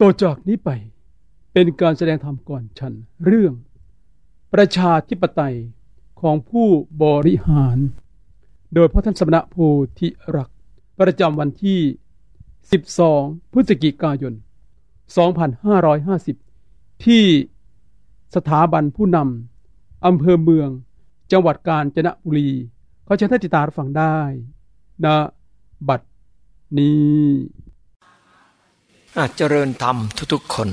ต่อจากนี้ไปเป็นการแสดงธรรมก่อนฉัน เรื่อง ประชาธิปไตยของผู้บริหาร โดยพระท่านสมณะโพธิรัก ประจำวันที่ 12 พฤศจิกายน 2550 ที่สถาบันผู้นำอำเภอเมือง จังหวัดกาญจนบุรี เขาเชิญท่านติตามฟังได้ณบัดนี้ เจริญธรรมทุกๆคน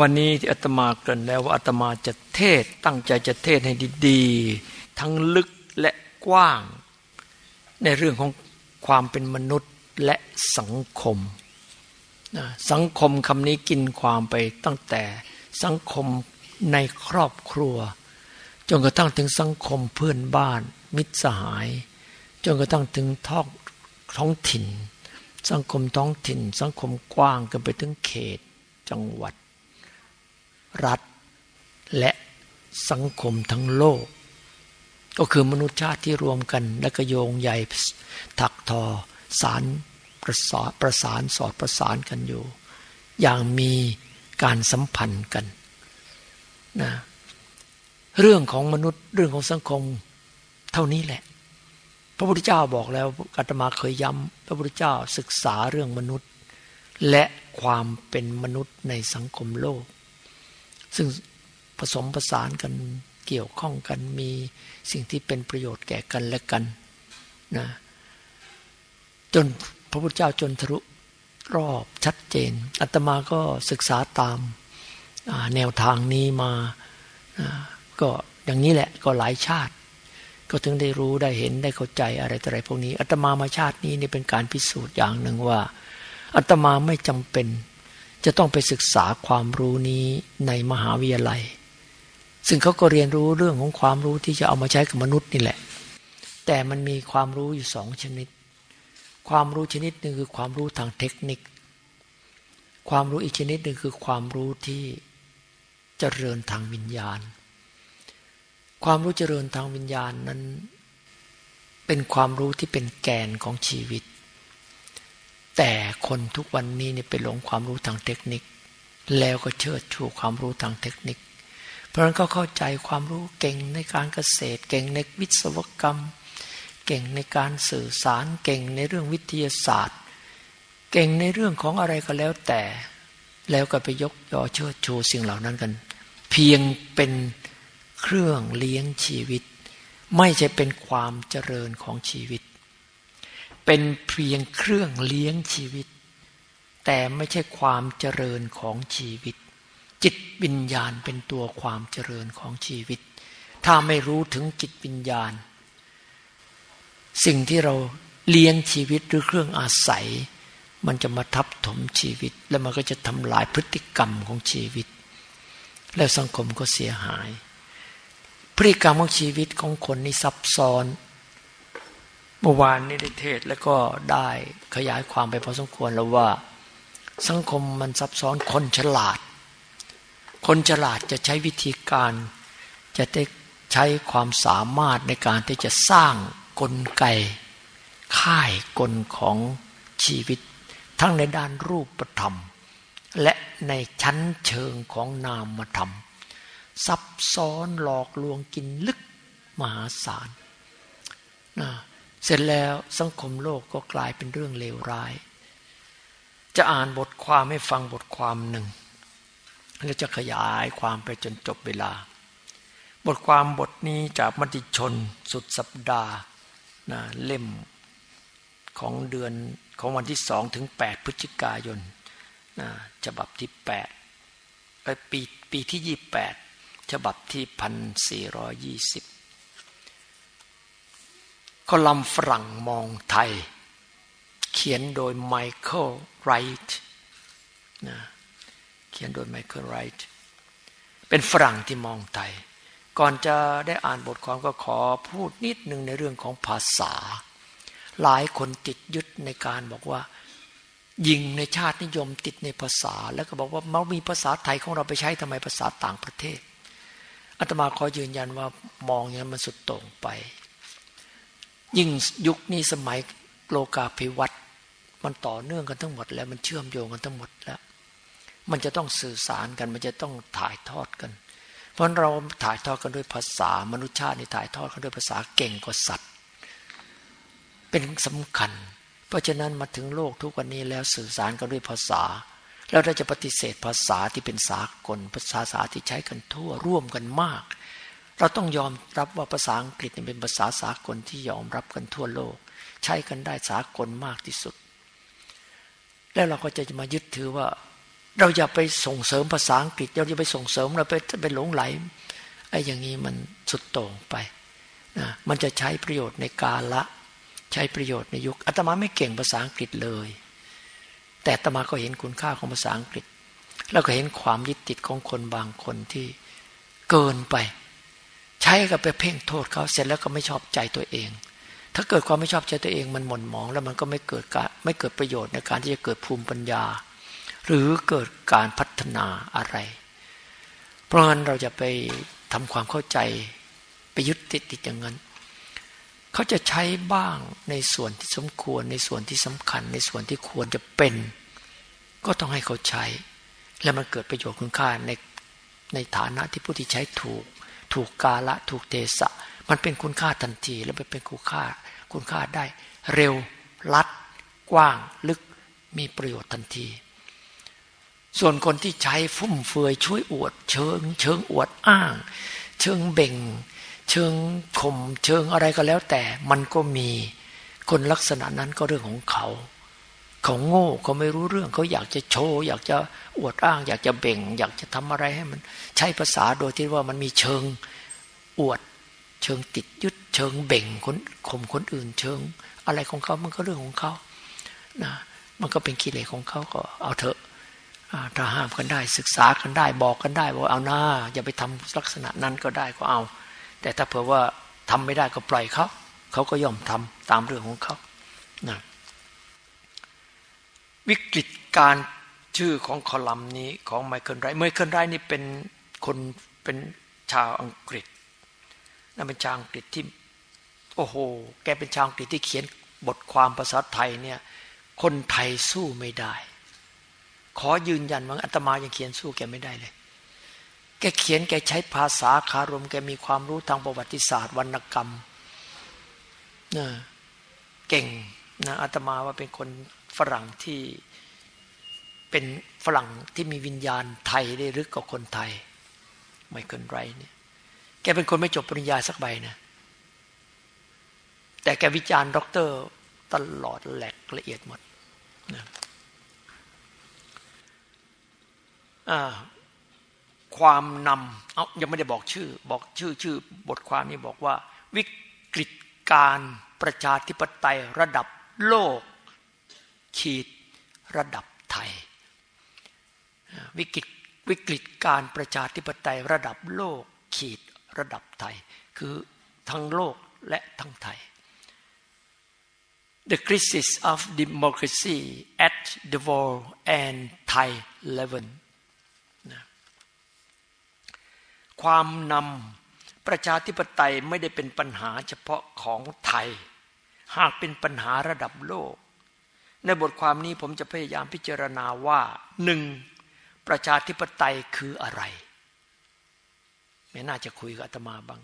วันนี้ที่อาตมาเกรินแล้วว่าอาตมาจะเทศตั้งใจจะเทศให้ดีๆ ทั้งลึกและกว้าง ในเรื่องของความเป็นมนุษย์และสังคม สังคมคำนี้กินความไปตั้งแต่สังคมในครอบครัว จนกระทั่งถึงสังคมเพื่อนบ้าน มิตรสหาย จนกระทั่งถึงท้องท้องถิ่น สังคมท้องถิ่น สังคมกว้างกันไปถึงเขต จังหวัด รัฐ และสังคมทั้งโลก ก็คือมนุษยชาติที่รวมกัน และก็โยงใหญ่ถักทอ สารประสานประสานสอดประสานกันอยู่ อย่างมีการสัมพันธ์กันนะเรื่องของมนุษย์เรื่องของสังคมเท่านี้แหละ พระพุทธเจ้าบอกแล้วอาตมาเคยย้ำพระพุทธเจ้าศึกษาเรื่องมนุษย์ และความเป็นมนุษย์ในสังคมโลก ซึ่งผสมผสานกันเกี่ยวข้องกันมีสิ่งที่เป็นประโยชน์แก่กันและกันนะจนพระพุทธเจ้าจนทะลุรอบชัดเจนอาตมาก็ศึกษาตามแนวทางนี้มาก็อย่างนี้แหละก็หลายชาติ ก็ถึงได้รู้ได้เห็นได้เข้าใจอะไรต่ออะไรพวกนี้อาตมามาชาตินี้นี่เป็นการพิสูจน์อย่างหนึ่งว่าอาตมาไม่จำเป็น จะต้องไปศึกษาความรู้นี้ในมหาวิทยาลัย ซึ่งเขาก็เรียนรู้เรื่องของความรู้ที่จะเอามาใช้กับมนุษย์นี่แหละ แต่มันมีความรู้อยู่สองชนิด ความรู้ชนิดหนึ่งคือความรู้ทางเทคนิค ความรู้อีกชนิดหนึ่งคือความรู้ที่เจริญทางวิญญาณ ความรู้เจริญทางวิญญาณนั้น เป็นความรู้ที่เป็นแกนของชีวิต แต่คนทุกวันนี้เนี่ยไปหลงความรู้ทางเทคนิค แล้วก็เชิดชูความรู้ทางเทคนิค เพราะฉะนั้นก็เข้าใจความรู้เก่งในการเกษตร เก่งในวิศวกรรม เก่งในการสื่อสาร เก่งในเรื่องวิทยาศาสตร์ เก่งในเรื่องของอะไรก็แล้วแต่ แล้วก็ไปยกยอเชิดชูสิ่งเหล่านั้นกัน เพียงเป็น เครื่องเลี้ยงชีวิต ไม่ใช่เป็นความเจริญของชีวิต เป็นเพียงเครื่องเลี้ยงชีวิต แต่ไม่ใช่ความเจริญของชีวิต จิตวิญญาณเป็นตัวความเจริญของชีวิต ถ้าไม่รู้ถึงจิตวิญญาณ สิ่งที่เราเลี้ยงชีวิตหรือเครื่องอาศัย มันจะมาทับถมชีวิต แล้วมันก็จะทำลายพฤติกรรมของชีวิต แล้วสังคมก็เสียหาย พฤติกรรมของชีวิตของคนนี่ซับซ้อน เมื่อวานนี้ได้เทศแล้วก็ได้ขยายความไปพอสมควรแล้วว่า สังคมมันซับซ้อนคนฉลาด คนฉลาดจะใช้วิธีการ จะได้ใช้ความสามารถในการที่จะสร้างกลไก ค่ายกลของชีวิต ทั้งในด้านรูปธรรม และในชั้นเชิงของนามธรรม ซับซ้อนหลอกลวงกินลึกมหาศาลนะเสร็จแล้วสังคมโลกก็กลายเป็นเรื่องเลวร้าย จะอ่านบทความให้ฟังบทความหนึ่ง แล้วจะขยายความไปจนจบเวลา บทความบทนี้จากมติชนสุดสัปดาห์นะเล่มของเดือนของวันที่สองถึงแปดพฤศจิกายนนะฉบับที่แปดปีปีที่ยี่แปด ฉบับที่พันสี่ร้อยี่สิบคอลัมน์ฝรั่งมองไทย เขียนโดยไมเคิลไรท์นะเขียนโดยไมเคิลไรท์เป็นฝรั่งที่มองไทย ก่อนจะได้อ่านบทความก็ขอพูดนิดหนึ่งในเรื่องของภาษา หลายคนติดยึดในการบอกว่า ยิงในชาตินิยมติดในภาษา แล้วก็บอกว่าเรามีภาษาไทยของเราไปใช้ทำไมภาษาต่างประเทศ อาตมาขอยืนยันว่ามองอย่างนั้นมันสุดโต่งไป ยิ่งยุคนี้สมัยโลกาภิวัตน์มันต่อเนื่องกันทั้งหมด แล้วมันเชื่อมโยงกันทั้งหมดแล้ว มันจะต้องสื่อสารกันมันจะต้องถ่ายทอดกัน เพราะเราถ่ายทอดกันด้วยภาษามนุษยชาตินี่ถ่ายทอดกันด้วยภาษาเก่งกว่าสัตว์ เป็นสำคัญ เพราะฉะนั้นมาถึงโลกทุกวันนี้แล้วสื่อสารกันด้วยภาษา แล้วเราจะปฏิเสธภาษาที่เป็นสากลภาษาสาที่ใช้กันทั่วร่วมกันมาก เราต้องยอมรับว่าภาษาอังกฤษเป็นภาษาสากลที่ยอมรับกันทั่วโลก ใช้กันได้สากลมากที่สุด แล้วเราก็จะมายึดถือว่า เราอย่าไปส่งเสริมภาษาอังกฤษเราอย่าไปส่งเสริมเราไปไปหลงไหลไอ้อย่างนี้มันสุดโต่งไปนะมันจะใช้ประโยชน์ในกาละ ใช้ประโยชน์ในยุคอาตมาไม่เก่งภาษาอังกฤษเลย แต่ตมาก็เห็นคุณค่าของภาษาอังกฤษ แล้วก็เห็นความยึดติดของคนบางคนที่เกินไป ใช้ก็ไปเพ่งโทษเขาเสร็จแล้วก็ไม่ชอบใจตัวเอง ถ้าเกิดความไม่ชอบใจตัวเองมันหม่นหมองแล้วมันก็ไม่เกิดการไม่เกิดประโยชน์ในการที่จะเกิดภูมิปัญญา หรือเกิดการพัฒนาอะไร เพราะงั้นเราจะไปทำความเข้าใจไปยึดติดติดอย่างนั้น เขาจะใช้บ้างในส่วนที่สมควรในส่วนที่สำคัญ ในส่วนที่ควรจะเป็น ก็ต้องให้เขาใช้ แล้วมันเกิดประโยชน์คุณค่าในในฐานะที่ผู้ที่ใช้ถูก ถูกกาละถูกเทศะ มันเป็นคุณค่าทันที แล้วมันเป็นคุณค่าคุณค่าได้ เร็วลัด กว้างลึกมีประโยชน์ทันที ส่วนคนที่ใช้ฟุ่มเฟือยช่วยอวด เชิง เชิงอวดอ้าง เชิงเบ่ง เชิงข่มเชิงอะไรก็แล้วแต่มันก็มีคนลักษณะนั้นก็เรื่องของเขาเขาโง่เขาไม่รู้เรื่องเขาอยากจะโชว์อยากจะอวดอ้าง อยากจะเบ่ง อยากจะทำอะไรให้มัน ใช้ภาษาโดยที่ว่ามันมีเชิงอวด เชิงติดยึดเชิงเบ่งคนข่มคนอื่น เชิง อะไรของเขามันก็เรื่องของเขานะมันก็เป็นกิเลสของเขาก็เอาเถอะถ้าห้ามกันได้ศึกษากันได้บอกกันได้ว่าเอาหน้าอย่าไปทำลักษณะนั้นก็ได้ก็เอา แต่ถ้าเผื่อว่าทำไม่ได้ก็ปล่อยเขาเขาก็ย่อมทำตามเรื่องของเขานะวิกฤตการชื่อของคอลัมน์นี้ของไมเคิลไรไมเคิลไรนี่เป็นคนเป็นชาวอังกฤษนั่นเป็นชาวอังกฤษที่ โอ้โห แกเป็นชาวอังกฤษที่เขียนบทความภาษาไทยเนี่ย คนไทยสู้ไม่ได้ ขอยืนยันว่าอาตมายังเขียนสู้แกไม่ได้เลย กเขียนแกใช้ภาษาคารมแกมีความรู้ทางประวัติศาสตร์วรรณกรรมนะเก่งนะอาตมาว่าเป็นคนฝรั่งที่เป็นฝรั่งที่มีวิญญาณไทยได้ลึกกว่าคนไทยไม่เกินไรเนี่ยแกเป็นคนไม่จบปริญญาสักใบนะแต่แกวิจารณ์ด็อกเตอร์ตลอดแหลกละเอียดหมดนะ ความนำเอายังไม่ได้บอกชื่อ บอกชื่อชื่อบทความนี้บอกว่า วิกฤตการประชาธิปไตยระดับโลก ขีดระดับไทย วิกฤตวิกฤตการประชาธิปไตยระดับโลก ขีดระดับไทย คือทั้งโลกและทั้งไทย The crisis of democracy at the world and Thai level ความนำประชาธิปไตยไม่ได้เป็นปัญหาเฉพาะของไทย หากเป็นปัญหาระดับโลก ในบทความนี้ผมจะพยายามพิจารณาว่าหนึ่งประชาธิปไตยคืออะไร ไม่น่าจะคุยกับอาตมาบ้าง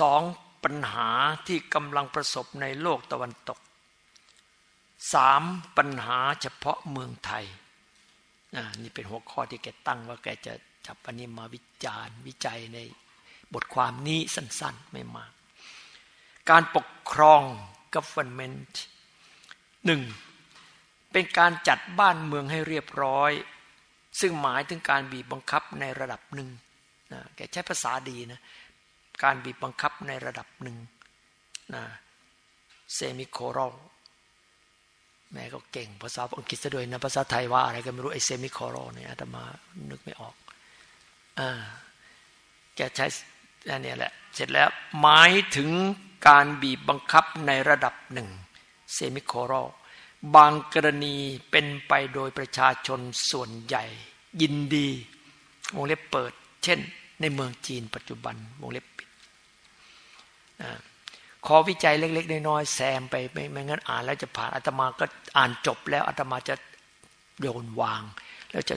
สองปัญหาที่กำลังประสบในโลกตะวันตกสามปัญหาเฉพาะเมืองไทยนี่เป็นหัวข้อที่แกตั้งว่าแกจะ จับอันนี้มาวิจารณ์วิจัยในบทความนี้สั้นๆไม่มาก การปกครอง government หนึ่งเป็นการจัดบ้านเมืองให้เรียบร้อย ซึ่งหมายถึงการบีบบังคับในระดับหนึ่งนะแกใช้ภาษาดีนะ การบีบบังคับในระดับหนึ่งนะ semi-control แหมแกก็เก่งภาษาอังกฤษซะด้วยนะภาษาไทยว่าอะไรก็ไม่รู้ไอ semi-control เนี่ยอาตมานึกไม่ออก แกใช้อันนี้แหละ เสร็จแล้วหมายถึงการบีบบังคับในระดับหนึ่งเซมิโครอลบางกรณีเป็นไปโดยประชาชนส่วนใหญ่ ยินดีวงเล็บเปิด เช่น ในเมืองจีนปัจจุบันวงเล็บปิดขอวิจัยเล็ก ๆ น้อยๆแซมไปไม่ไม่งั้นอ่านแล้วจะผ่านอาตมาก็อ่านจบแล้วอาตมาจะโยนวาง แล้วจะ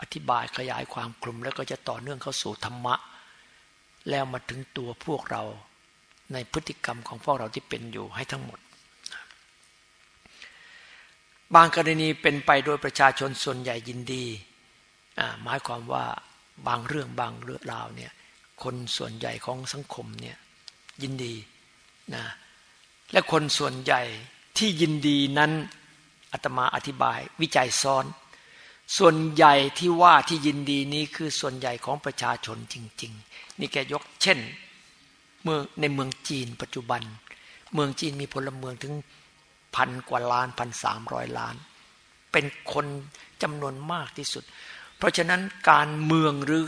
อธิบายขยายความกลุ่มแล้วก็จะต่อเนื่องเข้าสู่ธรรมะ แล้วมาถึงตัวพวกเราในพฤติกรรมของพวกเราที่เป็นอยู่ให้ทั้งหมด บางกรณีเป็นไปโดยประชาชนส่วนใหญ่ยินดีหมายความว่าบางเรื่องบางเรื่องราวเนี่ยคนส่วนใหญ่ของสังคมเนี่ยยินดีนะและคนส่วนใหญ่ที่ยินดีนั้นอาตมาอธิบายวิจัยซ้อน ส่วนใหญ่ที่ว่าที่ยินดีนี้คือส่วนใหญ่ของประชาชนจริง ๆ นี่แกยกเช่นเมืองในเมืองจีนปัจจุบัน เมืองจีนมีพลเมืองถึงพันกว่าล้านพันสามร้อยล้าน เป็นคนจำนวนมากที่สุด เพราะฉะนั้นการเมืองหรือ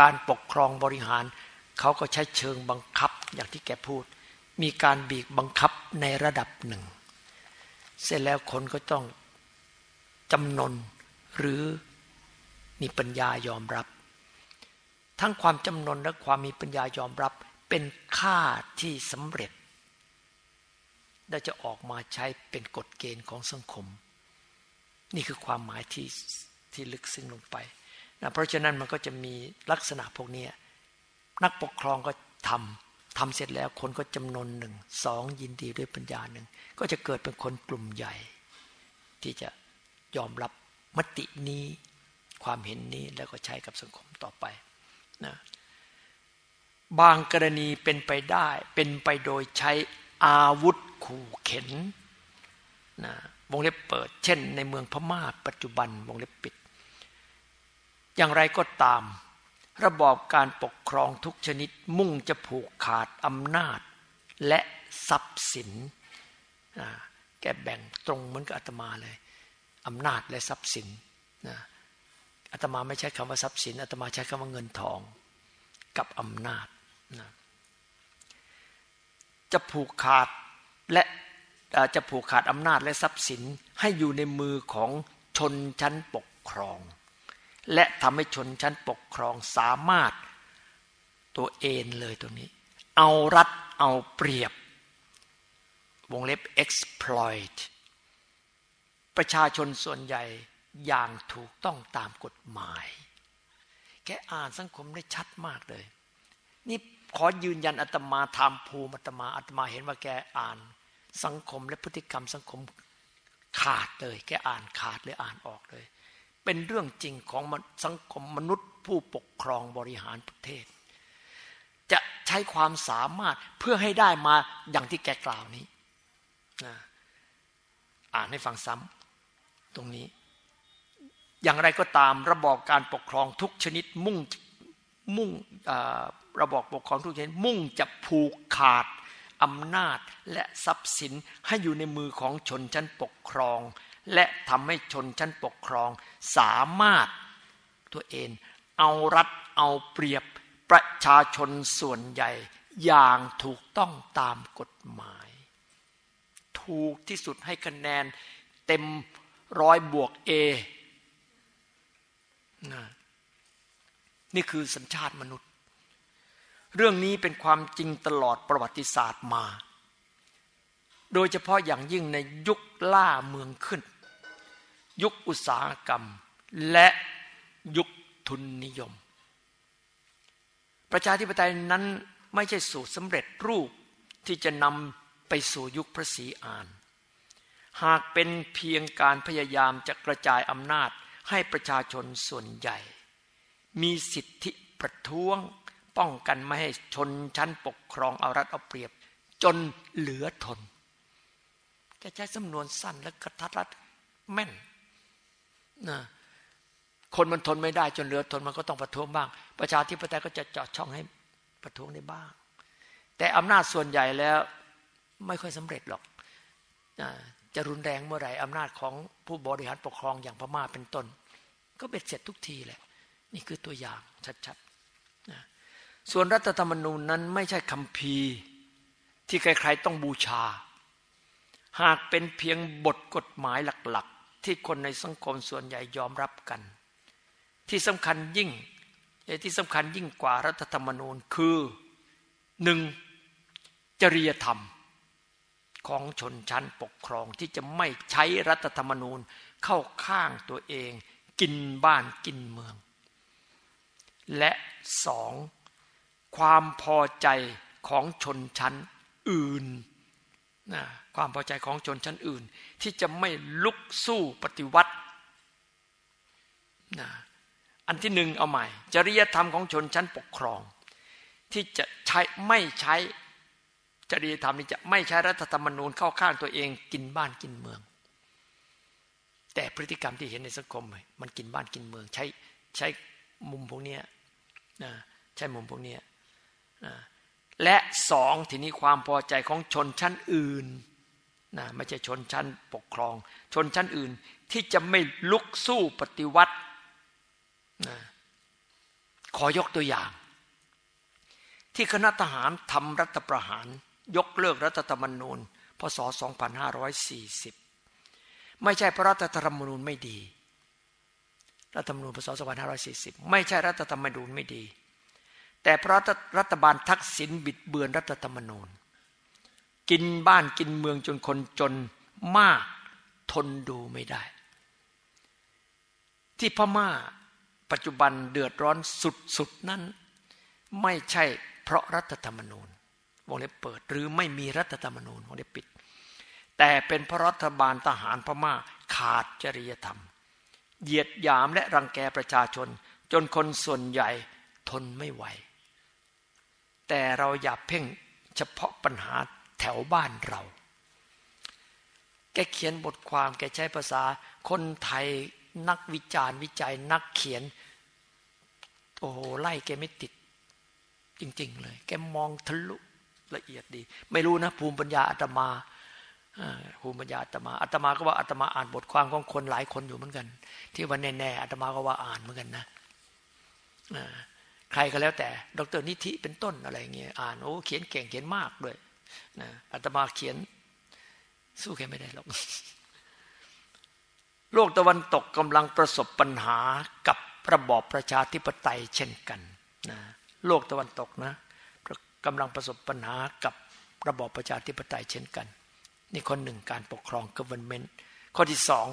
การปกครองบริหาร เขาก็ใช้เชิงบังคับอย่างที่แกพูด มีการบีบบังคับในระดับหนึ่ง เสร็จแล้วคนก็ต้องจำนน หรือมีปัญญายอมรับ ทั้งความจำนนและความมีปัญญายอมรับเป็นค่าที่สำเร็จได้จะออกมาใช้เป็นกฎเกณฑ์ของสังคม นี่คือความหมายที่ที่ลึกซึ้งลงไปนะเพราะฉะนั้นมันก็จะมีลักษณะพวกนี้นักปกครองก็ทำทำเสร็จแล้วคนก็จำนวนหนึ่งสองยินดีด้วยปัญญาหนึ่งก็จะเกิดเป็นคนกลุ่มใหญ่ ที่จะยอมรับ มตินี้ความเห็นนี้แล้วก็ใช้กับสังคมต่อไปนะบางกรณีเป็นไปได้เป็นไปโดยใช้อาวุธขู่เข็นนะวงเล็บเปิด เช่น ในเมืองพม่าปัจจุบันวงเล็บปิด อย่างไรก็ตาม ระบอบการปกครองทุกชนิดมุ่งจะผูกขาดอำนาจ และทรัพย์สินนะแกแบ่งตรงเหมือนกับอาตมาเลย อำนาจและทรัพย์สินนะอาตมาไม่ใช้คำว่าทรัพย์สินอาตมาใช้คำว่าเงินทองกับอำนาจนะจะผูกขาดและจะผูกขาดอำนาจและทรัพย์สินให้อยู่ในมือของชนชั้นปกครอง และทำให้ชนชั้นปกครองสามารถตัวเองเลยตรงนี้ เอารัดเอาเปรียบ วงเล็บ exploit ประชาชนส่วนใหญ่อย่างถูกต้องตามกฎหมาย แกอ่านสังคมได้ชัดมากเลย นี่ขอยืนยันอาตมาทำภูมิอาตมาอาตมาเห็นว่าแกอ่านสังคมและพฤติกรรมสังคมขาดเลย แกอ่านขาดเลยอ่านออกเลย เป็นเรื่องจริงของสังคมมนุษย์ผู้ปกครองบริหารประเทศ จะใช้ความสามารถเพื่อให้ได้มาอย่างที่แกกล่าวนี้นะอ่านให้ฟังซ้ำ ตรงนี้ อย่างไรก็ตามระบอบการปกครองทุกชนิดมุ่งมุ่งระบอบปกครองทุกชนิดมุ่งจะผูกขาดอำนาจและทรัพย์สินให้อยู่ในมือของชนชั้นปกครอง และทำให้ชนชั้นปกครอง สามารถตัวเอง เอารัดเอาเปรียบประชาชนส่วนใหญ่อย่างถูกต้องตามกฎหมาย ถูกที่สุดให้คะแนนเต็ม ร้อยบวกเอน,นี่คือสัญชาติมนุษย์ เรื่องนี้เป็นความจริงตลอดประวัติศาสตร์มา โดยเฉพาะอย่างยิ่งในยุคล่าเมืองขึ้น ยุคอุตสาหกรรม และยุคทุนนิยม ประชาธิปไตยนั้นไม่ใช่สูตรสำเร็จรูปที่จะนำไปสู่ยุคพระศรีอาน หากเป็นเพียงการพยายามจะกระจายอำนาจให้ประชาชนส่วนใหญ่ มีสิทธิประท้วง ป้องกันไม่ให้ชนชั้นปกครองเอารัดเอาเปรียบ จนเหลือทนแกใช้สำนวนสั้นและกระทัดรัดแม่นนะคนมันทนไม่ได้จนเหลือทนมันก็ต้องประท้วงบ้าง ประชาธิปไตยก็จะเจาะช่องให้ประท้วงได้บ้าง แต่อำนาจส่วนใหญ่แล้วไม่ค่อยสำเร็จหรอก จะรุนแรงเมื่อไหร่อำนาจของผู้บริหารปกครองอย่างพม่าเป็นต้น ก็เบ็ดเสร็จทุกทีแหละ นี่คือตัวอย่างชัดๆนะส่วนรัฐธรรมนูญนั้นไม่ใช่คำพีที่ใครๆต้องบูชา หากเป็นเพียงบทกฎหมายหลักๆ ที่คนในสังคมส่วนใหญ่ยอมรับกัน ที่สำคัญยิ่งที่สำคัญยิ่งกว่ารัฐธรรมนูญคือหนึ่งจริยธรรม ของชนชั้นปกครองที่จะไม่ใช้รัฐธรรมนูญเข้าข้างตัวเอง กินบ้านกินเมือง และสองความพอใจของชนชั้นอื่นนะความพอใจของชนชั้นอื่น ที่จะไม่ลุกสู้ปฏิวัตินะอันที่หนึ่งเอาใหม่ จริยธรรมของชนชั้นปกครอง ที่จะใช้ไม่ใช้ จริยธรรมนี้จะไม่ใช้รัฐธรรมนูญเข้าข้างตัวเองกินบ้านกินเมือง แต่พฤติกรรมที่เห็นในสังคม มันกินบ้านกินเมือง ใช้ใช้มุมพวกนี้นะใช้มุมพวกนี้นะและสองทีนี้ความพอใจของชนชั้นอื่นนะไม่ใช่ชนชั้นปกครอง ชนชั้นอื่นที่จะไม่ลุกสู้ปฏิวัตินะขอยกตัวอย่าง ที่คณะทหารทำรัฐประหาร ยกเลิกรัฐธรรมนูญพศ 2540 ไม่ใช่เพราะรัฐธรรมนูญไม่ดี รัฐธรรมนูญพศ 2540 ไม่ใช่รัฐธรรมนูญไม่ดี แต่เพราะรัฐบาลทักษิณบิดเบือนรัฐธรรมนูญ กินบ้านกินเมืองจนคนจนมากทนดูไม่ได้ ที่พม่าปัจจุบันเดือดร้อนสุดๆนั้น ไม่ใช่เพราะรัฐธรรมนูญ วงเล็บเปิด หรือไม่มีรัฐธรรมนูญวงเล็บปิด แต่เป็นเพราะรัฐบาลทหารพม่าขาดจริยธรรม เหยียดหยามและรังแกประชาชน จนคนส่วนใหญ่ทนไม่ไหว แต่เราอย่าเพ่งเฉพาะปัญหาแถวบ้านเรา แกเขียนบทความแกใช้ภาษาคนไทยนักวิจารณ์วิจัยนักเขียน โอ้โหไล่แกไม่ติด จริง ๆ เลย แกมองทะลุ ละเอียดดี ไม่รู้นะ ภูมิปัญญาอาตมาภูมิปัญญาอาตมาอาตมาก็ว่าอาตมาอ่านบทความของคนหลายคนอยู่เหมือนกัน ที่ว่าแน่ๆอาตมาก็ว่าอ่านเหมือนกันนะใครก็แล้วแต่ ดรนิธิเป็นต้นอะไรเงี้ยอ่านโอ้เขียนเก่งเขียนมากด้วยนะอาตมาเขียน สู้แกไม่ได้หรอกโลกตะวันตกกำลังประสบปัญหากับระบอบประชาธิปไตยเช่นกันนะโลกตะวันตกนะ กำลังประสบปัญหากับระบอบประชาธิปไตยเช่นกัน นี่ข้อหนึ่งการปกครอง government ข้อที่สอง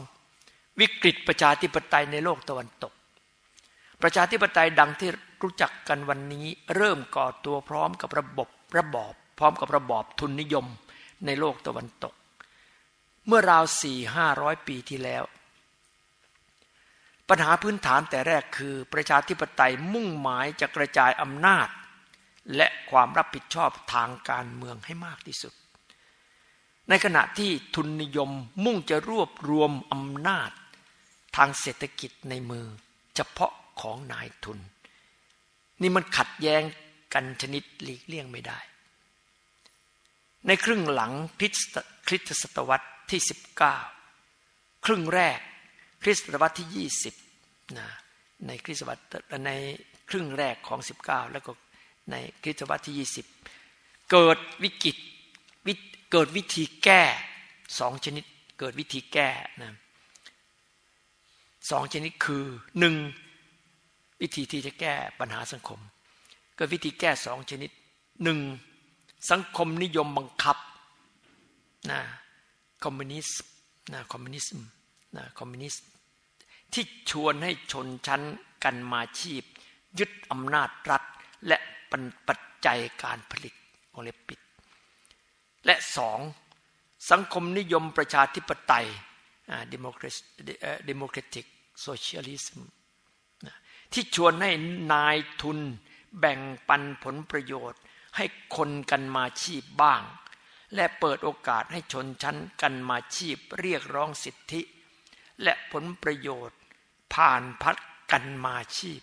วิกฤตประชาธิปไตยในโลกตะวันตก ประชาธิปไตยดังที่รู้จักกันวันนี้เริ่มก่อตัวพร้อมกับระบบระบอบ พร้อมกับระบอบทุนนิยมในโลกตะวันตก เมื่อราวสี่ห้าร้อยปีที่แล้ว ปัญหาพื้นฐานแต่แรกคือประชาธิปไตยมุ่งหมายจะกระจายอำนาจ และความรับผิดชอบทางการเมืองให้มากที่สุด ในขณะที่ทุนนิยมมุ่งจะรวบรวมอำนาจ ทางเศรษฐกิจในมือ เฉพาะของนายทุน นี่มันขัดแย้งกันชนิดหลีกเลี่ยงไม่ได้ ในครึ่งหลังคริสตศตวรรษที่ 19 ครึ่งแรกคริสตศตวรรษที่ 20นะในคริสตศตวรรษในครึ่งแรกของ 19 แล้วก็ ในคริสตศตวรรษที่ 20 เกิดวิกฤตเกิดวิธีแก้สองชนิด เกิดวิธีแก้นะสองชนิดคือหนึ่งวิธีที่จะแก้ปัญหาสังคมก็วิธีแก้สองชนิดหนึ่งสังคมนิยมบังคับนะคอมมิวนิสต์นะคอมมิวนิสต์นะคอมมิวนิสต์ที่ชวนให้ชนชั้นกันมาชีพ ยึดอำนาจรัฐและ ปัจจัยการผลิตของเล็บปิด และสองสังคมนิยมประชาธิปไตย democratic socialism ที่ชวนให้นายทุนแบ่งปันผลประโยชน์ ให้คนกันมาชีพบ้าง และเปิดโอกาสให้ชนชั้นกันมาชีพเรียกร้องสิทธิ และผลประโยชน์ผ่านพักกันมาชีพ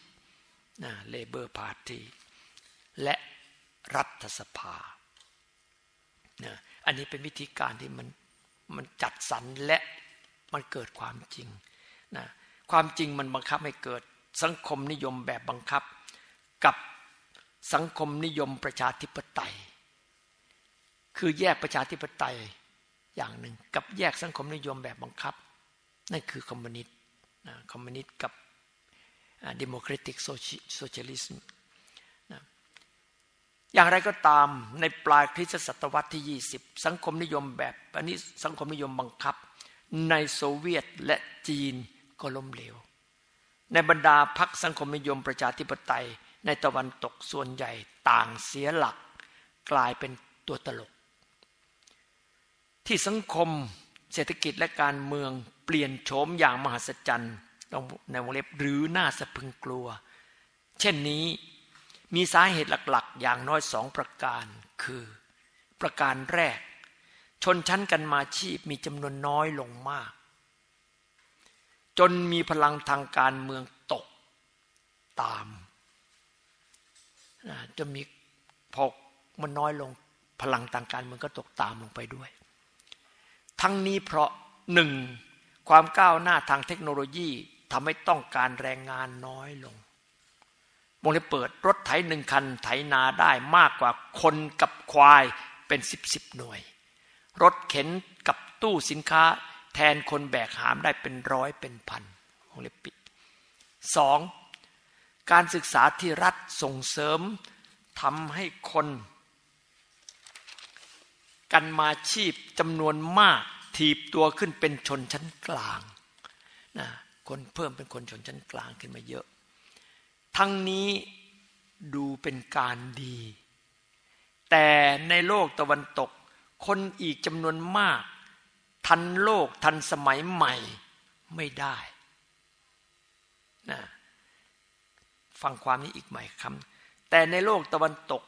นะ Labour Party และรัฐสภานะอันนี้เป็นวิธีการที่มันมันจัดสรรและมันเกิดความจริงนะความจริงมันบังคับให้เกิดสังคมนิยมแบบบังคับ กับสังคมนิยมประชาธิปไตย คือแยกประชาธิปไตยอย่างหนึ่ง กับแยกสังคมนิยมแบบบังคับ นั่นคือคอมมิวนิสต์คอมมิวนิสต์กับ democratic socialist อย่างไรก็ตามในปลายคริสตศตวรรษที่ 20 สังคมนิยมแบบอันนี้สังคมนิยมบังคับ ในโซเวียตและจีนก็ล้มเหลว ในบรรดาพรรคสังคมนิยมประชาธิปไตยในตะวันตกส่วนใหญ่ต่างเสียหลัก กลายเป็นตัวตลก ที่สังคมเศรษฐกิจและการเมืองเปลี่ยนโฉมอย่างมหัศจรรย์ในวงเล็บหรือน่าสะพึงกลัว เช่นนี้ มีสาเหตุหลักๆ อย่างน้อยสองประการ คือ ประการแรก ชนชั้นกันมาชีพมีจำนวนน้อยลงมาก จนมีพลังทางการเมืองตกตามจะมีพอมันน้อยลงพลังทางการเมืองก็ตกตามลงไปด้วย ทั้งนี้เพราะหนึ่งความก้าวหน้าทางเทคโนโลยีทำให้ต้องการแรงงานน้อยลง วงเล็บเปิดรถไถหนึ่งคันไถนาได้มากกว่าคนกับควายเป็นสิบสิบหน่วย รถเข็นกับตู้สินค้าแทนคนแบกหามได้เป็นร้อยเป็นพันวงเล็บปิดสองการศึกษาที่รัฐส่งเสริมทำให้คน กันมาชีพจำนวนมากถีบตัวขึ้นเป็นชนชั้นกลางนะคนเพิ่มเป็นคนชนชั้นกลางขึ้นมาเยอะ ทั้งนี้ดูเป็นการดี แต่ในโลกตะวันตก คนอีกจำนวนมาก ทันโลกทันสมัยใหม่ไม่ได้นะฟังความนี้อีกใหม่คำแต่ในโลกตะวันตก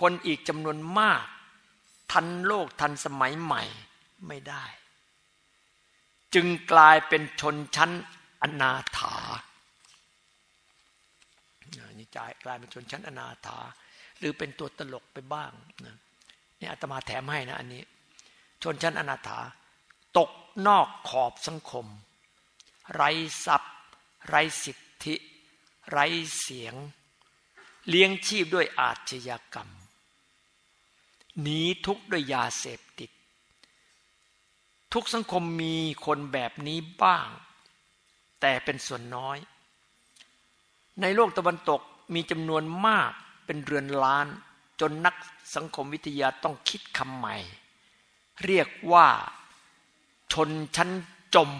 คนอีกจำนวนมาก ทันโลกทันสมัยใหม่ไม่ได้ จึงกลายเป็นชนชั้นอนาถา นี่จกลายเป็นชนชั้นอนาถา หรือเป็นตัวตลกไปบ้างนะนี่อาตมาแถมให้นะอันนี้ ชนชั้นอนาถา ตกนอกขอบสังคม ไร้ทรัพย์ ไร้สิทธิ ไร้เสียง เลี้ยงชีพด้วยอาชญากรรมหนีทุกข์ด้วยยาเสพติด ทุกสังคมมีคนแบบนี้บ้าง แต่เป็นส่วนน้อย ในโลกตะวันตก มีจำนวนมากเป็นเรือนล้าน จนนักสังคมวิทยาต้องคิดคำใหม่ เรียกว่าชนชั้นจม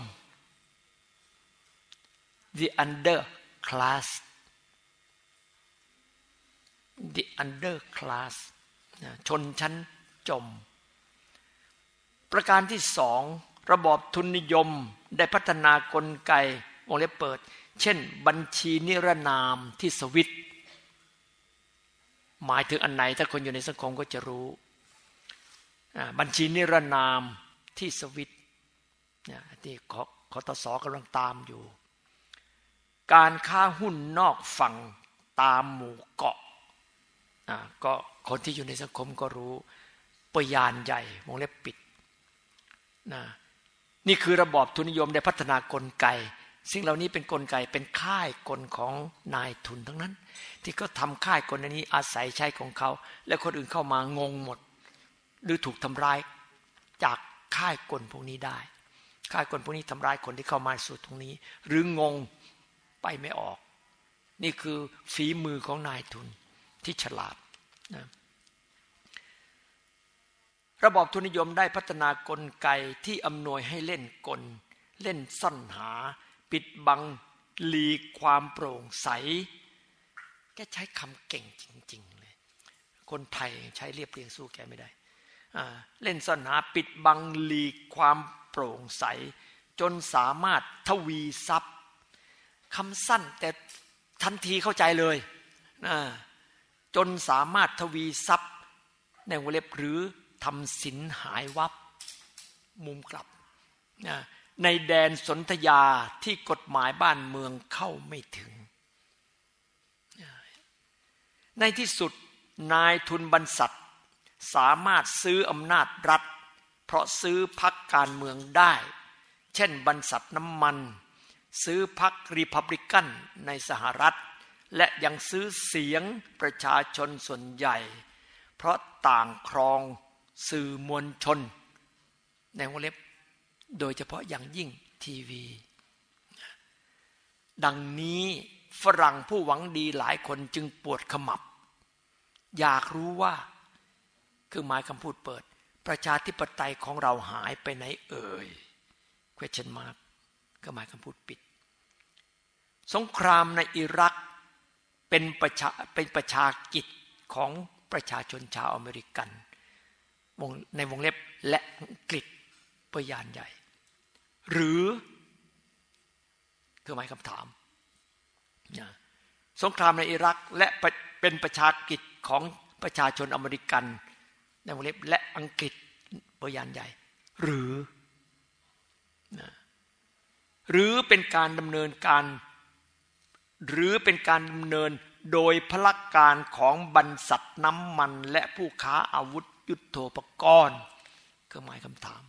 the under class the under class ชนชั้นจม ประการที่สองระบอบทุนนิยมได้พัฒนากลไกวงเล็บเปิด เช่น บัญชีนิรนามที่สวิตหมายถึงอันไหนถ้าคนอยู่ในสังคมก็จะรู้ บัญชีนิรนามที่สวิตที่คอตสกำลังตามอยู่ การค้าหุ้นนอกฝั่งตามหมู่เกาะก็คนที่อยู่ในสังคมก็รู้ปยานใหญ่วงเล็บปิดนะนี่คือระบอบทุนนิยมได้พัฒนากลไก สิ่งเหล่านี้เป็นนกลไกเป็นค่ายกลของนายทุนทั้งนั้น ที่เขาทาค่ายกลนี้อาศัยใช้ของเขา และคนอื่นเข้ามางงหมด หรือถูกทำร้ายจากค่ายกลพวกนี้ได้ ค่ายกลพวกนี้ทำร้ายคนที่เข้ามาสู่ตรงนี้ หรืองงไปไม่ออก นี่คือฝีมือของนายทุนที่ฉลาดนะระบอบทุนนิยมได้พัฒนากลไกที่อำนวยให้เล่นกล เล่นซ่อนหา ปิดบังหลีกความโปร่งใส แกใช้คำเก่งจริง ๆ เลย คนไทยใช้เรียบเรียงสู้แกไม่ได้ เล่นซ่อนหาปิดบังหลีกความโปร่งใส จนสามารถทวีซับคำสั้นแต่ทันทีเข้าใจเลยนะจนสามารถทวีซับในวงเล็บหรือทำสินหายวับมุมกลับนะ ในแดนสนธยาที่กฎหมายบ้านเมืองเข้าไม่ถึง ในที่สุดนายทุนบรรษัทสามารถซื้ออำนาจรัฐ เพราะซื้อพักการเมืองได้ เช่นบรรษัทน้ำมัน ซื้อพักรีพับลิกันในสหรัฐ และยังซื้อเสียงประชาชนส่วนใหญ่ เพราะต่างครองสื่อมวลชน ในวงเล็บ โดยเฉพาะอย่างยิ่งทีวี ดังนี้ฝรั่งผู้หวังดีหลายคนจึงปวดขมับ อยากรู้ว่าคือหมายคำพูดเปิด ประชาธิปไตยของเราหายไปไหนเอ่ย question mark ก็หมายคำพูดปิด สงครามในอิรักเป็นประชาเป็นประชากิจของประชาชนชาวอเมริกัน ในวงเล็บและอังกฤษปยานใหญ่ หรือเครื่องหมายคำถามสงครามในอิรักและเป็นประชากิจของประชาชนอเมริกันในวงเล็บและอังกฤษปยานใหญ่ หรือหรือเป็นการดำเนินการ หรือเป็นการดำเนินโดยพลักการของบรรษัทน้ำมันและผู้ค้าอาวุธยุโทโธปกรณ์ก็หมายคำถาม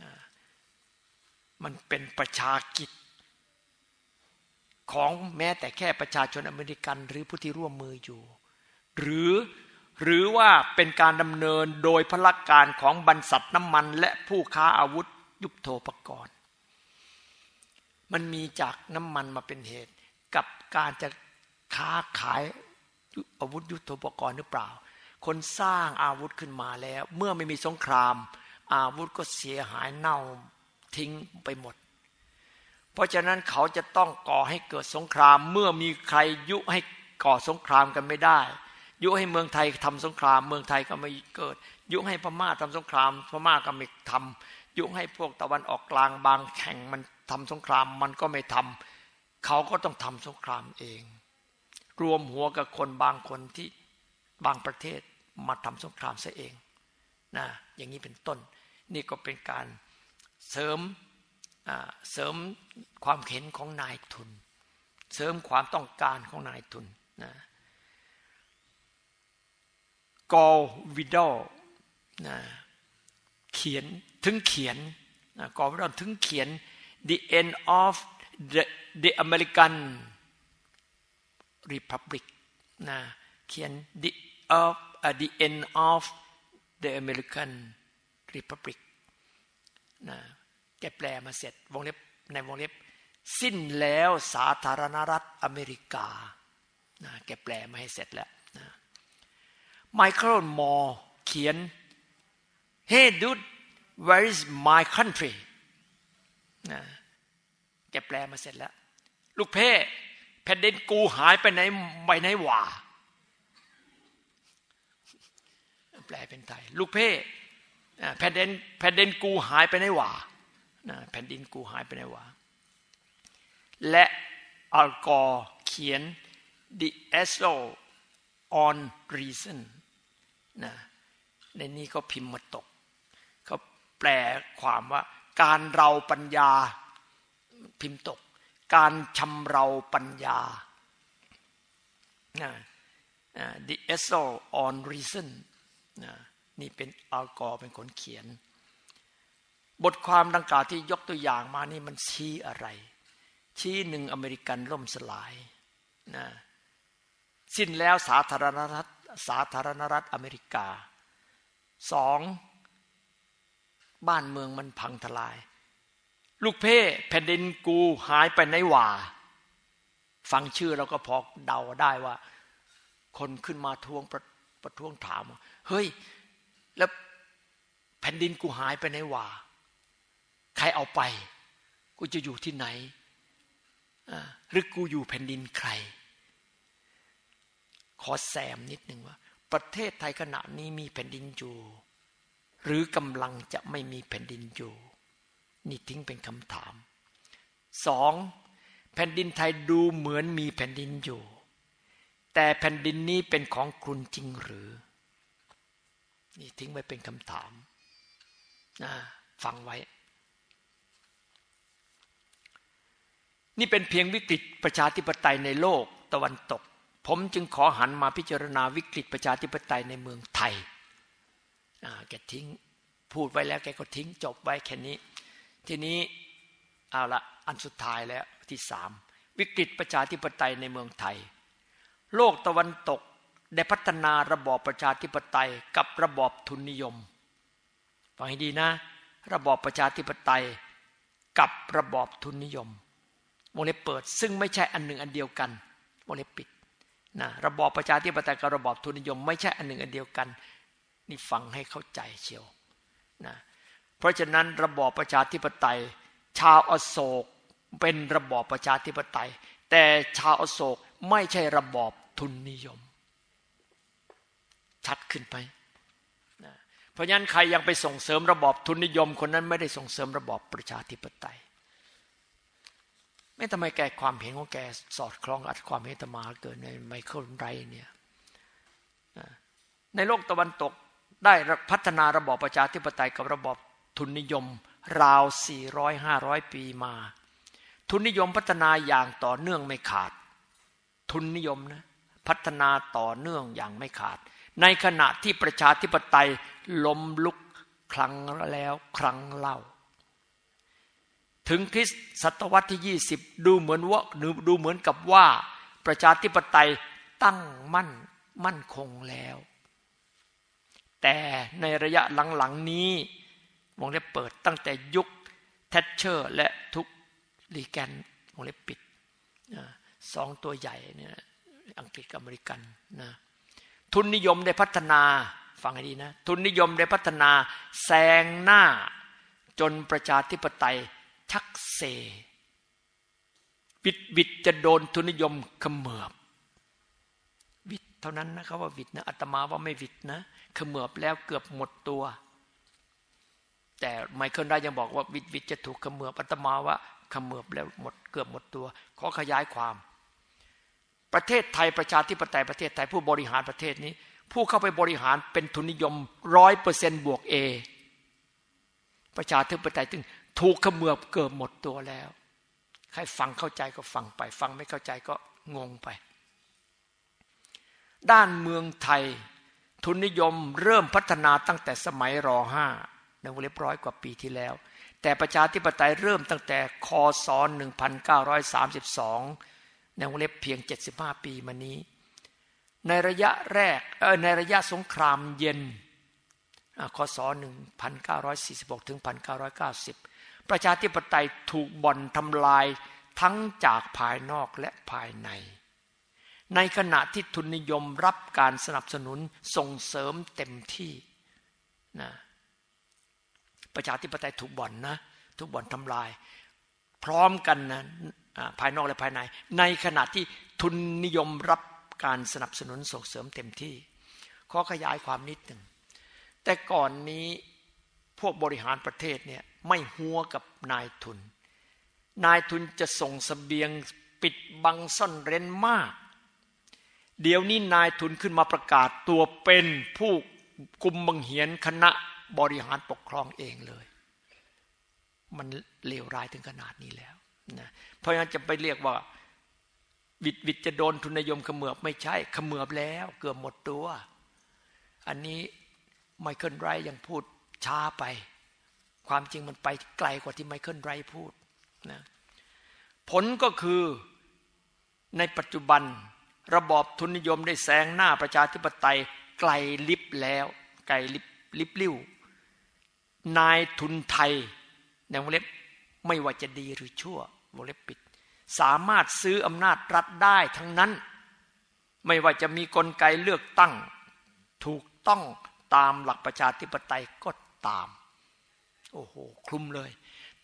นะ มันเป็นประชากิจ ของแม้แต่แค่ประชาชนอเมริกัน หรือผู้ที่ร่วมมืออยู่ หรือหรือว่าเป็นการดำเนินโดยพลักการของบรรษัทน้ำมัน และผู้ค้าอาวุธยุโทโธปกรณ์มันมีจากน้ำมันมาเป็นเหตุ กับการจะค้าขายอาวุธยุโทโธปกรณ์หรือเปล่า คนสร้างอาวุธขึ้นมาแล้ว เมื่อไม่มีสงคราม อาวุธก็เสียหายเน่า ทิ้งไปหมด เพราะฉะนั้นเขาจะต้องก่อให้เกิดสงคราม เมื่อมีใครยุให้ก่อสงครามกันไม่ได้ ยุให้เมืองไทยทำสงคราม เมืองไทยก็ไม่เกิด ยุให้พม่าทำสงคราม พม่าก็ไม่ทำยุให้พวกตะวันออกกลางบางแข่งมันทำสงครามมันก็ไม่ทำเขาก็ต้องทำสงครามเอง รวมหัวกับคนบางคนที่บางประเทศมาทำสงครามซะเองนะอย่างนี้เป็นต้น นี่ก็เป็นการ เสริมเสริมความเข็นของนายทุน เสริมความต้องการของนายทุนนะกอวิดอลนะเขียนถึงเขียนกอวิดอลถึงเขียน the end of the the American Republic นะเขียน the of uh, the end of the American Republic นะแกแปลมาเสร็จวงเล็บในวงเล็บ สิ้นแล้วสาธารณรัฐอเมริกานะแกแปลมาให้เสร็จแล้วนะไมเคิลมอร์เขียน Hey dude where is my country นะแกแปลมาเสร็จแล้ว ลูกเพ่แผ่นดินกูหายไปไหนไปไหนวะแปลเป็นไทย ลูกเพ่ แผ่นดินแผ่นดินกูหายไปไหนวะแผ่นดินกูหายไปไหนวะและอัลกอร์เขียน the essay on reason นะในนี้ก็พิมพ์มาตก เขาแปลความว่า การเราปัญญาพิมพ์ตก การชำเราปัญญา The Essay on Reason นี่ นี่เป็นอัลกอเป็นคนเขียน บทความดังกล่าวที่ยกตัวอย่างมานี่มันชี้อะไร ชี้หนึ่งอเมริกันล่มสลายนะสิ้นแล้วสาธารณรัฐสาธารณรัฐอเมริกาสองบ้านเมืองมันพังทลาย ลูกเพ่แผ่นดินกูหายไปไหนว่า ฟังชื่อเราก็พอเดาได้ว่า คนขึ้นมาทวงประประท้วงถาม เฮ้ย แล้วแผ่นดินกูหายไปไหนวาใครเอาไป กูจะอยู่ที่ไหนหรือกูอยู่แผ่นดินใคร ขอแซมนิดหนึ่งว่า ประเทศไทยขณะนี้มีแผ่นดินอยู่ หรือกำลังจะไม่มีแผ่นดินอยู่ นี่ทิ้งเป็นคำถามสองแผ่นดินไทยดูเหมือนมีแผ่นดินอยู่ แต่แผ่นดินนี้เป็นของคุณจริงหรือ นี่ทิ้งไว้เป็นคำถามนะฟังไว้ นี่เป็นเพียงวิกฤตประชาธิปไตยในโลกตะวันตก ผมจึงขอหันมาพิจารณาวิกฤตประชาธิปไตยในเมืองไทยแกทิ้งพูดไว้แล้วแกก็ทิ้งจบไว้แค่นี้ ทีนี้เอาละอันสุดท้ายแล้วที่สามวิกฤตประชาธิปไตยในเมืองไทย โลกตะวันตก ได้พัฒนาระบอบประชาธิปไตยกับระบอบทุนนิยมฟังให้ดีนะ ระบอบประชาธิปไตยกับระบอบทุนนิยมวงเล็บเปิด ซึ่งไม่ใช่อันหนึ่งอันเดียวกันวงเล็บปิดนะระบอบประชาธิปไตยกับระบอบทุนนิยม ไม่ใช่อันหนึ่งอันเดียวกัน นี่ฟังให้เข้าใจเชียวนะเพราะฉะนั้นระบอบประชาธิปไตย ชาวอโศกเป็นระบอบประชาธิปไตย แต่ชาวอโศกไม่ใช่ระบอบทุนนิยม ชัดขึ้นไปนะเพราะฉะนั้นใครยังไปส่งเสริมระบอบทุนนิยมคนนั้นไม่ได้ส่งเสริมระบอบประชาธิปไตย ไม่ทำไมแกความเห็นของแกสอดคล้องอัดความเห็นตมาเกิดในไมเคิลไรเนี่ยในโลกตะวันตกได้พัฒนาระบอบประชาธิปไตยกับระบอบทุนนิยมราว 400-500 ปีมา ทุนนิยมพัฒนาอย่างต่อเนื่องไม่ขาด ทุนนิยมนะพัฒนาต่อเนื่องอย่างไม่ขาด ในขณะที่ประชาธิปไตยล้มลุกครั้งแล้วครั้งเล่า ถึงคริสตศตวรรษที่ 20 ดูเหมือนว่าดูเหมือนกับว่า ประชาธิปไตยตั้งมั่นมั่นคงแล้ว แต่ในระยะหลังๆนี้วงเล็บเปิดตั้งแต่ยุคแทชเชอร์ และยุคเรแกนวงเล็บปิดสองตัวใหญ่เนี่ยอังกฤษกับอเมริกันนะ ทุนนิยมได้พัฒนาฟังให้ดีนะ ทุนนิยมได้พัฒนาแซงหน้า จนประชาธิปไตยชักเซวิดวิดจะโดนทุนนิยมเขมือบวิดเท่านั้นนะครับว่าวิดนะอาตมาว่าไม่วิดนะเขมือบแล้วเกือบหมดตัว แต่ไมเคิลได้ยังบอกว่าวิดวิดจะถูกเขมือบอาตมาว่าเขมือบแล้วหมดเกือบหมดตัว ขอขยายความ ประเทศไทยประชาธิปไตยประเทศไทยผู้บริหารประเทศนี้ ผู้เข้าไปบริหารเป็นทุนนิยมร้อยเปอร์เซนบวกเอประชาธิปไตยถึงถูกขมือบเกือบหมดตัวแล้ว ใครฟังเข้าใจก็ฟังไป ฟังไม่เข้าใจก็งงไป ด้านเมืองไทย ทุนนิยมเริ่มพัฒนาตั้งแต่สมัยรห้าในวงเล็บร้อยกว่าปีที่แล้ว แต่ประชาธิปไตยเริ่มตั้งแต่คศ1932 ในวงเล็บเพียง 75 ปีมานี้ ในระยะแรกเออในระยะสงครามเย็นคศ1946ถึง1990 ประชาธิปไตยถูกบ่อนทำลายทั้งจากภายนอกและภายใน ในขณะที่ทุนนิยมรับการสนับสนุนส่งเสริมเต็มที่นะประชาธิปไตยถูกบ่อนนะถูกบ่อนทำลาย พร้อมกันนะ ภายนอกและภายใน ในขณะที่ทุนนิยมรับการสนับสนุนส่งเสริมเต็มที่ ขอขยายความนิดหนึ่ง แต่ก่อนนี้พวกบริหารประเทศเนี่ยไม่หัวกับนายทุน นายทุนจะส่งสเสบียงปิดบังซ่อนเร้นมาก เดี๋ยวนี้นายทุนขึ้นมาประกาศตัวเป็นผู้กุมบังเหียนคณะบริหารปกครองเองเลย มันเลวร้ายถึงขนาดนี้แล้ว นะเพราะฉะนั้นจะไปเรียกว่า วิดวิดจะโดนทุนนิยมขมือบไม่ใช่ขมือบแล้ว เกือบหมดตัว อันนี้ไมเคิลไรยังพูดช้าไป ความจริงมันไปไกลกว่าที่ไมเคิลไรพูดนะผลก็คือในปัจจุบันระบอบทุนนิยมได้แซงหน้าประชาธิปไตยไกลลิบแล้วไกลลิบลิบลิ้วนายทุนไทยในวงเล็บไม่ว่าจะดีหรือชั่ว วงเล็บปิด สามารถซื้ออำนาจรัฐได้ทั้งนั้น ไม่ว่าจะมีกลไกเลือกตั้ง ถูกต้องตามหลักประชาธิปไตยก็ตาม โอ้โห คลุมเลย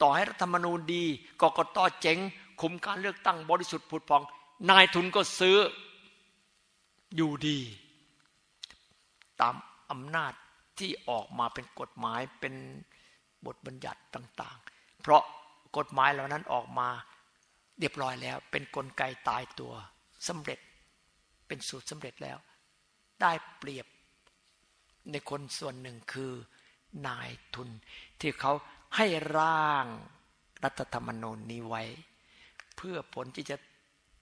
ต่อให้รัฐธรรมนูญดีกกตเจ๋ง คุมการเลือกตั้งบริสุทธิ์ผุดพอง นายทุนก็ซื้ออยู่ดี ตามอำนาจที่ออกมาเป็นกฎหมายเป็นบทบัญญัติต่าง ๆ เพราะ กฎหมายเหล่านั้นออกมาเรียบร้อยแล้ว เป็นนกลไกตายตัวสำเร็จ เป็นสูตรสำเร็จแล้ว ได้เปรียบในคนส่วนหนึ่งคือนายทุน ที่เขาให้ร่างรัฐธรรมนูญนี้ไว้ เพื่อผลที่จะ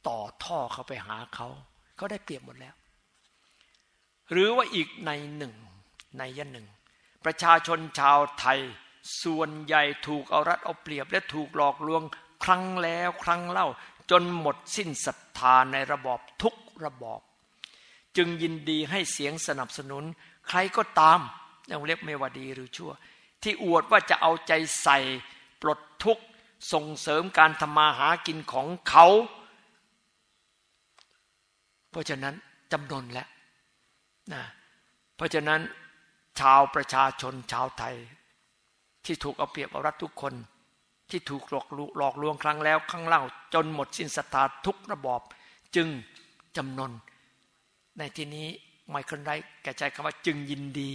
ต่อท่อเขาไปหาเขา เขาได้เปรียบหมดแล้ว หรือว่าอีกในหนึ่งในยันหนึ่ง ประชาชนชาวไทย ส่วนใหญ่ถูกเอารัดเอาเปรียบและถูกหลอกลวงครั้งแล้วครั้งเล่า จนหมดสิ้นศรัทธาในระบอบทุกระบอบ จึงยินดีให้เสียงสนับสนุน ใครก็ตามยังเรียกไม่ว่าดีหรือชั่ว ที่อวดว่าจะเอาใจใส่ ปลดทุกข์ส่งเสริมการทำมาหากินของเขา เพราะฉะนั้นจำนวนแล้วนะเพราะฉะนั้นชาวประชาชนชาวไทย ที่ถูกเอาเปรียบเอารัดทุกคน ที่ถูกหลอกหลอกลวงครั้งแล้วครั้งเล่าจนหมดสิ้นศรัทธาทุกระบอบ จึงจำนน ในที่นี้ไมเคิลไรแกใช้คำว่าจึงยินดี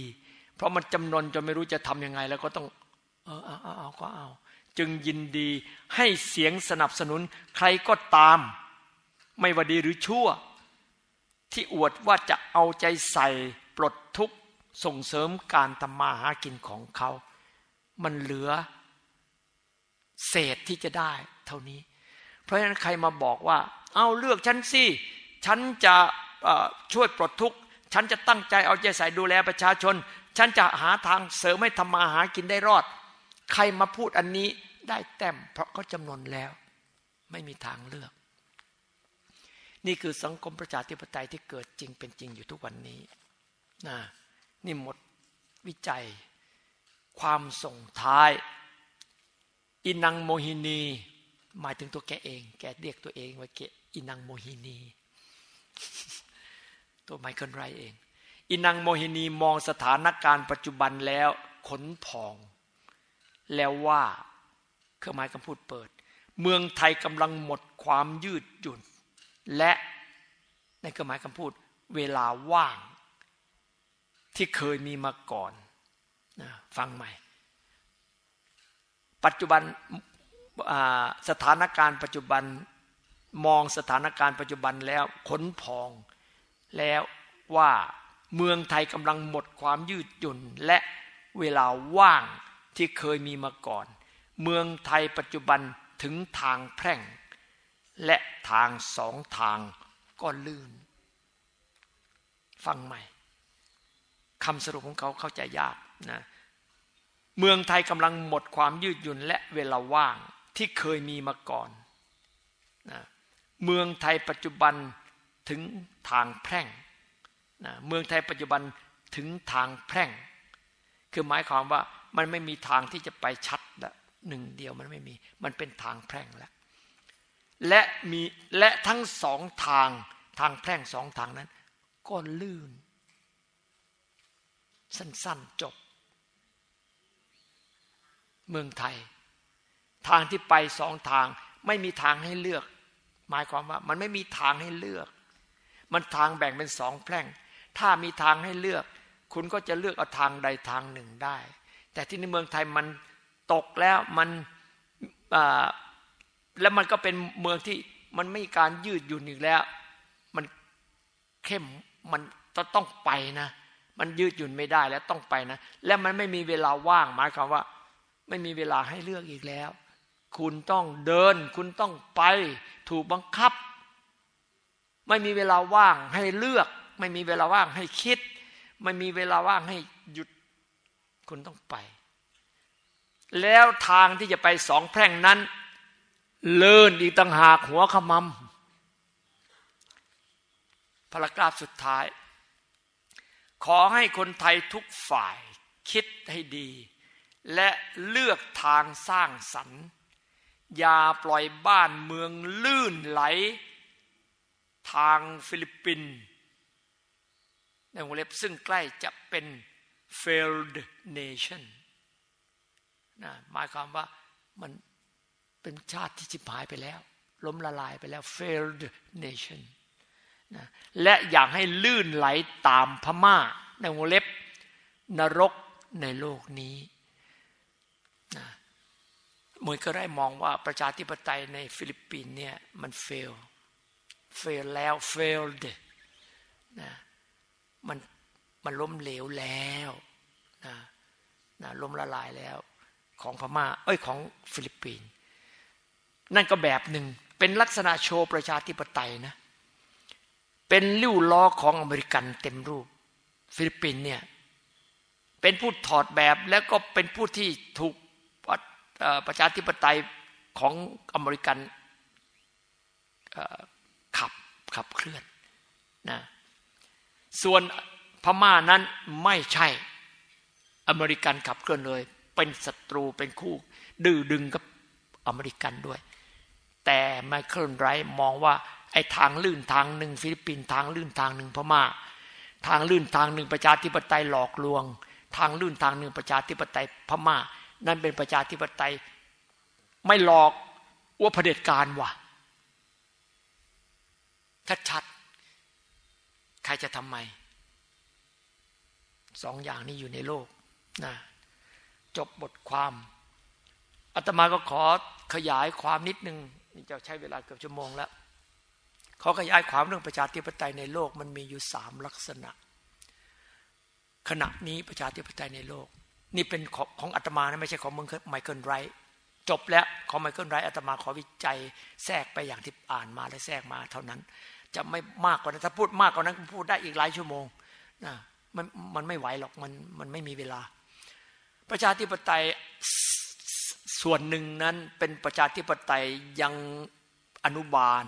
เพราะมันจำนนจนไม่รู้จะทํำยังไง แล้วก็ต้อง เออเอาเอาเอาก็เอา จึงยินดีให้เสียงสนับสนุนใครก็ตาม ไม่ว่าดีหรือชั่ว ที่อวดว่าจะเอาใจใส่ปลดทุกข์ส่งเสริมการทำมาหากินของเขา มันเหลือ เศษที่จะได้ เท่านี้ เพราะฉะนั้นใครมาบอกว่า เอาเลือกฉันสิฉันจะช่วยปลดทุกข์ฉันจะตั้งใจเอาใจใส่ดูแลประชาชน ฉันจะหาทางเสริมให้ทำมาหากินได้รอด ใครมาพูดอันนี้ได้แต้ม เพราะเขาจำนวนแล้ว ไม่มีทางเลือก นี่คือสังคมประชาธิปไตยที่เกิดจริงเป็นจริงอยู่ทุกวันนี้นะนี่หมดวิจัย ความส่งท้าย อินังโมหินี หมายถึงตัวแกเอง แกเรียกตัวเองว่าแกอินังโมหินี ตัวไมเคิลไรเอง อินังโมหินีมองสถานการณ์ปัจจุบันแล้วขนพอง แล้วว่าเครื่องหมายคำพูดเปิด เมืองไทยกำลังหมดความยืดหยุ่น และในเครื่องหมายคำพูด เวลาว่าง ที่เคยมีมาก่อน ฟังใหม่ ปัจจุบันสถานการณ์ปัจจุบันมองสถานการณ์ปัจจุบันแล้วขนพอง แล้วว่าเมืองไทยกำลังหมดความยืดหยุ่นและเวลาว่างที่เคยมีมาก่อน เมืองไทยปัจจุบันถึงทางแพร่ง และทางสองทางก็ลื่น ฟังใหม่คำสรุปของเขาเข้าใจยาก นะเมืองไทยกำลังหมดความยืดหยุ่นและเวลาว่างที่เคยมีมาก่อนนะเมืองไทยปัจจุบันถึงทางแพร่งนะเมืองไทยปัจจุบันถึงทางแพร่ง คือหมายความว่ามันไม่มีทางที่จะไปชัดละหนึ่งเดียวมันไม่มี มันเป็นทางแพร่งแล้ว และมีและทั้งสองทางทางแพร่งสองทางนั้นก็ลื่น สั้นๆจบ เมืองไทย ทางที่ไปสองทาง ไม่มีทางให้เลือก หมายความว่ามันไม่มีทางให้เลือก มันทางแบ่งเป็นสองแพร่ง ถ้ามีทางให้เลือก คุณก็จะเลือกเอาทางใดทางหนึ่งได้ แต่ที่ในเมืองไทยมันตกแล้วมันแล้วมันก็เป็นเมืองที่มันไม่มีการยืดหยุ่นอีกแล้ว มันเข้มมันต้องไปนะ มันยืดหยุ่นไม่ได้แล้วต้องไปนะ และมันไม่มีเวลาว่างหมายความว่า ไม่มีเวลาให้เลือกอีกแล้ว คุณต้องเดิน คุณต้องไป ถูกบังคับ ไม่มีเวลาว่างให้เลือก ไม่มีเวลาว่างให้คิด ไม่มีเวลาว่างให้หยุด คุณต้องไป แล้วทางที่จะไปสองแพร่งนั้น เลินอีกต่างหากหัวขมำพารากราฟสุดท้าย ขอให้คนไทยทุกฝ่ายคิดให้ดี และเลือกทางสร้างสรรค์อย่าปล่อยบ้านเมืองลื่นไหล ทางฟิลิปปินส์ในวงเล็บซึ่งใกล้จะเป็น failed nation นะหมายความว่ามันเป็นชาติที่ชิบหายไปแล้ว ล้มละลายไปแล้ว failed nation นะและอยากให้ลื่นไหลตามพม่า ในวงเล็บนรกในโลกนี้ มวยก็ได้มองว่าประชาธิปไตยในฟิลิปปินเนี่ยมัน fail fail แล้ว failed นะมันมันล้มเหลวแล้วนะนะล้มละลายแล้วของพม่า เอ้ยของฟิลิปปิน นั่นก็แบบหนึ่งเป็นลักษณะโชว์ประชาธิปไตยนะ เป็นลิ้วล้อของอเมริกันเต็มรูป ฟิลิปปินเนี่ยเป็นผู้ถอดแบบแล้วก็เป็นผู้ที่ถูก ประชาธิปไตยของอเมริกันขับขับเคลื่อนนะส่วนพม่านั้นไม่ใช่อเมริกันขับเคลื่อนเลย เป็นศัตรูเป็นคู่ ดื้อดึงกับอเมริกันด้วย แต่ไมเคิลไรมองว่าไอ้ทางลื่นทางหนึ่งฟิลิปปินส์ทางลื่นทางหนึ่งพม่า ทางลื่นทางหนึ่งประชาธิปไตยหลอกลวง ทางลื่นทางหนึ่งประชาธิปไตยพม่า นั่นเป็นประชาธิปไตย ไม่หลอกว่าเผด็จการว่ะชัดๆใครจะทำไมสองอย่างนี้อยู่ในโลกนะจบบทความอาตมาก็ขอขยายความนิดนึงนี่จะใช้เวลาเกือบชั่วโมงแล้วขาขยายความเรื่องประชาธิปไตยในโลกมันมีอยู่สามลักษณะ ขณะนี้ประชาธิปไตยในโลก นี่เป็นของของอาตมานะไม่ใช่ของมึงไมเคิลไรท์จบแล้วของไมเคิลไรท์อาตมาขอวิจัยแทรกไปอย่างที่อ่านมาและแทรกมาเท่านั้น จะไม่มากกว่านั้นถ้าพูดมากกว่านั้นพูดได้อีกหลายชั่วโมงนะมันมันไม่ไหวหรอกมันมันไม่มีเวลา ประชาธิปไตยส่วนหนึ่งนั้นเป็นประชาธิปไตยยังอนุบาล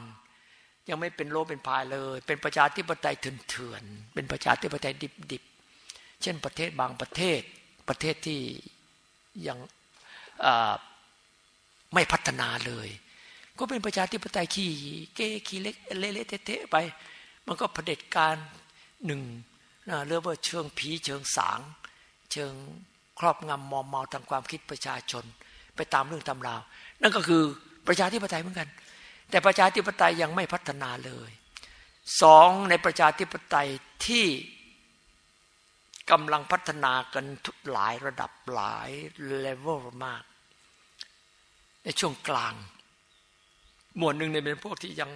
ยังไม่เป็นโลเป็นพายเลย เป็นประชาธิปไตยเถื่อนๆเป็นประชาธิปไตยดิบๆเช่นประเทศบางประเทศ ประเทศที่ยังไม่พัฒนาเลย ก็เป็นประชาธิปไตยขี้เก้ขี้เล็กเละเทะไป มันก็เผด็จการหนึ่งเรียกว่าเชิงผีเชิงสาง เชิงครอบงำมอมเมาทางความคิดประชาชน ไปตามเรื่องตำราว นั่นก็คือประชาธิปไตยเหมือนกัน แต่ประชาธิปไตยยังไม่พัฒนาเลยสองในประชาธิปไตยที่ กำลังพัฒนากันทุกหลายระดับหลายเลเวลมาก ในช่วงกลาง หมวดหนึ่งเนี่ยเป็นพวกที่ยัง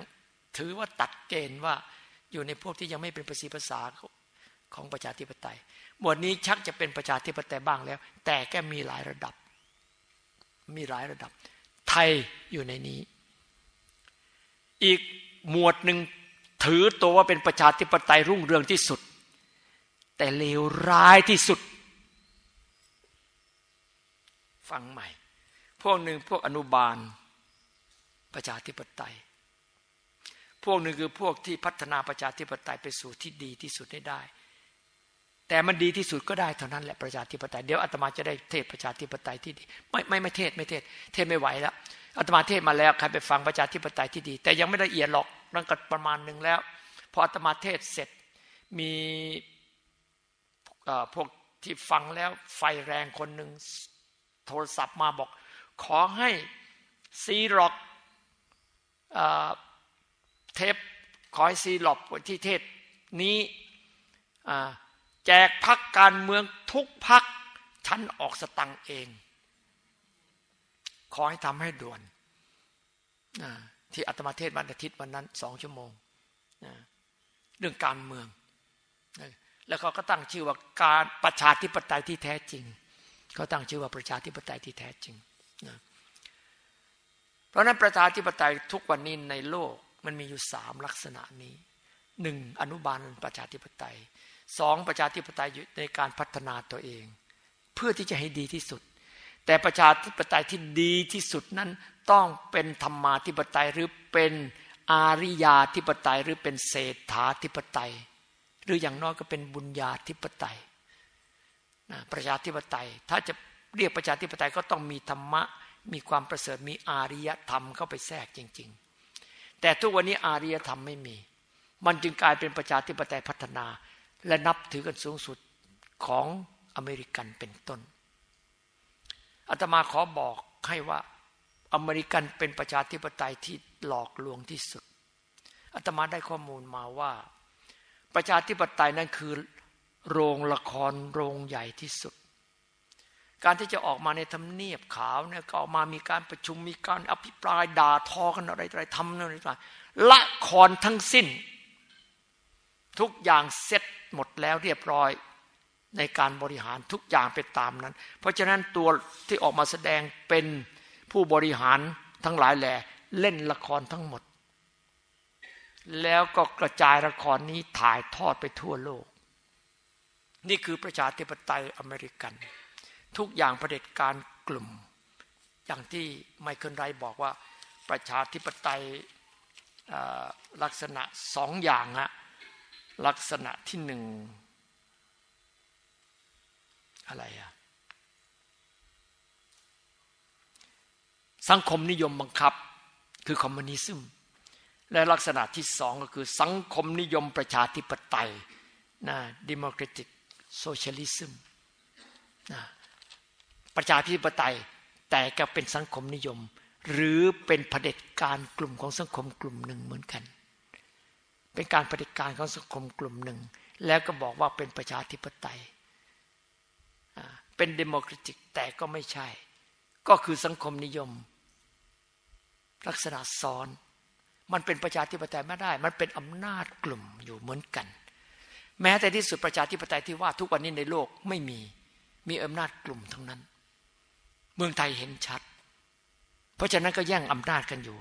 ถือว่าตัดเกณฑ์ว่าอยู่ในพวกที่ยังไม่เป็นภาษีภาษาของประชาธิปไตย หมวดนี้ชักจะเป็นประชาธิปไตยบ้างแล้ว แต่แกมีหลายระดับ มีหลายระดับ ไทยอยู่ในนี้ อีกหมวดหนึ่งถือตัวว่าเป็นประชาธิปไตยรุ่งเรืองที่สุด แต่เลวร้ายที่สุด ฟังใหม่ พวกหนึ่งพวกอนุบาล ประชาธิปไตย พวกหนึ่งคือพวกที่พัฒนาประชาธิปไตยไปสู่ที่ดีที่สุดได้ แต่มันดีที่สุดก็ได้เท่านั้นแหละประชาธิปไตยเดี๋ยวอาตมาจะได้เทศประชาธิปไตยที่ดีไม่ไม่ไม่เทศไม่เทศ เทศไม่ไหวแล้วอาตมาเทศมาแล้วใครไปฟังประชาธิปไตยที่ดี แต่ยังไม่ละเอียดหรอกนั่นก็ประมาณหนึ่งแล้วพออาตมาเทศเสร็จมี พวกที่ฟังแล้วไฟแรงคนหนึ่งโทรศัพท์มาบอก ขอให้ซีร็อกเทปขอให้ซีล็อกที่เทศนี้แจกพักการเมืองทุกพักฉันออกสตังเอง ขอให้ทำให้ด่วนที่อัตมาเทศวันอาทิตย์วันนั้นสองชั่วโมง เรื่องการเมือง แล้วเขาก็ตั้งชื่อว่าการประชาธิปไตยที่แท้จริง เขาตั้งชื่อว่าประชาธิปไตยที่แท้จริงเพราะนั้นประชาธิปไตยทุกวันนี้ในโลกมันมีอยู่สามลักษณะนี้หนึ่งอนุบาลประชาธิปไตยสองประชาธิปไตยในการพัฒนาตัวเอง เพื่อที่จะให้ดีที่สุด แต่ประชาธิปไตยที่ดีที่สุดนั้นต้องเป็นธรรมาธิปไตยหรือเป็นอาริยาธิปไตยหรือเป็นเศรษฐาธิปไตย หรืออย่างน้อยก็เป็นบุญญาธิปไตยประชาธิปไตย ถ้าจะเรียกประชาธิปไตยก็ต้องมีธรรมะ มีความประเสริฐมีอาริยธรรมเข้าไปแทรกจริง ๆ แต่ทุกวันนี้อาริยธรรมไม่มี มันจึงกลายเป็นประชาธิปไตยพัฒนา และนับถือกันสูงสุดของอเมริกันเป็นต้นอาตมาขอบอกให้ว่าอเมริกันเป็นประชาธิปไตยที่หลอกลวงที่สุดอาตมาได้ข้อมูลมาว่า ประชาธิปไตยนั้นคือโรงละครโรงใหญ่ที่สุด การที่จะออกมาในทำเนียบขาวเนี่ยก็ออกมามีการประชุมมีการอภิปรายด่าทอกันอะไรอะไรทำอะไรต่างละครทั้งสิ้น ทุกอย่างเสร็จหมดแล้วเรียบร้อยในการบริหารทุกอย่างไปตามนั้น เพราะฉะนั้นตัวที่ออกมาแสดงเป็นผู้บริหารทั้งหลายแหล่เล่นละครทั้งหมด แล้วก็กระจายละครนี้ถ่ายทอดไปทั่วโลก นี่คือประชาธิปไตยอเมริกัน ทุกอย่างประเด็จการกลุ่ม อย่างที่ไมเคิลไรบอกว่าประชาธิปไตยลักษณะสองอย่างอะลักษณะที่หนึ่งอะไรอะสังคมนิยมบังคับคือคอมมิวนิซึม และลักษณะที่สองก็คือสังคมนิยมประชาธิปไตยนะ democratic socialism นะประชาธิปไตยแต่ก็เป็นสังคมนิยม หรือเป็นเผด็จการกลุ่มของสังคมกลุ่มหนึ่งเหมือนกัน เป็นการเผด็จการของสังคมกลุ่มหนึ่ง แล้วก็บอกว่าเป็นประชาธิปไตยเป็นเดโมครติกแต่ก็ไม่ใช่ ก็คือสังคมนิยม ลักษณะซ้อน มันเป็นประชาธิปไตยไม่ได้ มันเป็นอำนาจกลุ่มอยู่เหมือนกัน แม้แต่ที่สุดประชาธิปไตยที่ว่าทุกวันนี้ในโลกไม่มี มีอำนาจกลุ่มทั้งนั้น เมืองไทยเห็นชัด เพราะฉะนั้นก็แย่งอำนาจกันอยู่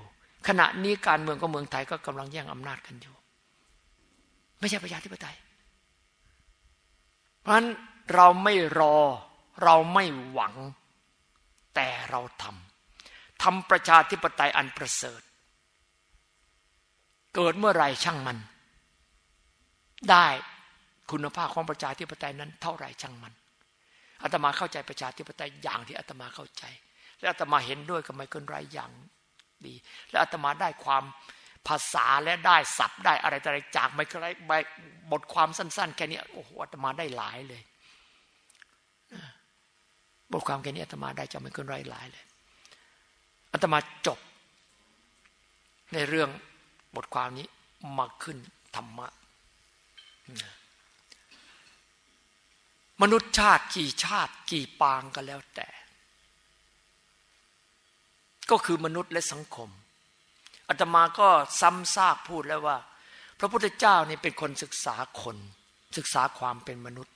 ขณะนี้การเมืองของเมืองไทยก็กำลังแย่งอำนาจกันอยู่ ไม่ใช่ประชาธิปไตย เพราะฉะนั้นเราไม่รอเราไม่หวัง แต่เราทำทำประชาธิปไตยอันประเสริฐ เกิดเมื่อไรช่างมัน ได้คุณภาพของประชาธิปไตยนั้น เท่าไรช่างมันอาตมาเข้าใจประชาธิปไตยอย่างที่อาตมาเข้าใจ และอาตมาเห็นด้วยกับไมเคิลไรอย่างดี และอาตมาได้ความภาษาและได้ศัพท์ได้อะไรอะไรจากไมเคิลไรบทความสั้น ๆ แค่นี้โอ้โหอาตมาได้หลายเลยบทความแค่นี้อาตมาได้จะไมเกินไรหลายเลยอาตมาจบ ในเรื่อง บทความนี้มาขึ้นธรรมะ มนุษย์ชาติกี่ชาติกี่ปางก็แล้วแต่ ก็คือมนุษย์และสังคมอาตมาก็ซ้ำซากพูดแล้วว่า พระพุทธเจ้านี่เป็นคนศึกษาคน ศึกษาความเป็นมนุษย์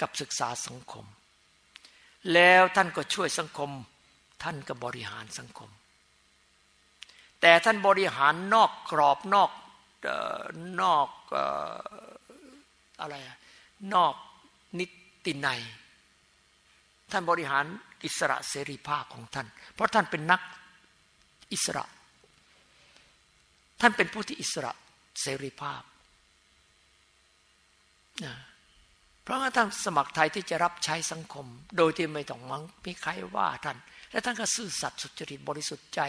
กับศึกษาสังคม แล้วท่านก็ช่วยสังคม ท่านก็บริหารสังคม แต่ท่านบริหารนอกกรอบนอกนอกอะไรนอกนิติในท่านบริหารอิสระเสรีภาพของท่าน เพราะท่านเป็นนักอิสระ ท่านเป็นผู้ที่อิสระเสรีภาพนะเพราะว่าท่านสมัครไทยที่จะรับใช้สังคม โดยที่ไม่ต้องมังมีใครว่าท่าน และท่านก็ซื่อสัตย์สุจริตบริสุทธิ์ใจ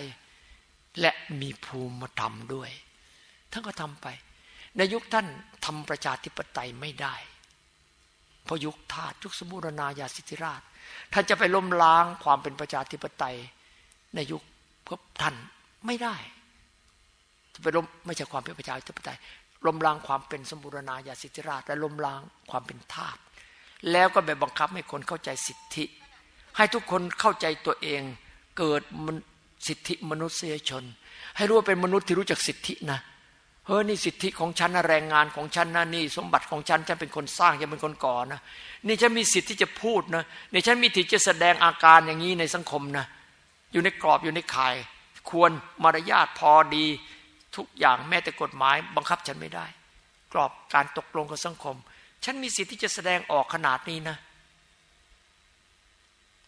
และมีภูมิธรรมด้วย ท่านก็ทำไป ในยุคท่านทำประชาธิปไตยไม่ได้ เพราะยุคทาสยุคสมุรณาญาสิทธิราช ท่านจะไปล้มล้างความเป็นประชาธิปไตย ในยุคพบท่านไม่ได้ จะไปล้มไม่ใช่ความเป็นประชาธิปไตยล้มล้างความเป็นสมบูรณาญาสิทธิราช และล้มล้างความเป็นทาสแล้วก็แบบบังคับให้คนเข้าใจสิทธิ ให้ทุกคนเข้าใจตัวเองเกิดมัน สิทธิมนุษยชน ให้รู้ว่าเป็นมนุษย์ที่รู้จักสิทธินะเฮ้ยนี่สิทธิของฉันนะแรงงานของฉันนะนี่ สมบัติของฉันฉันเป็นคนสร้างฉันเป็นคนก่อนะนี่ฉันมีสิทธิที่จะพูดนะนี่ฉันมีสิทธิจะแสดงอาการอย่างนี้ในสังคมนะอยู่ในกรอบอยู่ในข่าย ควรมารยาทพอดี ทุกอย่างแม้แต่กฎหมาย บังคับฉันไม่ได้ กรอบการตกลงกับสังคม ฉันมีสิทธิที่จะแสดงออกขนาดนี้นะ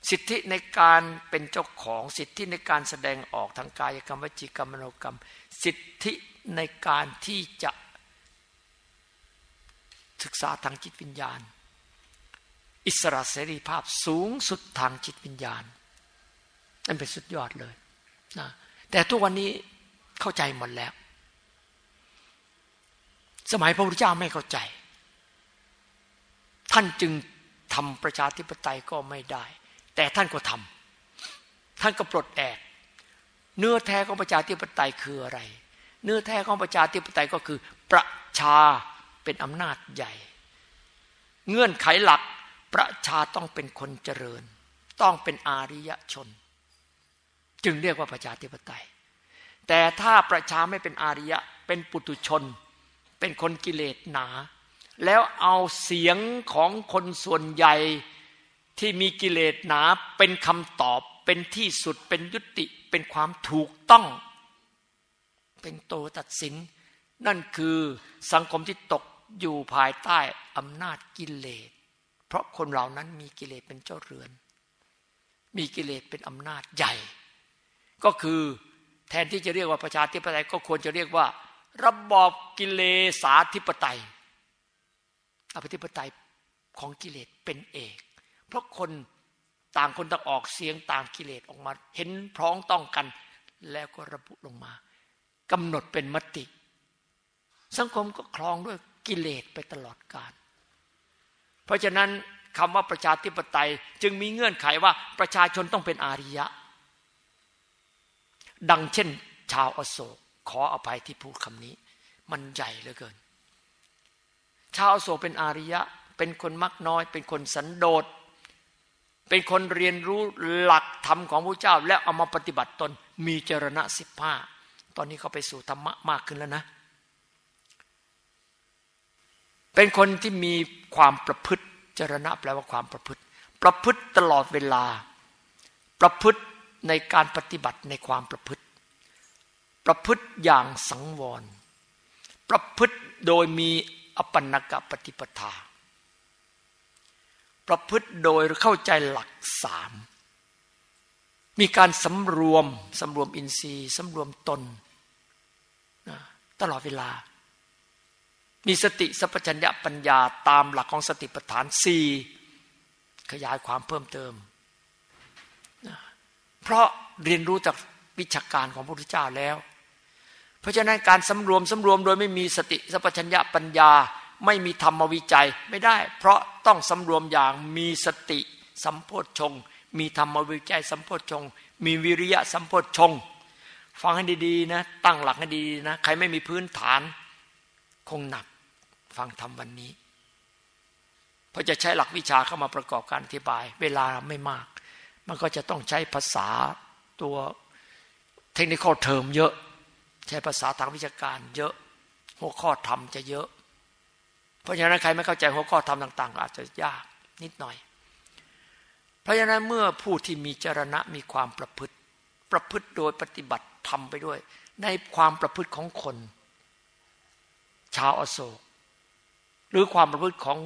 สิทธิในการเป็นเจ้าของสิทธิในการแสดงออกทางกายกรรมวจีกรรมมโนกรรม สิทธิในการที่จะศึกษาทางจิตวิญญาณ อิสระเสรีภาพสูงสุดทางจิตวิญญาณนั่นเป็นสุดยอดเลยนะแต่ทุกวันนี้เข้าใจหมดแล้ว สมัยพระพุทธเจ้าไม่เข้าใจ ท่านจึงทำประชาธิปไตยก็ไม่ได้ แต่ท่านก็ทำท่านก็ปลดแอก เนื้อแท้ของประชาธิปไตยคืออะไร เนื้อแท้ของประชาธิปไตยก็คือ ประชาเป็นอำนาจใหญ่ เงื่อนไขหลักประชาต้องเป็นคนเจริญ ต้องเป็นอาริยชน จึงเรียกว่าประชาธิปไตย แต่ถ้าประชาไม่เป็นอาริยะเป็นปุตุชน เป็นคนกิเลสหนา แล้วเอาเสียงของคนส่วนใหญ่ ที่มีกิเลสหนาเป็นคำตอบเป็นที่สุดเป็นยุติเป็นความถูกต้อง เป็นโตตัดสิน นั่นคือสังคมที่ตกอยู่ภายใต้อำนาจกิเลส เพราะคนเหล่านั้นมีกิเลสเป็นเจ้าเรือน มีกิเลสเป็นอำนาจใหญ่ ก็คือแทนที่จะเรียกว่าประชาธิปไตยก็ควรจะเรียกว่า ระบอบกิเลสาธิปไตยอภิธิปไตยของกิเลสเป็นเอก เพราะคนต่างคนต่างออกเสียงต่างกิเลสออกมา เห็นพร้องต้องกัน แล้วก็ระบุลงมากกำหนดเป็นมติ สังคมก็คลองด้วยกิเลสไปตลอดกาลเพราะฉะนั้นคำว่าประชาธิปไตยจึงมีเงื่อนไขว่าประชาชนต้องเป็นอาริยะ ดังเช่น ชาวอโศกขออภัยที่พูดคำนี้ มันใหญ่เหลือเกิน ชาวอโศกเป็นอาริยะ เป็นคนมักน้อย เป็นคนสันโดษ เป็นคนเรียนรู้หลักธรรมของพระเจ้า แล้วเอามาปฏิบัติตนมีเจรณะสิบห้าตอนนี้เขาไปสู่ธรรมะมากขึ้นแล้วนะ เป็นคนที่มีความประพฤติจรณะแปลว่าความประพฤติ ประพฤติตลอดเวลา ประพฤติในการปฏิบัติในความประพฤติ ประพฤติอย่างสังวร ประพฤติโดยมีอปันนกปฏิปทา ประพฤติโดยเข้าใจหลักสาม มีการสำรวมสำรวมอินทรีย์สำรวมตนตลอดเวลา มีสติสัพพัญญะปัญญาตามหลักของสติปัฏฐานสี่ขยายความเพิ่มเติม เพราะเรียนรู้จากวิชาการของพระพุทธเจ้าแล้ว เพราะฉะนั้นการสำรวมสำรวมโดยไม่มีสติสัพพัญญะปัญญา ไม่มีธรรมวิจัยไม่ได้ เพราะต้องสำรวมอย่างมีสติสัมโพชง มีธรรมวิจัยสัมโพชง มีวิริยะสัมโพชง ฟังให้ดีๆนะ ตั้งหลักให้ดีนะ ใครไม่มีพื้นฐาน คงหนัก ฟังธรรมวันนี้ เพราะจะใช้หลักวิชาเข้ามาประกอบการอธิบาย เวลาไม่มาก มันก็จะต้องใช้ภาษาตัวเทคนิคเทอมเยอะ ใช้ภาษาทางวิชาการเยอะ หัวข้อธรรมจะเยอะ เพราะฉะนั้นใครไม่เข้าใจหัวข้อธรรมต่าง ๆ อาจจะยากนิดหน่อย เพราะฉะนั้นเมื่อผู้ที่มีจรณะมีความประพฤติ ประพฤติโดยปฏิบัติทำไปด้วย ในความประพฤติของคน ชาวอโศก หรือความประพฤติของ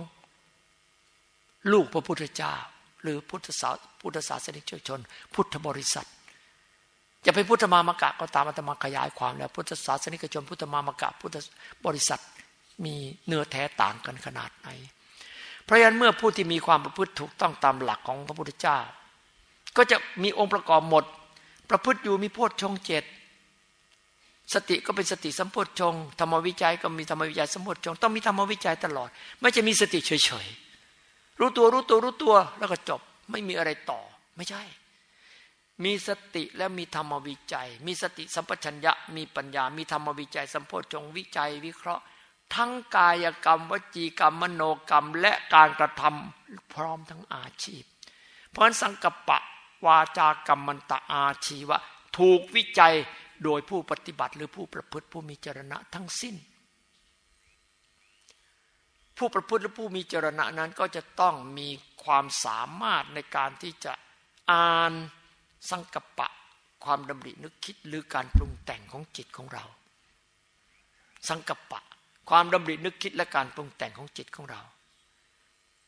ลูกพระพุทธเจ้า หรือพุทธศาพุทธศาสนิกชน พุทธบริษัท จะเป็นพุทธมามกะก็ตามอาตมาขยายความแล้ว พุทธศาสนิกชน พุทธมามกะพุทธบริษัท มีเนื้อแท้ต่างกันขนาดไหน เพราะฉะนั้นเมื่อผู้ที่มีความประพฤติถูกต้องตามหลักของพระพุทธเจ้า ก็จะมีองค์ประกอบหมด ประพฤติอยู่มีโพชฌงเจ็ดสติก็เป็นสติสัมโพชฌงธรรมวิจัยก็มีธรรมวิจัยสัมโพชฌงต้องมีธรรมวิจัยตลอด ไม่จะมีสติเฉยๆรู้ตัวรู้ตัวรู้ตัวแล้วก็จบไม่มีอะไรต่อไม่ใช่ มีสติและมีธรรมวิจัย มีสติสัมปชัญญะ มีปัญญา มีธรรมวิจัย สัมโพชฌงวิจัย วิเคราะห์ ทั้งกายกรรม วจีกรรม มโนกรรม และการกระทำพร้อมทั้งอาชีพ เพราะฉะนั้นสังกปะวาจากรรมมันตะอาชีวะ ถูกวิจัยโดยผู้ปฏิบัติหรือผู้ประพฤติผู้มีจรณะทั้งสิ้น ผู้ประพฤติและผู้มีจรณะนั้นก็จะต้องมีความสามารถในการที่จะอ่านสังกปะ ความดำรินึกคิดหรือการปรุงแต่งของจิตของเรา สังกปะ ความดำรินึกคิดและการปรุงแต่งของจิตของเรา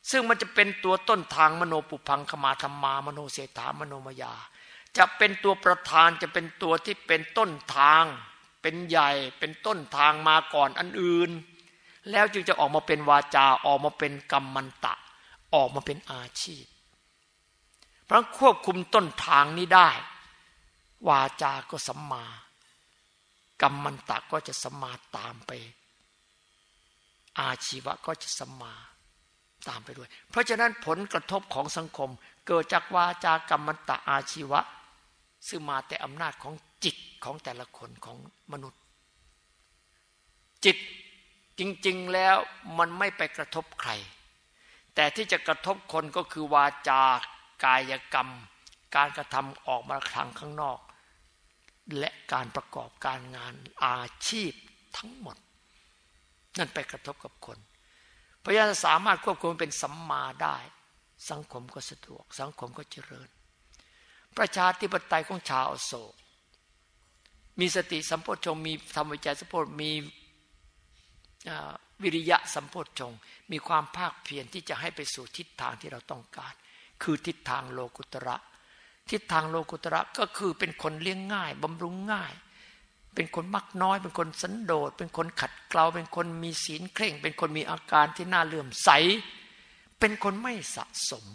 ซึ่งมันจะเป็นตัวต้นทางมโนปุพังขมาธรรมามโนเสถามโนมยา จะเป็นตัวประธานจะเป็นตัวที่เป็นต้นทาง เป็นใหญ่เป็นต้นทางมาก่อนอันอื่น แล้วจึงจะออกมาเป็นวาจาออกมาเป็นกรรมมันตะ ออกมาเป็นอาชีพ เพราะควบคุมต้นทางนี้ได้ วาจาก็สัมมากรรมมันตะก็จะสัมมาตามไป อาชีวะก็จะสัมมาตามไปด้วย เพราะฉะนั้นผลกระทบของสังคม เกิดจากวาจากรรมมันตะอาชีวะ ซึ่งมาแต่อำนาจของจิตของแต่ละคนของมนุษย์ จิตจริงๆแล้วมันไม่ไปกระทบใคร แต่ที่จะกระทบคนก็คือวาจากายกรรม การกระทำออกมาทางข้างนอก และการประกอบการงานอาชีพทั้งหมด นั่นไปกระทบกับคนพราะฉะนั้นสามารถควบคุมเป็นสัมมาได้ สังคมก็สะดวก สังคมก็เจริญ ประชาธิปไตยของชาวโศก มีสติสัมโพชงมีธรรมวิจัยสัมโพชมีวิริยะสัมโพชงมีความภาคเพียรที่จะให้ไปสู่ทิศทางที่เราต้องการ คือทิศทางโลกุตระ ทิศทางโลกุตระก็คือเป็นคนเลี้ยงง่ายบำรุงง่าย เป็นคนมักน้อย เป็นคนสันโดษ เป็นคนขัดเกลา เป็นคนมีศีลเคร่ง เป็นคนมีอาการที่น่าเลื่อมใส เป็นคนไม่สะสม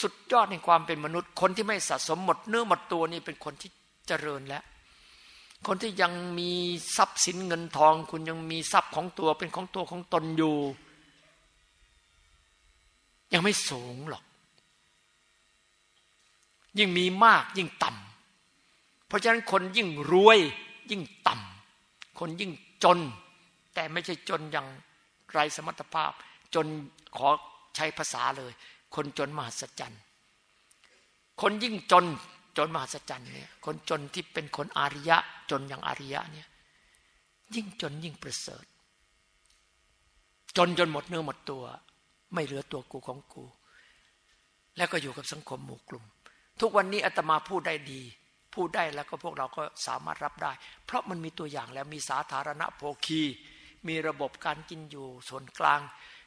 สุดยอดในความเป็นมนุษย์ คนที่ไม่สะสมหมดเนื้อหมดตัวนี่เป็นคนที่เจริญแล้ว คนที่ยังมีทรัพย์สินเงินทอง คุณยังมีทรัพย์ของตัวเป็นของตัวของตนอยู่ ยังไม่สูงหรอก ยิ่งมีมากยิ่งต่ำ เพราะฉะนั้นคนยิ่งรวยยิ่งต่ำคนยิ่งจน แต่ไม่ใช่จนอย่างไรสมรรถภาพ จนขอใช้ภาษาเลย คนจนมหัศจรรย์ คนยิ่งจนจนมหัศจรรย์เนี่ยคนจนที่เป็นคนอาริยะ จนอย่างอาริยะเนี่ยยิ่งจนยิ่งประเสริฐ จนจนหมดเนื้อหมดตัว ไม่เหลือตัวกูของกู แล้วก็อยู่กับสังคมหมู่กลุ่ม ทุกวันนี้อาตมาพูดได้ดี พูดได้แล้วก็พวกเราก็สามารถรับได้ เพราะมันมีตัวอย่างแล้วมีสาธารณโภคี มีระบบการกินอยู่ส่วนกลาง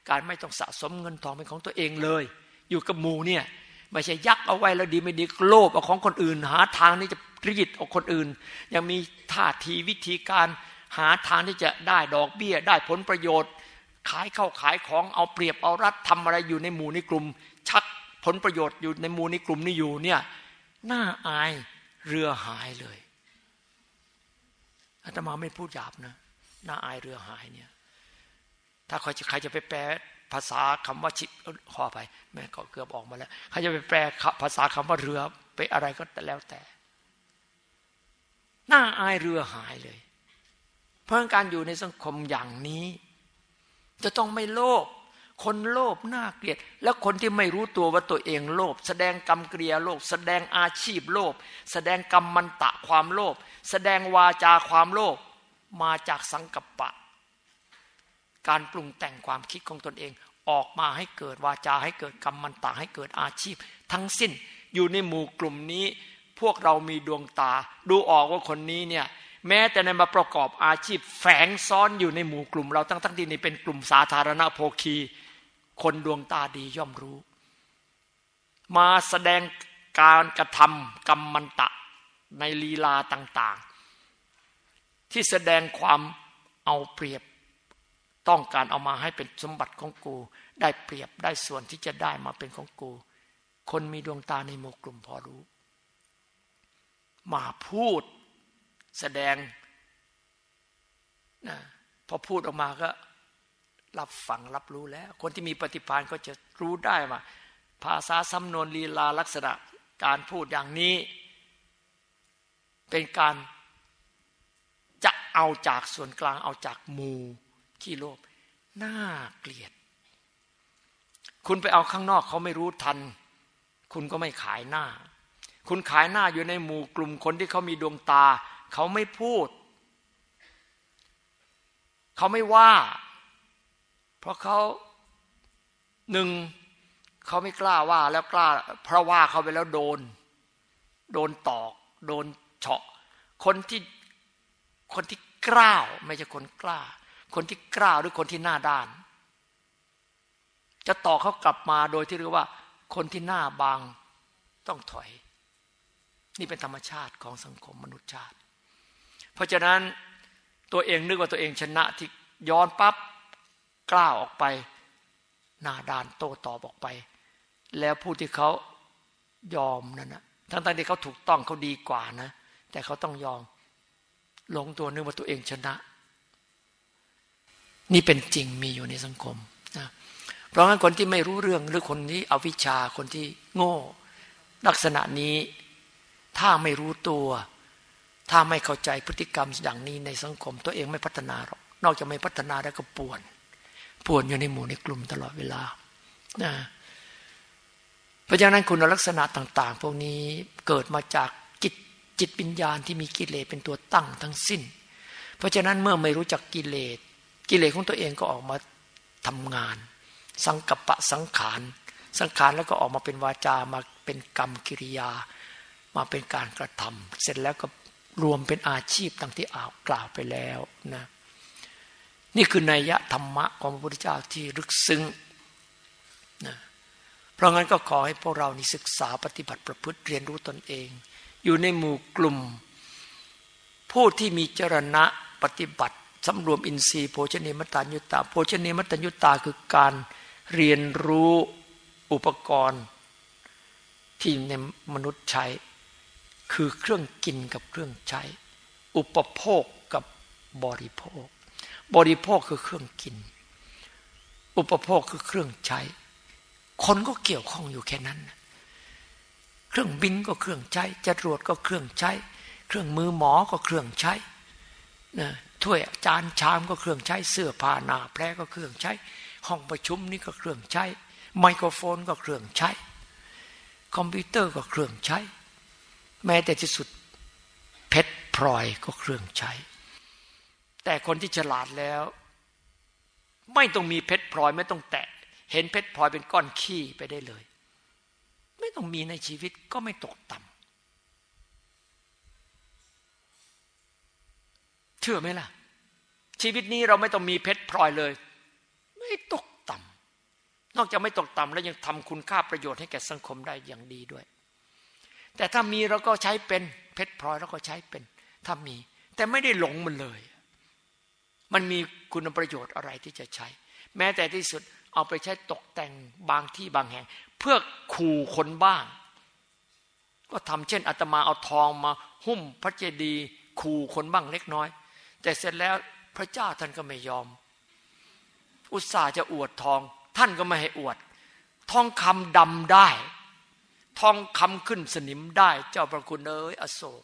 การไม่ต้องสะสมเงินทองเป็นของตัวเองเลย อยู่กับหมู่เนี่ยไม่ใช่ยักเอาไว้แล้วดีไม่ดีโลภเอาของคนอื่น หาทางที่จะรีดเอาคนอื่น ยังมีท่าทีวิธีการหาทางที่จะได้ดอกเบี้ย ได้ผลประโยชน์ ขายเข้าขายของเอาเปรียบเอารัดทำอะไรอยู่ในหมู่ในกลุ่ม ชักผลประโยชน์อยู่ในหมู่ในกลุ่มนี้อยู่เนี่ยน่าอาย เรือหายเลยอาตมาไม่พูดหยาบนะน่าอายเรือหายเนี่ย ถ้าใครจะใครจะไปแปลภาษาคำว่าชิขอไปแม่ก็เกือบออกมาแล้วเขาจะไปแปลภาษาคำว่าเรือไปอะไรก็แล้วแต่น้าอายเรือหายเลย เพราะการอยู่ในสังคมอย่างนี้ จะต้องไม่โลภ คนโลภน่าเกลียด แล้วคนที่ไม่รู้ตัวว่าตัวเองโลภแสดงกรรมเกลียโลภแสดงอาชีพโลภแสดงกรรมมันตะความโลภแสดงวาจาความโลภมาจากสังกัปปะ การปรุงแต่งความคิดของตนเองออกมาให้เกิดวาจาให้เกิดกรรมมันตาให้เกิดอาชีพ ทั้งสิ้นอยู่ในหมู่กลุ่มนี้ พวกเรามีดวงตา ดูออกว่าคนนี้เนี่ยแม้แต่ในมาประกอบอาชีพแฝงซ้อนอยู่ในหมู่กลุ่มเราทั้งทั้งที่นี่เป็นกลุ่มสาธารณโภคี คนดวงตาดีย่อมรู้ มาแสดงการกระทำกรรมมันตะในลีลาต่างๆ ที่แสดงความเอาเปรียบ ต้องการเอามาให้เป็นสมบัติของกู ได้เปรียบได้ส่วนที่จะได้มาเป็นของกู คนมีดวงตาในหมู่กลุ่มพอรู้ มาพูดแสดงนะพอพูดออกมาก็ รับฟังรับรู้แล้ว คนที่มีปฏิภาณก็จะรู้ได้ว่าภาษาสำนวนลีลาลักษณะการพูดอย่างนี้ เป็นการจะเอาจากส่วนกลางเอาจากหมู่ขี้โลภน่าเกลียด คุณไปเอาข้างนอกเขาไม่รู้ทัน คุณก็ไม่ขายหน้า คุณขายหน้าอยู่ในหมู่กลุ่มคนที่เขามีดวงตา เขาไม่พูด เขาไม่ว่า เพราะเขาหนึ่งเขาไม่กล้าว่าแล้วกล้า เพราะว่าเขาไปแล้วโดน โดนตอก โดนเฉาะ คนที่คนที่กล้าไม่ใช่คนกล้า คนที่กล้าหรือคนที่หน้าด้าน จะต่อเขากลับมาโดยที่เรียกว่า คนที่หน้าบางต้องถอย นี่เป็นธรรมชาติของสังคมมนุษยชาติ เพราะฉะนั้นตัวเองนึกว่าตัวเองชนะที่ย้อนปั๊บ กล้าออกไป หน้าด้านโตตอบออกไป แล้วผู้ที่เขายอมนั่นนะทั้งๆที่เขาถูกต้องเขาดีกว่านะ แต่เขาต้องยอมหลงตัวนึกว่าตัวเองชนะ นี่เป็นจริงมีอยู่ในสังคมนะเพราะงั้นคนที่ไม่รู้เรื่องหรือคนที่อวิชชาคนที่โง่ ลักษณะนี้ถ้าไม่รู้ตัว ถ้าไม่เข้าใจพฤติกรรมอย่างนี้ในสังคม ตัวเองไม่พัฒนาหรอกนอกจากไม่พัฒนาแล้วก็ป่วน ป่วนอยู่ในหมู่ในกลุ่มตลอดเวลานะเพราะฉะนั้นคุณลักษณะต่าง ๆ พวกนี้เกิดมาจากจิตจิตวิญญาณที่มีกิเลสเป็นตัวตั้งทั้งสิ้น เพราะฉะนั้นเมื่อไม่รู้จักกิเลส กิเลสของตัวเองก็ออกมาทำงาน สังกัปปะสังขาร สังขารแล้วก็ออกมาเป็นวาจามาเป็นกรรมกิริยา มาเป็นการกระทำเสร็จแล้วก็รวมเป็นอาชีพตั้งที่อ่าวกล่าวไปแล้วนะ นี่คือนัยยะธรรมะของพระพุทธเจ้าที่ลึกซึ้งนะเพราะงั้นก็ขอให้พวกเรานี่ศึกษาปฏิบัติประพฤติเรียนรู้ตนเอง อยู่ในหมู่กลุ่ม ผู้ที่มีจรณะปฏิบัติสำรวมอินทรีย์โภชเนมตัญยุตาโภชเนมตัญยุตาคือการเรียนรู้อุปกรณ์ ที่ในมนุษย์ใช้ คือเครื่องกินกับเครื่องใช้ อุปโภคกับบริโภค บริโภคคือเครื่องกิน อุปโภคคือเครื่องใช้ คนก็เกี่ยวข้องอยู่แค่นั้น เครื่องบินก็เครื่องใช้จรวดก็เครื่องใช้ เครื่องมือหมอก็เครื่องใช้นะถ้วยจานชามก็เครื่องใช้ เสื้อผ้าหนาแพรก็เครื่องใช้ ห้องประชุมนี่ก็เครื่องใช้ ไมโครโฟนก็เครื่องใช้ คอมพิวเตอร์ก็เครื่องใช้ แม้แต่ที่สุดเพชรพลอยก็เครื่องใช้ แต่คนที่ฉลาดแล้ว ไม่ต้องมีเพชรพลอยไม่ต้องแตะ เห็นเพชรพลอยเป็นก้อนขี้ไปได้เลย ไม่ต้องมีในชีวิตก็ไม่ตกต่ำเชื่อไหมล่ะ ชีวิตนี้เราไม่ต้องมีเพชรพลอยเลย ไม่ตกต่ำนอกจากไม่ตกต่ำแล้วยังทำคุณค่าประโยชน์ให้แก่สังคมได้อย่างดีด้วย แต่ถ้ามีเราก็ใช้เป็นเพชรพลอยเราก็ใช้เป็นถ้ามี แต่ไม่ได้หลงมันเลย มันมีคุณประโยชน์อะไรที่จะใช้ แม้แต่ที่สุดเอาไปใช้ตกแต่งบางที่บางแห่ง เพื่อขู่คนบ้าง ก็ทำเช่นอาตมาเอาทองมา หุ้มพระเจดีย์ขู่คนบ้างเล็กน้อย แต่เสร็จแล้วพระเจ้าท่านก็ไม่ยอม อุตส่าห์จะอวดทอง ท่านก็ไม่ให้อวด ทองคำดำได้ ทองคำขึ้นสนิมได้ เจ้าประคุณเอ้ยอโศก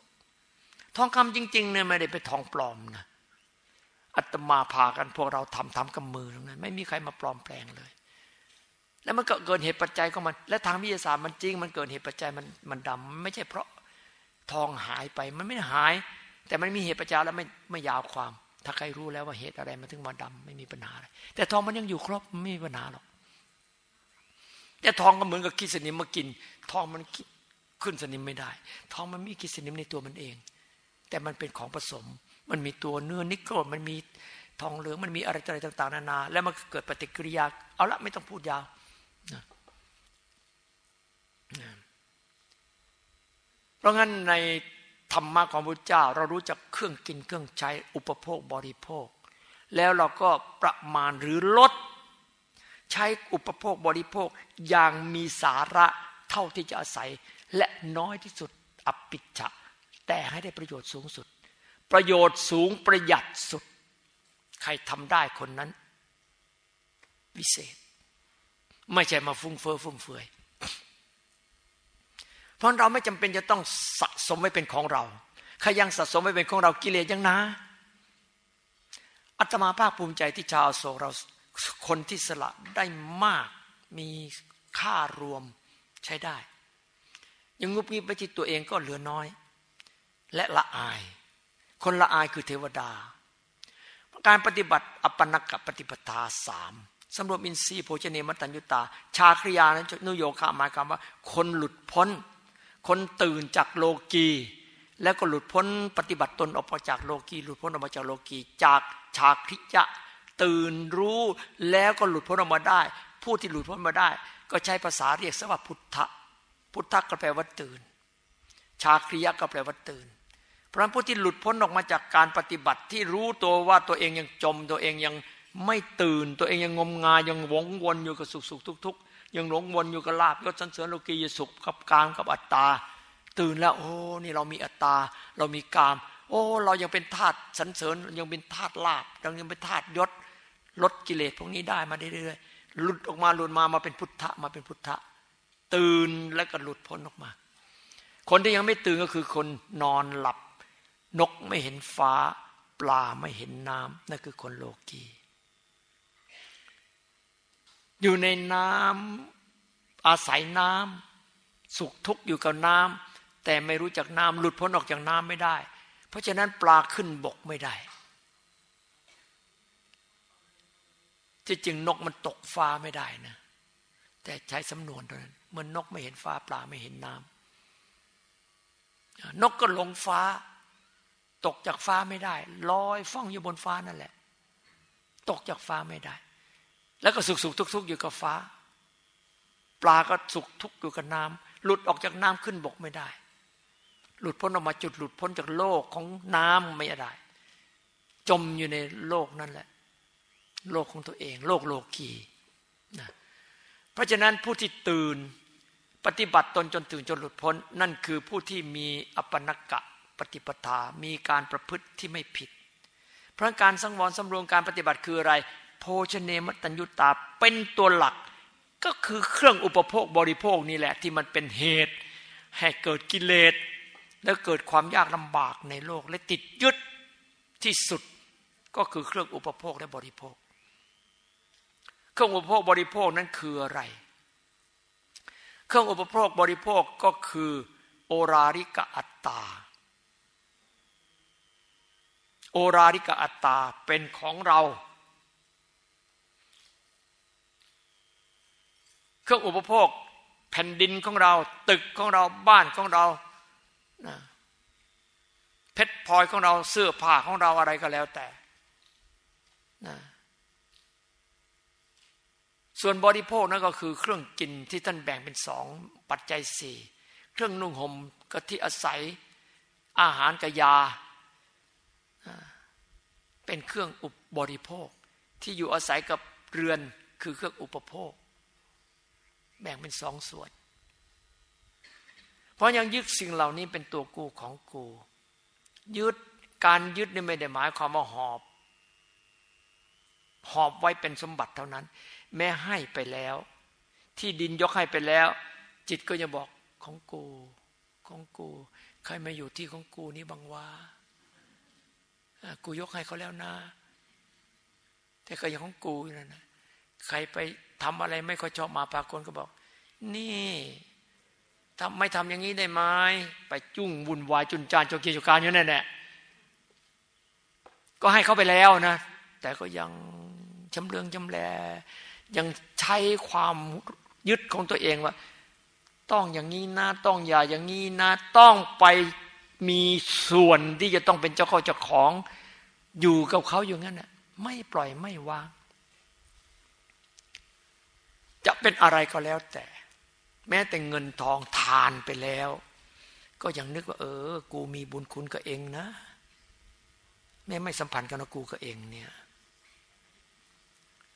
ทองคำจริงๆเนี่ยไม่ได้เป็นทองปลอมนะ อัตมาพากันพวกเราทำทำกับมือตรงนั้น ไม่มีใครมาปลอมแปลงเลย แล้วมันก็เกินเหตุปัจจัยของมัน และทางวิทยาศาสตร์มันจริง มันเกินเหตุปัจจัยมันมันดำไม่ใช่เพราะทองหายไปมันไม่หาย แต่มันมีเหตุปัจจัยแล้วไม่ไม่ยาวความ ถ้าใครรู้แล้วว่าเหตุอะไรมันถึงมาดำไม่มีปัญหาอะไรแต่ทองมันยังอยู่ครบไม่มีปัญหาหรอกแต่ทองก็เหมือนกับกิสนิมมากิน ทองมันขึ้นสนิมไม่ได้ ทองมันมีกิสนิมในตัวมันเอง แต่มันเป็นของผสม มันมีตัวเนื้อนิกโคลมันมีทองเหลืองมันมีอะไรอะไรต่าง ๆ นานา แล้วมันเกิดปฏิกิริยา เอาละไม่ต้องพูดยาวนะเพราะงั้นในธรรมะของพระเจ้า เรารู้จักเครื่องกินเครื่องใช้อุปโภคบริโภค แล้วเราก็ประมาณหรือลด ใช้อุปโภคบริโภคอย่างมีสาระเท่าที่จะอาศัย และน้อยที่สุดอปิชะแต่ให้ได้ประโยชน์สูงสุด ประโยชน์สูงประหยัดสุด ใครทำได้คนนั้น วิเศษ ไม่ใช่มาฟุ้งเฟ้อฟุ่มเฟือยเพราะเราไม่จำเป็นจะต้องสะสมไว้เป็นของเราใครยังสะสมไว้เป็นของเรากิเลสยังนะอัตมาภาคภูมิใจที่ชาวโศกเราคนที่สละได้มากมีค่ารวมใช้ได้ ยังงุบงิบไปที่ตัวเองก็เหลือน้อย และละอาย คนละอายคือเทวดา การปฏิบัติอปนกปฏิปทาสามสำรวมอินทรีย์โภชเนมัตัญญุตา ชาคริยานั้นนุโยคาหมายความว่า คนหลุดพ้น คนตื่นจากโลกี แล้วก็หลุดพ้นปฏิบัติตนออกมาจากโลกี หลุดพ้นออกมาจากโลกี จากชาคริยะ ตื่นรู้แล้วก็หลุดพ้นออกมาได้ ผู้ที่หลุดพ้นมาได้ ก็ใช้ภาษาเรียกสว่าพุทธะพุทธะก็แปลว่าตื่น ชาคริยะก็แปลว่าตื่น พระผู้ที่หลุดพ้นออกมาจากการปฏิบัติที่รู้ตัวว่าตัวเองยังจม ตัวเองยังไม่ตื่น ตัวเองยังงมงายยังวงวนอยู่กับสุขสุขทุกทุกยังหลงวนอยู่กับลาบยศสันเสริญโลกียสุขกับกามกับอัตตา ตื่นแล้วโอ้นี่เรามีอัตตา เรามีกาม โอ้เรายังเป็นธาตุสันเสริญยังเป็นธาตุลาบยังยังเป็นธาตุยศลดกิเลสพวกนี้ได้มาเรื่อยๆหลุดออกมาหลุดมามาเป็นพุทธะมาเป็นพุทธะ ตื่นแล้วก็หลุดพ้นออกมา คนที่ยังไม่ตื่นก็คือคนนอนหลับ นกไม่เห็นฟ้า ปลาไม่เห็นน้ำนั่นคือคนโลกีอยู่ในน้ำอาศัยน้ำสุขทุกข์อยู่กับน้ำแต่ไม่รู้จักน้ำหลุดพ้นออกจากน้ำไม่ได้ เพราะฉะนั้นปลาขึ้นบกไม่ได้ที่จริงนกมันตกฟ้าไม่ได้นะ แต่ใช้สำนวนเท่านั้นเมื่อนนกไม่เห็นฟ้าปลาไม่เห็นน้ำนกก็ลงฟ้า ตกจากฟ้าไม่ได้ลอยฟ้องอยู่บนฟ้านั่นแหละ ตกจากฟ้าไม่ได้ แล้วก็สุขสุขทุกทุกอยู่กับฟ้า ปลาก็สุขทุกอยู่กับน้ำหลุดออกจากน้ำขึ้นบกไม่ได้ หลุดพ้นออกมาจุดหลุดพ้นจากโลกของน้ำไม่ได้ จมอยู่ในโลกนั่นแหละ โลกของตัวเอง โลกโลกีนะเพราะฉะนั้นผู้ที่ตื่น ปฏิบัติตนจนตื่นจนหลุดพ้น นั่นคือผู้ที่มีอปนกะ ปฏิปทา มีการประพฤติที่ไม่ผิด เพราะการสังวรสำรวมการปฏิบัติคืออะไร โภชเนมตัญยุตาเป็นตัวหลัก ก็คือเครื่องอุปโภคบริโภคนี่แหละที่มันเป็นเหตุ ให้เกิดกิเลส แล้วเกิดความยากลำบากในโลก และติดยึดที่สุดก็คือเครื่องอุปโภคและบริโภค เครื่องอุปโภคบริโภคนั้นคืออะไร เครื่องอุปโภคบริโภคก็คือโอราริกะอัตตา โอราริกอัตตาเป็นของเรา เครื่องอุปโภคแผ่นดินของเรา ตึกของเราบ้านของเราเพชรพลอยของเราเสื้อผ้าของเราอะไรก็แล้วแต่ส่วนบริโภคนั่นก็คือเครื่องกินที่ท่านแบ่งเป็นสองปัจจัยสี่เครื่องนุ่งห่มก็ที่อาศัย อาหารกยา เป็นเครื่องอุปบริโภค ที่อยู่อาศัยกับเรือนคือเครื่องอุปโภค แบ่งเป็นสองส่วน เพราะยังยึดสิ่งเหล่านี้เป็นตัวกูของกู ยึดการยึดนี่ไม่ได้หมายความว่าหอบ หอบไว้เป็นสมบัติเท่านั้น แม้ให้ไปแล้ว ที่ดินยกให้ไปแล้ว จิตก็จะบอกของกู ของกู ใครมาอยู่ที่ของกูนี้บางว่า กูยกให้เขาแล้วนะ แต่ก็ยังของกูนั่นนะใครไปทำอะไรไม่ค่อยชอบมาปากนก็บอก นี่ทำไม่ทำอย่างนี้ได้ไหมไปจุ้งวุ่นวายจุนจานโจกีโจการอยู่นั่นแหละก็ให้เขาไปแล้วนะ แต่ก็ยังชำเลืองชำแล ยังใช้ความยึดของตัวเองว่า ต้องอย่างนี้นะ ต้องอย่าอย่างนี้นะ ต้องไป มีส่วนที่จะต้องเป็นเจ้าข้าเจ้าของอยู่กับเขาอยู่งั้นน่ะไม่ปล่อยไม่วาง จะเป็นอะไรก็แล้วแต่ แม้แต่เงินทองทานไปแล้ว ก็ยังนึกว่า เออ กูมีบุญคุณกับเองนะแม้ไม่สัมพันธ์กันกับกูกับเองเนี่ย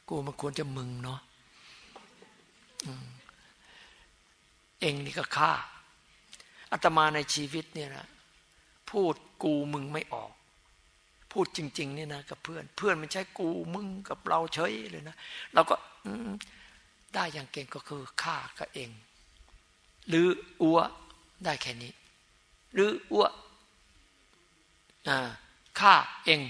กูมันควรจะมึงเนาะเองนี่ก็ฆ่าอาตมาในชีวิตเนี่ยนะ พูดกูมึงไม่ออก พูดจริง ๆ เนี่ยนะกับเพื่อน เพื่อนมันใช้กูมึงกับเราเฉยเลยนะเราก็ได้อย่างเก่งก็คือฆ่ากับเอง หรืออัวได้แค่นี้ หรืออัวฆ่าเอง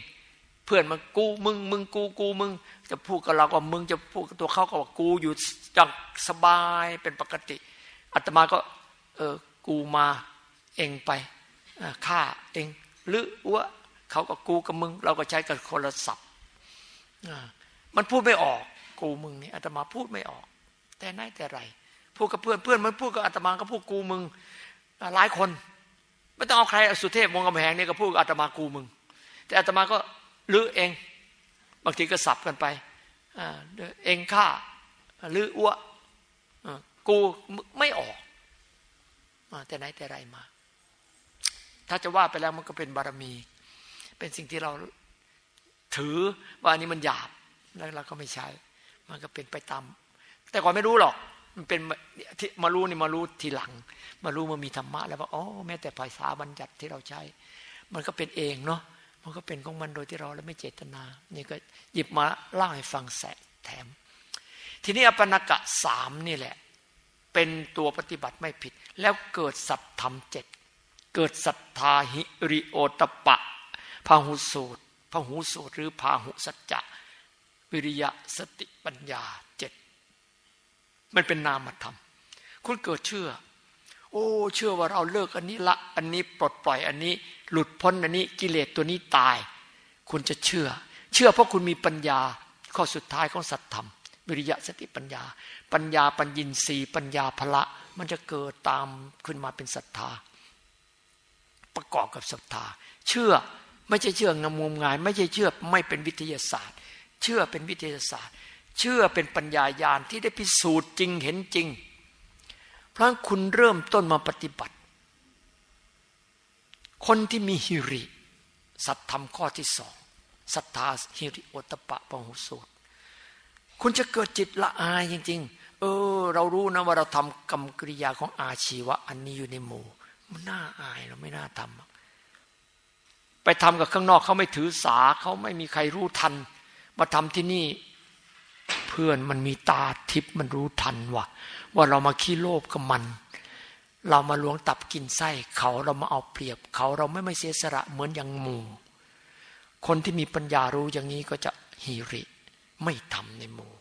เพื่อนมันกูมึง มึงกูกูมึง จะพูดกับเราก็มึงจะพูดกับตัวเขาก็ว่ากูอยู่อย่างสบายเป็นปกติอาตมาก็ เออกูมาเองไป ฆ่าเองหรือว่าเขาก็กูกับมึง เราก็ใช้กันคนละศัพท์มันพูดไม่ออก กูมึงนี่อาตมาพูดไม่ออก แต่ไหนแต่ไรพูดกับเพื่อนเพื่อนมันพูดกับอาตมาก็พูดกูมึงหลายคนไม่ต้องเอาใครสุเทพวงกำแหงเนี่ยก็พูดกับอาตมากูมึง แต่อาตมาก็หรือเองบางทีก็สับกันไปเองฆ่าหรืออ้วกูไม่ออกแต่ไหนแต่ไรมา ถ้าจะว่าไปแล้วมันก็เป็นบารมี เป็นสิ่งที่เราถือว่าอันนี้มันหยาบแล้วเราก็ไม่ใช้ มันก็เป็นไปตาม แต่ก่อนไม่รู้หรอก มันเป็นที่มารู้นี่มารู้ทีหลัง มารู้มามีธรรมะ แล้วว่าอ๋อแม้แต่ภาษาบัญญัติที่เราใช้ มันก็เป็นเองเนาะมันก็เป็นของมันโดยที่เราแล้วไม่เจตนา นี่ก็หยิบมาเล่าให้ฟังแสแถม ทีนี้อปนกะสามนี่แหละ เป็นตัวปฏิบัติไม่ผิด แล้วเกิดสัตธรรมเจ็ด เกิดศรัทธาหิริโอตปะพาหุสูตรพาหุสูตรหรือพาหุสัจจะ วิริยะสติปัญญาเจ็ดมันเป็นนามธรรม คุณเกิดเชื่อ โอ้ เชื่อว่าเราเลิกอันนี้ละ อันนี้ปลดปล่อยอันนี้ หลุดพ้นอันนี้กิเลสตัวนี้ตาย คุณจะเชื่อ เชื่อเพราะคุณมีปัญญาข้อสุดท้ายของสัตธรรม วิริยะสติปัญญา ปัญญาปัญญินรีปัญญาพละ มันจะเกิดตามขึ้นมาเป็นศรัทธา ประกอบกับศรัทธา เชื่อไม่ใช่เชื่องมงาย ไม่ใช่เชื่อไม่เป็นวิทยาศาสตร์ เชื่อเป็นวิทยาศาสตร์ เชื่อเป็นปัญญายาณที่ได้พิสูจน์จริงเห็นจริง เพราะคุณเริ่มต้นมาปฏิบัติ คนที่มีฮิริ สัตธรรมข้อที่สองศรัทธาฮิริโอตปะปะหุสูตร คุณจะเกิดจิตละอายจริง ๆ เออ เรารู้นะว่าเราทำกรรมกริยาของอาชีวะอันนี้อยู่ในหมู่ มันน่าอายเราไม่น่าทำไปทำกับข้างนอกเขาไม่ถือสาเขาไม่มีใครรู้ทัน มาทำที่นี่ เพื่อนมันมีตาทิพย์มันรู้ทันว่าว่าเรามาขี้โลภกับมัน เรามาลวงตับกินไส้เขาเรามาเอาเปรียบเขาเราไม่ไม่เสียสละเหมือนอย่างหมู่ คนที่มีปัญญารู้อย่างนี้ก็จะหิริ ไม่ทำในหมู่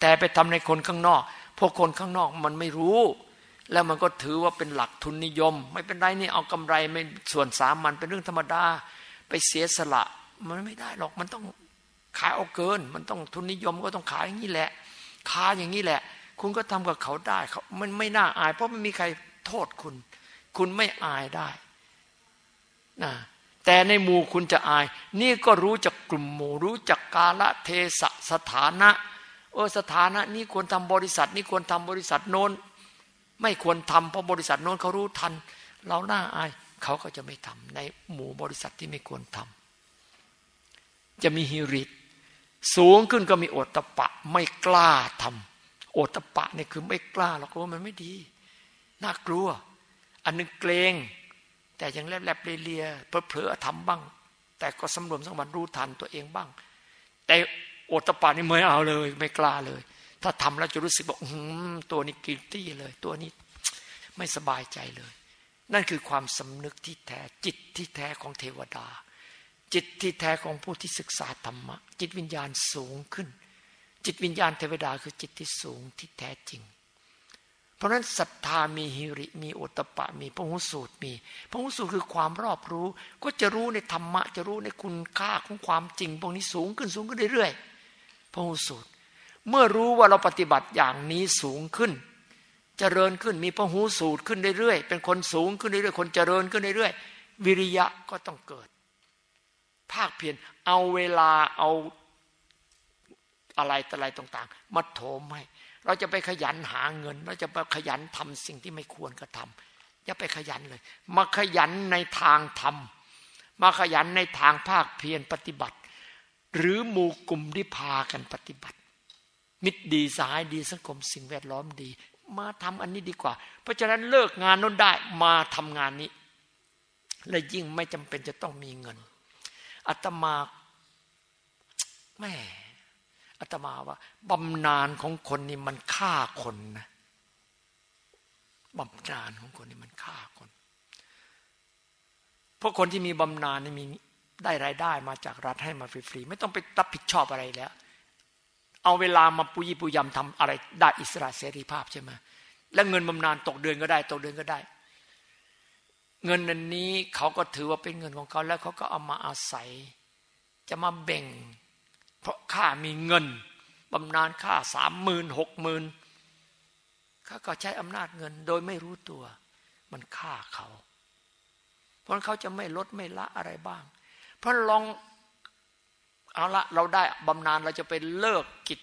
แต่ไปทำในคนข้างนอก พวกคนข้างนอกมันไม่รู้ แล้วมันก็ถือว่าเป็นหลักทุนนิยม ไม่เป็นไรนี่เอากำไรไม่ส่วนสามมันเป็นเรื่องธรรมดา ไปเสียสละมันไม่ได้หรอกมันต้องขายเอาเกิน มันต้องทุนนิยมก็ต้องขายอย่างนี้แหละค้าอย่างนี้แหละ คุณก็ทำกับเขาได้เขามันไม่น่าอาย เพราะไม่มีใครโทษคุณ คุณไม่อายได้นะแต่ในหมู่คุณจะอาย นี่ก็รู้จักกลุ่มหมู่รู้จักกาละเทศสถานะเออสถานะ นี่ควรทำบริษัท นี่ควรทำบริษัทโน้น ไม่ควรทำเพราะบริษัทโน้นเขารู้ทัน เราหน้าอายเขาก็จะไม่ทำในหมู่บริษัทที่ไม่ควรทำจะมีฮิริตสูงขึ้นก็มีโอตปะไม่กล้าทำโอตปะนี่คือไม่กล้าหรอกว่ามันไม่ดี น่ากลัว อันนึงเกรง แต่ยังแลบๆเลียๆเผลอๆทำบ้าง แต่ก็สำรวมสังวรรู้ทันตัวเองบ้าง แต่โอตตัปปะนี่ไม่เอาเลย ไม่กล้าเลย ถ้าทำแล้วจะรู้สึกว่าตัวนี้ guilty เลย ตัวนี้ไม่สบายใจเลย นั่นคือความสำนึกที่แท้จิตที่แท้ของเทวดา จิตที่แท้ของผู้ที่ศึกษาธรรมะ จิตวิญญาณสูงขึ้น จิตวิญญาณเทวดาคือจิตที่สูงที่แท้จริง เพราะนั้นศรัทธามีฮิริมีโอตปะ มีพระหุสูตรมีพระหุสูตรคือความรอบรู้ ก็จะรู้ในธรรมะ จะรู้ในคุณค่าของความจริงพวกนี้สูงขึ้นสูงขึ้นเรื่อยๆพระหุสูตร เมื่อรู้ว่าเราปฏิบัติอย่างนี้สูงขึ้นจเจริญขึ้นมีพระหูสูตรขึ้นเรื่อยๆเป็นคนสูงขึ้นเรื่อยๆคนเจริญขึ้นเรื่อยๆวิริยะก็ต้องเกิด ภาคเพียรเอาเวลาเอาอะไรต่อะไรต่างๆมาโถมให้เราจะไปขยันหาเงิน เราจะไปขยันทำสิ่งที่ไม่ควรกระทำอย่าไปขยันเลย มาขยันในทางทำมาขยันในทางภาคเพียรปฏิบัติ หรือหมู่กลุ่มที่พากันปฏิบัติ มิตรดีสายดีสังคมสิ่งแวดล้อมดี มาทำอันนี้ดีกว่า เพราะฉะนั้นเลิกงานนั้นได้มาทำงานนี้ และยิ่งไม่จำเป็นจะต้องมีเงินอาตมาแม่อาตมาว่าบำนาญของคนนี่มันฆ่าคนนะบำนาญของคนนี่มันฆ่าคนเพราะคนที่มีบำนาญนี่มีได้รายได้มาจากรัฐให้มาฟรีๆไม่ต้องไปรับผิดชอบอะไรแล้ว เอาเวลามาปุยปุยยำทำอะไรได้อิสระเสรีภาพใช่ไหมแล้วเงินบำนาญตกเดือนก็ได้ตกเดือนก็ได้ เงินนันนี้เขาก็ถือว่าเป็นเงินของเขาแล้วเขาก็เอามาอาศัย จะมาแบ่ง เพราะข้ามีเงินบำนาญค่าสามหมื่นหกหมื่นข้าก็ใช้อำนาจเงินโดยไม่รู้ตัว มันฆ่าเขา เพราะเขาจะไม่ลดไม่ละอะไรบ้าง เพราะลอง เอาละเราได้บำนาญเราจะไปเลิกกิจ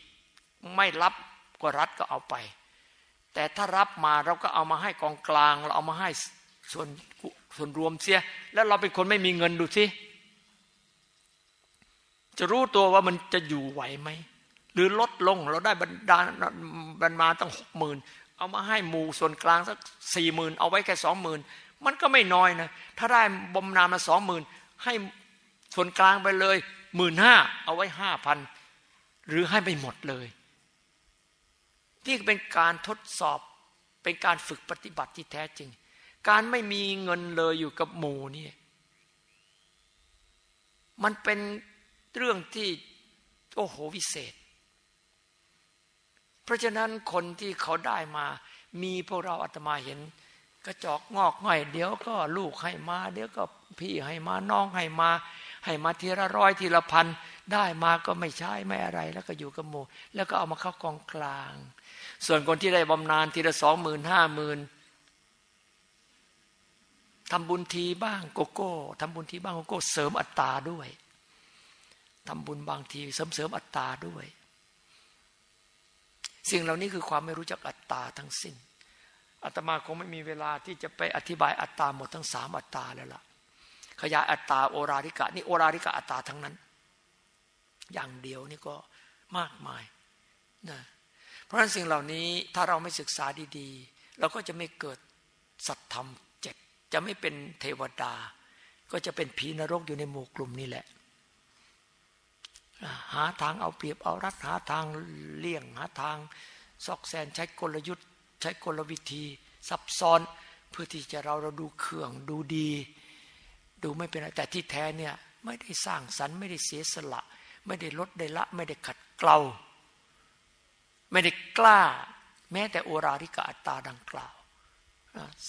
ไม่รับก็รัฐก็เอาไป แต่ถ้ารับมาเราก็เอามาให้กองกลาง เราเอามาให้ส่วนส่วนรวมเสีย แล้วเราเป็นคนไม่มีเงินดูสิจะรู้ตัวว่ามันจะอยู่ไหวไหมหรือลดลงเราได้บรรดาบันมาตั้งหกหมื่นเอามาให้หมู่ส่วนกลางสักสี่หมื่นเอาไว้แค่สองหมื่นมันก็ไม่น้อยนะ ถ้าได้บำนาญมาสองหมื่นให้ส่วนกลางไปเลย หมื่นห้าเอาไว้ห้าพันหรือให้ไปหมดเลย นี่เป็นการทดสอบเป็นการฝึกปฏิบัติที่แท้จริง การไม่มีเงินเลยอยู่กับหมู่นี่มันเป็นเรื่องที่โอ้โหวิเศษ เพราะฉะนั้นคนที่เขาได้มา มีพวกเราอาตมาเห็น กระจอกงอกง่อย เดี๋ยวก็ลูกให้มา เดี๋ยวก็พี่ให้มาน้องให้มา ให้มาทีละร้อยทีละพันได้มาก็ไม่ใช่ไม่อะไร แล้วก็อยู่กับโมแล้วก็เอามาเข้ากองกลาง ส่วนคนที่ได้บำนาญทีละสองหมื่นห้าหมื่นทำบุญทีบ้างโกโก้ทำบุญทีบ้างโกโก้เสริมอัตตาด้วยทำบุญบางทีเสริมเสริมอัตตาด้วย สิ่งเหล่านี้คือความไม่รู้จักอัตตาทั้งสิ้นอาตมาคงไม่มีเวลาที่จะไปอธิบายอัตตาหมดทั้งสามอัตตาแล้วล่ะ ขยายอัตตาโอราริกะ นี่โอราริกะอัตตาทั้งนั้น อย่างเดียวนี่ก็มากมายนะเพราะฉะนั้นสิ่งเหล่านี้ถ้าเราไม่ศึกษาดีๆ เราก็จะไม่เกิดสัตธรรมเจ็ดจะไม่เป็นเทวดา ก็จะเป็นผีนรกอยู่ในหมู่กลุ่มนี้แหละ หาทางเอาเปรียบเอารัดหาทางเลี่ยงหาทางซอกแซนใช้กลยุทธ์ ใช้กลวิธี ซับซ้อนเพื่อที่จะเราเราดูเครื่องดูดี ดูไม่เป็นไรแต่ที่แท้เนี่ยไม่ได้สร้างสรรค์ไม่ได้เสียสละ ไม่ได้ลดได้ละ ไม่ได้ขัดเกลาไม่ได้กล้า แม้แต่โอราริกะอัตตาดังกล่าว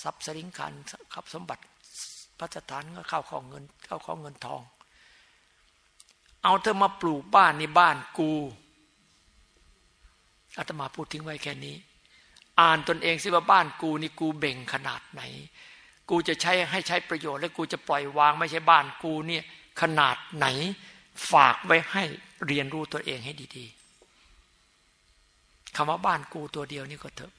ทรัพย์สริงคันขับสมบัติพระสถานก็เข้าของเงินเข้าของเงินทอง เอาเธอมาปลูกบ้านในบ้านกูอาตมาพูดทิ้งไว้แค่นี้ อ่านตนเองสิว่าบ้านกูนี่กูเบ่งขนาดไหน กูจะใช้ให้ใช้ประโยชน์ และกูจะปล่อยวางไม่ใช่บ้านกูเนี่ยขนาดไหนฝากไว้ให้เรียนรู้ตัวเองให้ดี ๆคำว่าบ้านกูตัวเดียวนี่ก็เถอะ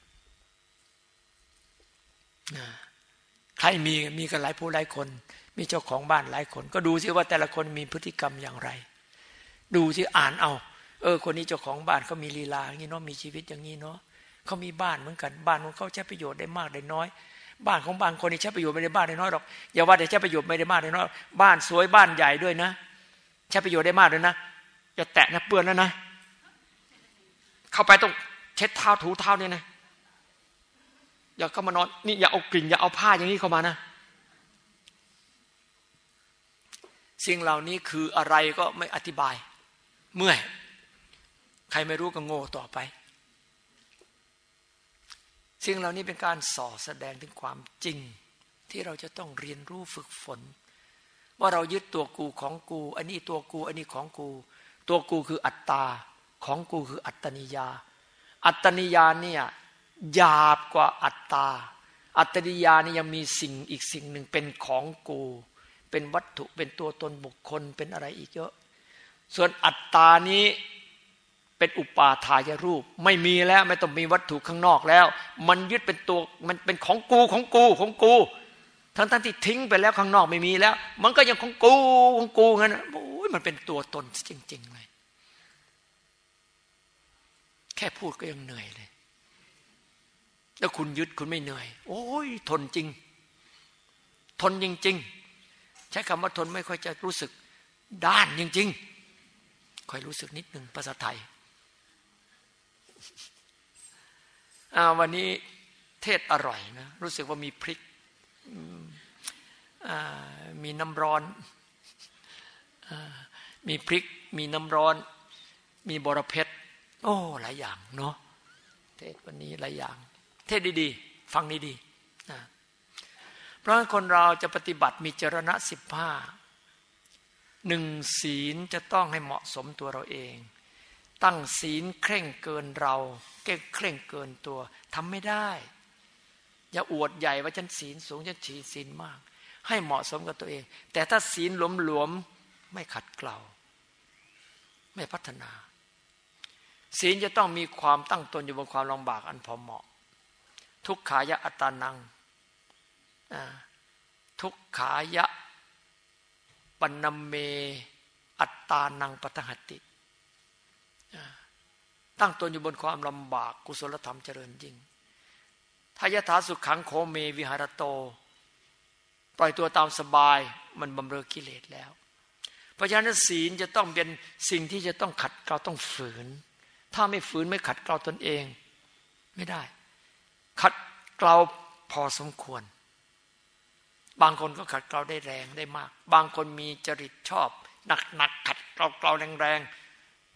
ใครมีมีกันหลายผู้หลายคน มีเจ้าของบ้านหลายคน ก็ดูซิว่าแต่ละคนมีพฤติกรรมอย่างไร ดูซิอ่านเอา เออ คนนี้เจ้าของบ้านเขามีลีลาอย่างนี้เนาะมีชีวิตอย่างนี้เนาะเขามีบ้านเหมือนกัน บ้านของเขาใช้ประโยชน์ได้มากได้น้อย บ้านของบางคนนี่ใช้ประโยชน์ไม่ได้มากได้น้อยหรอกอย่าว่าแต่ใช้ประโยชน์ไม่ได้มากได้น้อยบ้านสวยบ้านใหญ่ด้วยนะใช้ประโยชน์ได้มากเลยนะอย่าแตะนะเปื้อนแล้วนะ เข้าไปต้องเช็ดเท้าถูเท้าเนี่ยนะอย่าเข้ามานอนนี่อย่าเอากลิ่นอย่าเอาผ้าอย่างนี้เข้ามานะสิ่งเหล่านี้คืออะไรก็ไม่อธิบาย เมื่อย ใครไม่รู้ก็โง่ต่อไป สิ่งเหล่านี้เป็นการส่อแสดงถึงความจริง ที่เราจะต้องเรียนรู้ฝึกฝน ว่าเรายึดตัวกูของกู อันนี้ตัวกูอันนี้ของกู ตัวกูคืออัตตาของกูคืออัตตนิยา อัตตนิยาเนี่ยหยาบกว่าอัตตา อัตตนิยานี่ยังมีสิ่งอีกสิ่งหนึ่งเป็นของกู เป็นวัตถุเป็นตัวตนบุคคลเป็นอะไรอีกเยอะ ส่วนอัตตานี้ เป็นอุปาทายรูป ไม่มีแล้วไม่ต้องมีวัตถุข้างนอกแล้ว มันยึดเป็นตัวมันเป็นของกูของกูของกู ทั้งทั้งที่ทิ้งไปแล้วข้างนอกไม่มีแล้ว มันก็ยังของกูของกูงั้นโอ้ยมันเป็นตัวตนจริง ๆ เลย แค่พูดก็ยังเหนื่อยเลยแล้วคุณยึดคุณไม่เหนื่อย โอ้ยทนจริง ทนจริง ๆ ใช้คำว่าทนไม่ค่อยจะรู้สึกด้านจริง ๆ ค่อยรู้สึกนิดหนึ่งภาษาไทย วันนี้เทศอร่อยนะ รู้สึกว่ามีพริกมีน้ำร้อนมีพริก มีน้ำร้อน มีบรเพชรโอ้หลายอย่างเนาะเทศวันนี้หลายอย่าง เทศดีๆ ฟังดีๆนะเพราะคนเราจะปฏิบัติมีจรณะสิบห้าหนึ่งศีลจะต้องให้เหมาะสมตัวเราเอง ตั้งศีลเคร่งเกินเราเก่งเคร่งเกินตัวทำไม่ได้ อย่าอวดใหญ่ว่าฉันศีลสูงฉันฉีศีลมาก ให้เหมาะสมกับตัวเอง แต่ถ้าศีลหลวมๆไม่ขัดเกลาไม่พัฒนา ศีลจะต้องมีความตั้งตนอยู่บนความลำบากอันพอเหมาะ ทุกขายะอัตานังทุกขายะปันเม อัตตานังปตหติ ตั้งตนอยู่บนความลำบากกุศลธรรมเจริญยิ่งทายถาสุขขังโคเมวิหารโต ปล่อยตัวตามสบายมันบำเรอกิเลสแล้ว เพราะฉะนั้นศีลจะต้องเป็นสิ่งที่จะต้องขัดเกลาต้องฝืน ถ้าไม่ฝืนไม่ขัดเกลาตนเอง ไม่ได้ ขัดเกลาพอสมควร บางคนก็ขัดเกลาได้แรงได้มาก บางคนมีจริตชอบหนักหนักขัดเกลาเกลาแรงแรง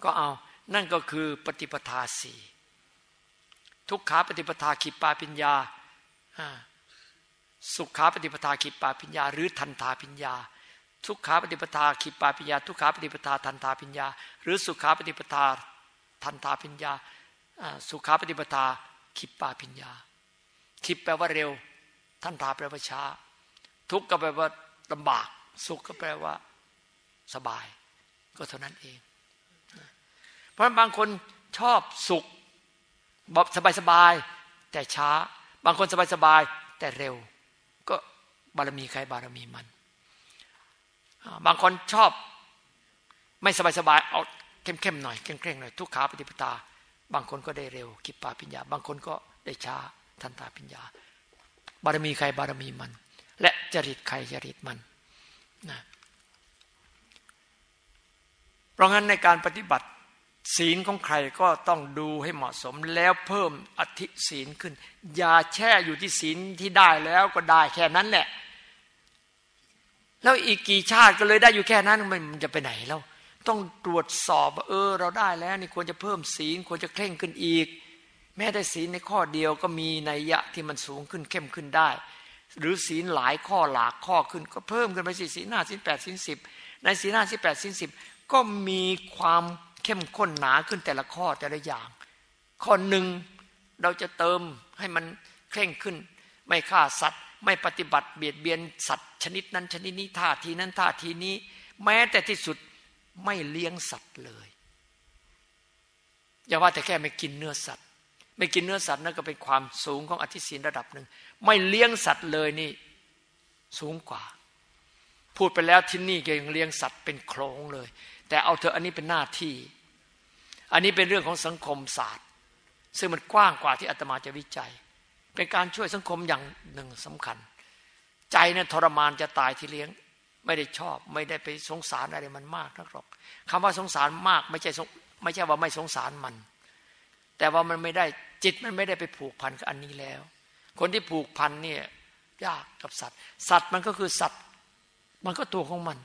ก็เอา นั่นก็คือปฏิปทาสี่ทุกขาปฏิปทาขิปปาปิญญา สุขาปฏิปทาขิปปาปิญญา หรือทันทาปิญญา ทุกขาปฏิปทาขิปปาปิญญา ทุกขาปฏิปทาทันทาปิญญา หรือสุขาปฏิปทาทันทาปิญญา สุขาปฏิปทาขิปปาปิญญาคิดแปลว่าเร็วท่านทาแปลว่าช้า ทุกข์ก็แปลว่าลำบาก สุขก็แปลว่า สบาย ก็เท่านั้นเอง เพราะบางคนชอบสุขบบสบายสบายแต่ช้า บางคนสบายสบายแต่เร็ว ก็บารมีใครบารมีมัน บางคนชอบไม่สบายสบายเอาเข้มๆหน่อยเคร่งๆหน่อยทุกขาปฏิปทาบางคนก็ได้เร็วคิดปาปิญญา บางคนก็ได้ช้าทันตาปัญญา บารมีใครบารมีมัน และจริตใครจริตมันนะเพราะงั้นในการปฏิบัติ ศีลของใครก็ต้องดูให้เหมาะสมแล้วเพิ่มอธิศีลขึ้น อย่าแช่อยู่ที่ศีลที่ได้แล้วก็ได้แค่นั้นแหละ แล้วอีกกี่ชาติก็เลยได้อยู่แค่นั้นมันจะไปไหนแล้วต้องตรวจสอบว่าเออ เราได้แล้วนี่ควรจะเพิ่มศีลควรจะเคร่งขึ้นอีก แม้แต่ศีลในข้อเดียวก็มีนัยยะที่มันสูงขึ้นเข้มขึ้นได้ หรือศีลหลายข้อหลากข้อขึ้น ก็เพิ่มขึ้นไปสิศีลห้าศีลแปดศีลสิบในศีลห้าศีลแปดศีลสิบก็มีความ เข้มข้นหนาขึ้นแต่ละข้อแต่ละอย่าง ข้อหนึ่งเราจะเติมให้มันเคร่งขึ้น ไม่ฆ่าสัตว์ ไม่ปฏิบัติเบียดเบียนสัตว์ ชนิดนั้นชนิดนี้ท่าทีนั้นท่าทีนี้ แม้แต่ที่สุดไม่เลี้ยงสัตว์เลย อย่าว่าแต่แค่ไม่กินเนื้อสัตว์ ไม่กินเนื้อสัตว์นั่นก็เป็นความสูงของอธิศีลระดับหนึ่ง ไม่เลี้ยงสัตว์เลยนี่ สูงกว่า พูดไปแล้วที่นี่ยังเลี้ยงสัตว์เป็นโครงเลย แต่เอาเถออันนี้เป็นหน้าที่ อันนี้เป็นเรื่องของสังคมศาสตร์ ซึ่งมันกว้างกว่าที่อาตมาจะวิจัย เป็นการช่วยสังคมอย่างหนึ่งสำคัญ ใจเนี่ยทรมานจะตายที่เลี้ยง ไม่ได้ชอบ ไม่ได้ไปสงสารอะไรมันมากนักหรอกคำว่าสงสารมากไม่ใช่ไม่ใช่ว่าไม่สงสารมัน แต่ว่ามันไม่ได้จิตมันไม่ได้ไปผูกพันกับอันนี้แล้ว คนที่ผูกพันเนี่ยยากกับสัตว์ สัตว์มันก็คือสัตว์ มันก็ตัวของมัน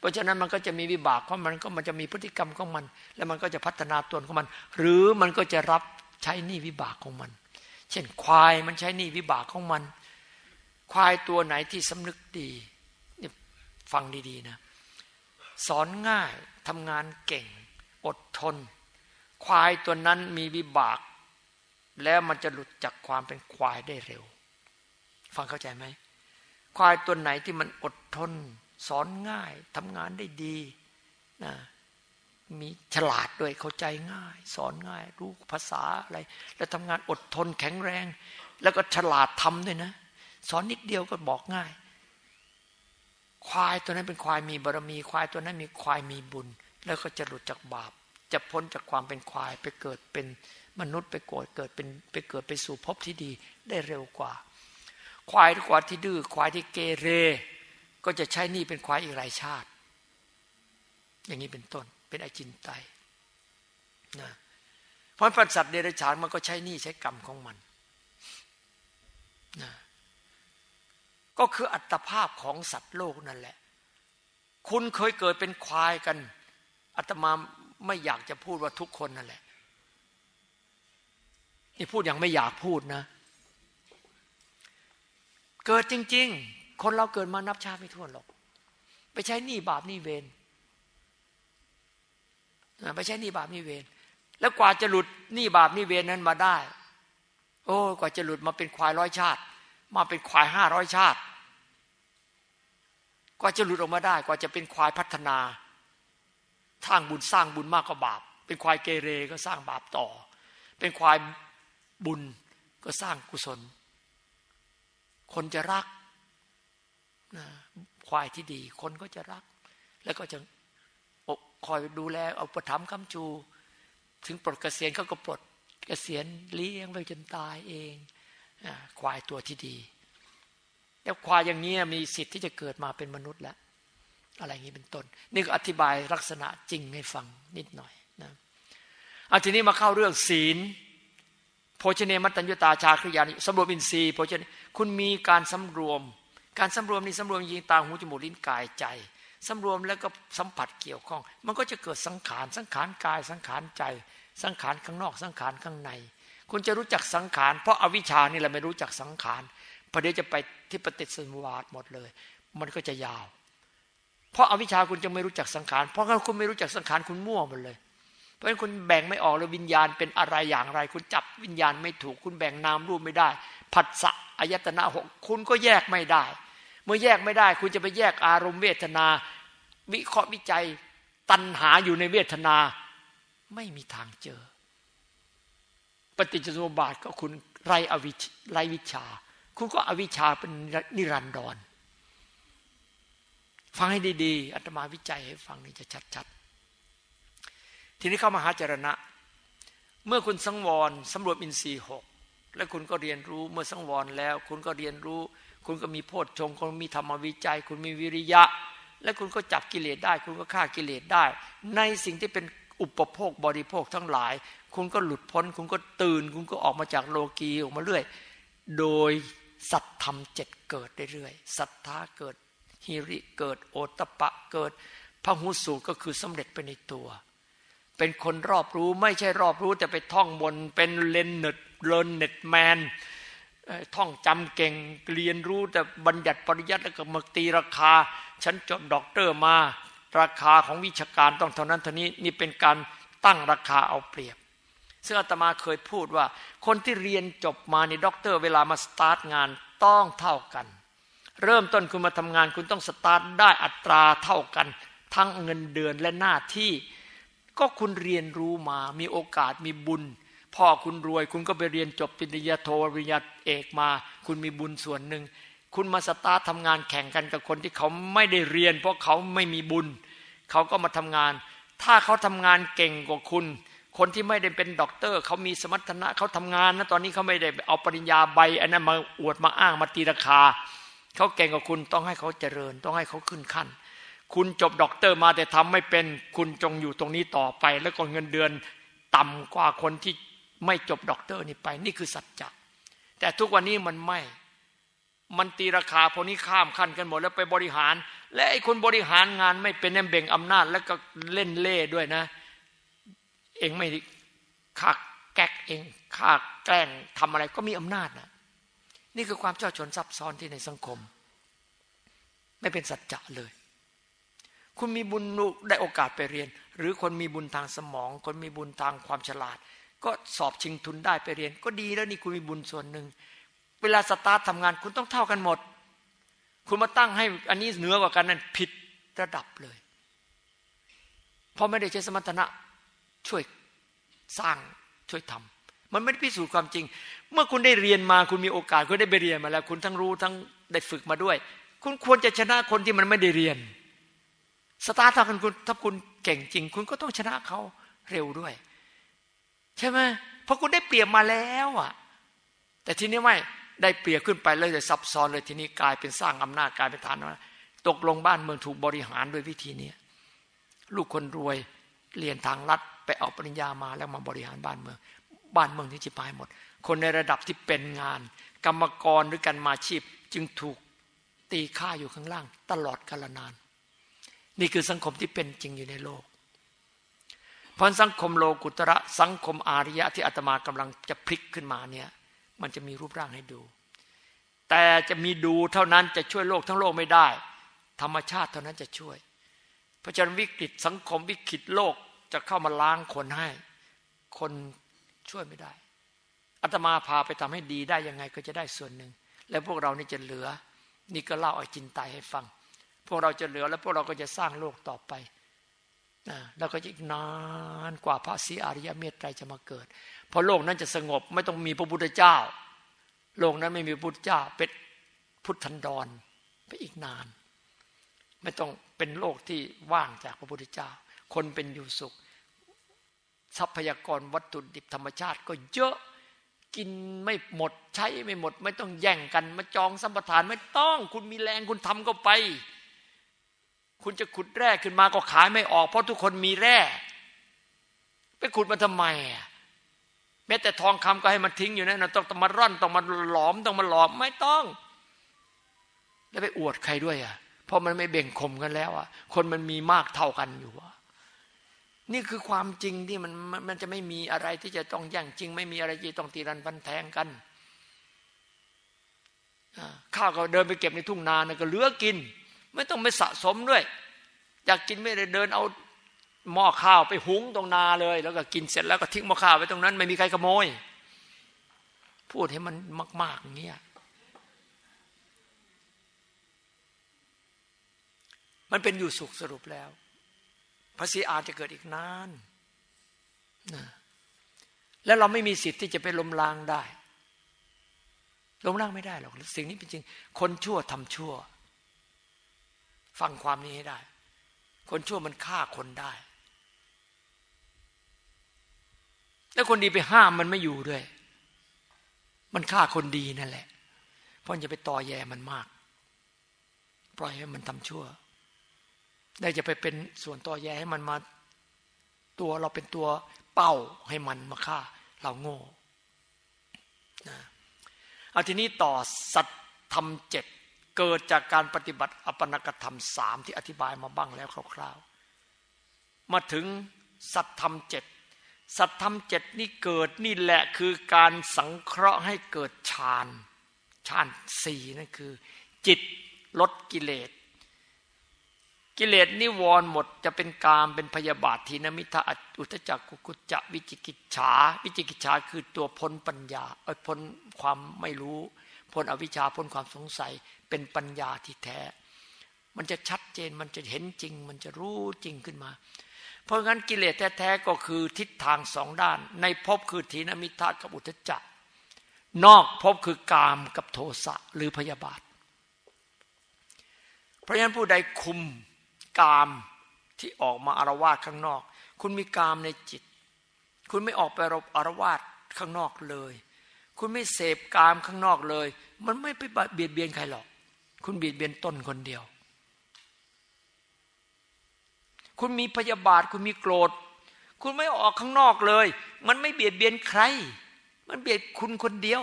เพราะฉะนั้นมันก็จะมีวิบากของมันก็มันจะมีพฤติกรรมของมัน แล้วมันก็จะพัฒนาตัวของมัน หรือมันก็จะรับใช้หนี่วิบากของมัน เช่นควายมันใช้หนี่วิบากของมัน ควายตัวไหนที่สำนึกดีนี่ฟังดีๆนะ สอนง่ายทำงานเก่ง อดทน ควายตัวนั้นมีวิบาก แล้วมันจะหลุดจากความเป็นควายได้เร็ว ฟังเข้าใจไหมควายตัวไหนที่มันอดทน สอนง่ายทำงานได้ดีนะมีฉลาดด้วยเข้าใจง่าย สอนง่าย รู้ภาษาอะไร แล้วทำงานอดทนแข็งแรง แล้วก็ฉลาดทำด้วยนะ สอนนิดเดียวก็บอกง่าย ควายตัวนั้นเป็นควายมีบารมี ควายตัวนั้นมีควายมีบุญ แล้วก็จะหลุดจากบาป จะพ้นจากความเป็นควายไปเกิดเป็นมนุษย์ไปโกรธเกิดเป็นไปเกิดไปสู่ภพที่ดีได้เร็วกว่า ควายกว่าที่ดื้อควายที่เกเร ก็จะใช้นี่เป็นควายอีกหลายชาติ อย่างนี้เป็นต้น เป็นอจินไตนะเพราะสัตว์เดรัจฉานมันก็ใช้นี่ใช้กรรมของมันนะก็คืออัตภาพของสัตว์โลกนั่นแหละ คุณเคยเกิดเป็นควายกันอาตมาไม่อยากจะพูดว่าทุกคนนั่นแหละนี่พูดอย่างไม่อยากพูดนะ เกิดจริง ๆ คนเราเกิดมานับชาติไม่ถ้วนหรอก ไปใช้หนี้บาปหนี้เวรไปใช้หนี้บาปหนี้เวรแล้วกว่าจะหลุดหนี้บาปหนี้เวรนั้นมาได้ โอ้กว่าจะหลุดมาเป็นควายร้อยชาติ มาเป็นควายห้าร้อยชาติ กว่าจะหลุดออกมาได้ กว่าจะเป็นควายพัฒนาสร้างบุญสร้างบุญมากกว่าบาป เป็นควายเกเรก็สร้างบาปต่อ เป็นควายบุญก็สร้างกุศล คนจะรัก ควายที่ดีคนก็จะรัก แล้วก็จะคอยดูแลเอาประทับคำจู ถึงปลดเกษียณเขาก็ปลดเกษียณเลี้ยงไปจนตายเองควายตัวที่ดีแล้วควายอย่างนี้มีสิทธิ์ที่จะเกิดมาเป็นมนุษย์แล้ว อะไรอย่างนี้เป็นต้น นี่ก็อธิบายลักษณะจริงให้ฟังนิดหน่อยนะเอาทีนี้มาเข้าเรื่องศีลโภชเนมัตตัญญตาชาคริยานิสำรวมอินทรีย์โภชเนคุณมีการสำรวม การสำรวมนี่สำรวมยิงตาหูจมูกลิ้นกายใจสำรวมแล้วก็สัมผัสเกี่ยวข้อง มันก็จะเกิดสังขารสังขารกายสังขารใจ สังขารข้างนอกสังขารข้างใน คุณจะรู้จักสังขารเพราะอาวิชานี่แหละไม่รู้จักสังขารพอเดี๋ยวจะไปที่ปฏิสมุวาทหมดเลย มันก็จะยาว เพราะอาวิชาคุณจะไม่รู้จักสังขารเพราะงั้นคุณไม่รู้จักสังขารคุณมั่วหมดเลยเพราะฉะนั้นคุณแบ่งไม่ออกเลยวิญญาณเป็นอะไรอย่างไร คุณจับวิญญาณไม่ถูก คุณแบ่งนามรูปไม่ได้ ผัสสะอายตนะหกคุณก็แยกไม่ได้ เมื่อแยกไม่ได้ คุณจะไปแยกอารมณ์เวทนา วิเคราะห์วิจัยตัณหาอยู่ในเวทนา ไม่มีทางเจอ ปฏิจจสมุปบาทก็คุณไรอวิไรวิชา คุณก็อวิชาเป็นนิรันดร ฟังให้ดีๆอาตมาวิจัยให้ฟังนี่จะชัดๆ ทีนี้เข้ามาหาจรณะ เมื่อคุณสังวรสำรวจอินทรีย์หกแล้วคุณก็เรียนรู้เมื่อสังวรแล้ว คุณก็เรียนรู้ คุณก็มีโพชฌงคุณมีธรรมวิจัย คุณมีวิริยะ และคุณก็จับกิเลสได้ คุณก็ฆ่ากิเลสได้ ในสิ่งที่เป็นอุปโภคบริโภคทั้งหลาย คุณก็หลุดพ้น คุณก็ตื่น คุณก็ออกมาจากโลกีออกมาเรื่อย โดยสัตธรรมเจ็ดเกิดเรื่อยๆศรัทธาเกิดฮิริเกิดโอตปะเกิดพระหูสูตรก็คือสำเร็จไปในตัว เป็นคนรอบรู้ไม่ใช่รอบรู้แต่ไปท่องบ่นเป็น learned learned man ท่องจำเก่งเรียนรู้แต่บัญญัติปริยัติแล้วก็มาตีราคา ฉันจบด็อกเตอร์มา ราคาของวิชาการต้องเท่านั้นเท่านี้นี่เป็นการตั้งราคาเอาเปรียบซึ่งอาตมาเคยพูดว่า คนที่เรียนจบมาในด็อกเตอร์เวลามาสตาร์ทงานต้องเท่ากัน เริ่มต้นคุณมาทำงานคุณต้องสตาร์ทได้อัตราเท่ากัน ทั้งเงินเดือนและหน้าที่ ก็คุณเรียนรู้มามีโอกาสมีบุญ พ่อคุณรวย คุณก็ไปเรียนจบปริญญาโทปริญญาเอกมา คุณมีบุญส่วนหนึ่ง คุณมาสตาร์ททำงานแข่งกันกับคนที่เขาไม่ได้เรียน เพราะเขาไม่มีบุญ เขาก็มาทำงาน ถ้าเขาทำงานเก่งกว่าคุณ คนที่ไม่ได้เป็นด็อกเตอร์ เขามีสมรรถนะเขาทำงานนะตอนนี้เขาไม่ได้เอาปริญญาใบอันนั้นมาอวดมาอ้างมาตีราคา เขาเก่งกว่าคุณต้องให้เขาเจริญ ต้องให้เขาขึ้นขั้นคุณจบด็อกเตอร์มาแต่ทำไม่เป็น คุณจงอยู่ตรงนี้ต่อไป แล้วก็เงินเดือน ต่ำกว่าคนที่ ไม่จบด็อกเตอร์นี่ไป นี่คือสัจจะแต่ทุกวันนี้มันไม่ มันตีราคาพวกนี้ข้ามขั้นกันหมดแล้วไปบริหาร และไอ้คนบริหารงานไม่เป็นเบ่งอำนาจ แล้วก็เล่นเล่ด้วยนะ เองไม่ฆ่าแก๊กเองฆ่าแกล้งทำอะไรก็มีอำนาจนะนี่คือความเจ้าชนซับซ้อนที่ในสังคม ไม่เป็นสัจจะเลย คุณมีบุญได้โอกาสไปเรียน หรือคนมีบุญทางสมอง คนมีบุญทางความฉลาด ก็สอบชิงทุนได้ไปเรียน ก็ดีแล้วนี่คุณมีบุญส่วนหนึ่ง เวลาสตาร์ททำงานคุณต้องเท่ากันหมด คุณมาตั้งให้อันนี้เหนือกว่ากันนั้นผิดระดับเลย เพราะไม่ได้ใช้สมรรถนะช่วยสร้างช่วยทำมันไม่ได้พิสูจน์ความจริง เมื่อคุณได้เรียนมาคุณมีโอกาสคุณได้ไปเรียนมาแล้ว คุณทั้งรู้ทั้งได้ฝึกมาด้วย คุณควรจะชนะคนที่มันไม่ได้เรียน สตาร์ททำกันคุณถ้าคุณเก่งจริง คุณก็ต้องชนะเขาเร็วด้วย ใช่ไหมเพราะคุณได้เปรียบมาแล้วอะ แต่ทีนี้ไม่ได้เปรียบขึ้นไปเลยจะซับซ้อนเลยทีนี้กลายเป็นสร้างอำนาจกลายเป็นฐานว่าตกลงบ้านเมืองถูกบริหารด้วยวิธีนี้ลูกคนรวยเรียนทางรัฐไปเอาปริญญามาแล้วมาบริหารบ้านเมือง บ้านเมืองที่จะพายหมด คนในระดับที่เป็นงาน กรรมกรหรือการมาชีพ จึงถูกตีค่าอยู่ข้างล่าง ตลอดกาลนาน นี่คือสังคมที่เป็นจริงอยู่ในโลก พราะสังคมโลกุตระสังคมอาริยะที่อาตมากำลังจะพลิกขึ้นมาเนี่ยมันจะมีรูปร่างให้ดู แต่จะมีดูเท่านั้นจะช่วยโลกทั้งโลกไม่ได้ ธรรมชาติเท่านั้นจะช่วย เพราะฉะนั้นวิกฤตสังคมวิกฤตโลกจะเข้ามาล้างคนให้ คนช่วยไม่ได้อาตมาพาไปทำให้ดีได้ยังไงก็จะได้ส่วนหนึ่ง แล้วพวกเรานี่จะเหลือ นี่ก็เล่าอาจินไตให้ฟัง พวกเราจะเหลือแล้วพวกเราก็จะสร้างโลกต่อไป แล้วก็อีกนานกว่าพระศรีอริยเมตไตรจะมาเกิด เพอโลกนั้นจะสงบไม่ต้องมีพระพุทธเจ้า โลกนั้นไม่มีพระพุทธเจ้าเป็นพุทธันดรไปอีกนาน ไม่ต้องเป็นโลกที่ว่างจากพระพุทธเจ้า คนเป็นอยู่สุข ทรัพยากรวัตถุดิบธรรมชาติก็เยอะกินไม่หมดใช้ไม่หมด ไม่ต้องแย่งกัน มาจองสัมปทานไม่ต้องคุณมีแรงคุณทำก็ไป คุณจะขุดแร่ขึ้นมาก็ขายไม่ออก เพราะทุกคนมีแร่ ไปขุดมาทำไมแม้แต่ทองคำก็ให้มันทิ้งอยู่นั่นต้องต้องมาร่อนต้องมาหลอมต้องมาหลอมไม่ต้อง แล้วไปอวดใครด้วยอะเพราะมันไม่เบ่งคมกันแล้วอะ คนมันมีมากเท่ากันอยู่อะนี่คือความจริงที่มันมันจะไม่มีอะไรที่จะต้องแย่งจริง ไม่มีอะไรที่ต้องตีรันฟันแทงกันข้าวก็เดินไปเก็บในทุ่งนานะก็เหลือกิน ไม่ต้องไปสะสมด้วย อยากกินไม่ได้เดินเอาหม้อข้าวไปหุงตรงนาเลย แล้วก็กินเสร็จแล้วก็ทิ้งหม้อข้าวไว้ตรงนั้น ไม่มีใครขโมย พูดให้มันมาก ๆ อย่างเงี้ยมันเป็นอยู่สุขสรุปแล้วภาษีอาจจะเกิดอีกนานนะแล้วเราไม่มีสิทธิ์ที่จะไปล้มล้างได้ล้มล้างไม่ได้หรอกสิ่งนี้เป็นจริง คนชั่วทำชั่ว ฟังความนี้ให้ได้ คนชั่วมันฆ่าคนได้ แล้วคนดีไปห้ามมันไม่อยู่ด้วย มันฆ่าคนดีนั่นแหละ เพราะอย่าไปต่อแย่มันมาก ปล่อยให้มันทำชั่ว ได้จะไปเป็นส่วนต่อแย่ให้มันมา ตัวเราเป็นตัวเป้าให้มันมาฆ่า เราโง่นะเอาทีนี้ต่อสัตธรรมเจ็ด เกิดจากการปฏิบัติอปนกธรรมสามที่อธิบายมาบ้างแล้วคร่าวๆ มาถึงสัตธรรมเจ็ดสัตธรรมเจ็ดนี่เกิดนี่แหละคือการสังเคราะห์ให้เกิดฌานฌานสี่นั่นคือ จิตลดกิเลส กิเลสนิวรณ์หมดจะเป็นกามเป็นพยาบาททีนมิทะอุตจักกุกุจจะวิจิกิจฉา วิจิกิจฉาคือตัวพ้นปัญญาพ้นความไม่รู้ พ้นอวิชชาพ้นความสงสัยเป็นปัญญาที่แท้ มันจะชัดเจนมันจะเห็นจริง มันจะรู้จริงขึ้นมา เพราะงั้นกิเลสแท้ๆก็คือทิศทางสองด้าน ในภพคือทีนมิทะกับอุตจักนอกภพคือกามกับโทสะหรือพยาบาท เพราะฉะนั้นผู้ใดคุมกามที่ออกมาอารวาสข้างนอก คุณมีกามในจิต คุณไม่ออกไปรบอารวาสข้างนอกเลย คุณไม่เสพกามข้างนอกเลย มันไม่ไปเบียดเบียนใครหรอก คุณเบียดเบียนตนคนเดียว คุณมีพยาบาท คุณมีโกรธ คุณไม่ออกข้างนอกเลย มันไม่เบียดเบียนใคร มันเบียดคุณคนเดียว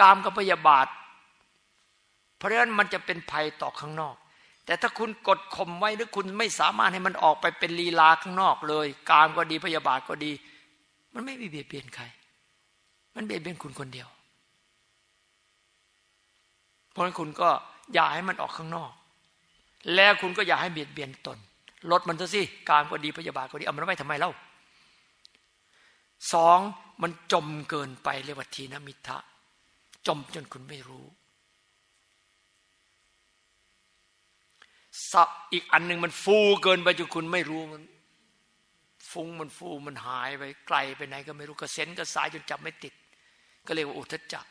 กามกับพยาบาท เพราะฉะนั้นมันจะเป็นภัยต่อข้างนอกแต่ถ้าคุณกดข่มไว้หรือคุณไม่สามารถให้มันออกไปเป็นลีลาข้างนอกเลย กามก็ดีพยาบาทก็ดี มันไม่เบียดเบียนใคร มันเบียดเบียนคุณคนเดียว เพราะฉะนั้นคุณก็อย่าให้มันออกข้างนอก แล้วคุณก็อย่าให้เบียดเบียนตน ลดมันซะสิกามก็ดีพยาบาทก็ดีเอามันไว้ทำไมเล่าสองมันจมเกินไปเรียกว่าทีนมิทะจมจนคุณไม่รู้สับอีกอันหนึ่งมันฟูเกินไปจนคุณไม่รู้มัน ฟุ้งมันฟูมันหายไปไกลไปไหนก็ไม่รู้กระเซ็นกระสายจนจับไม่ติด ก็เรียกว่าอุทจัก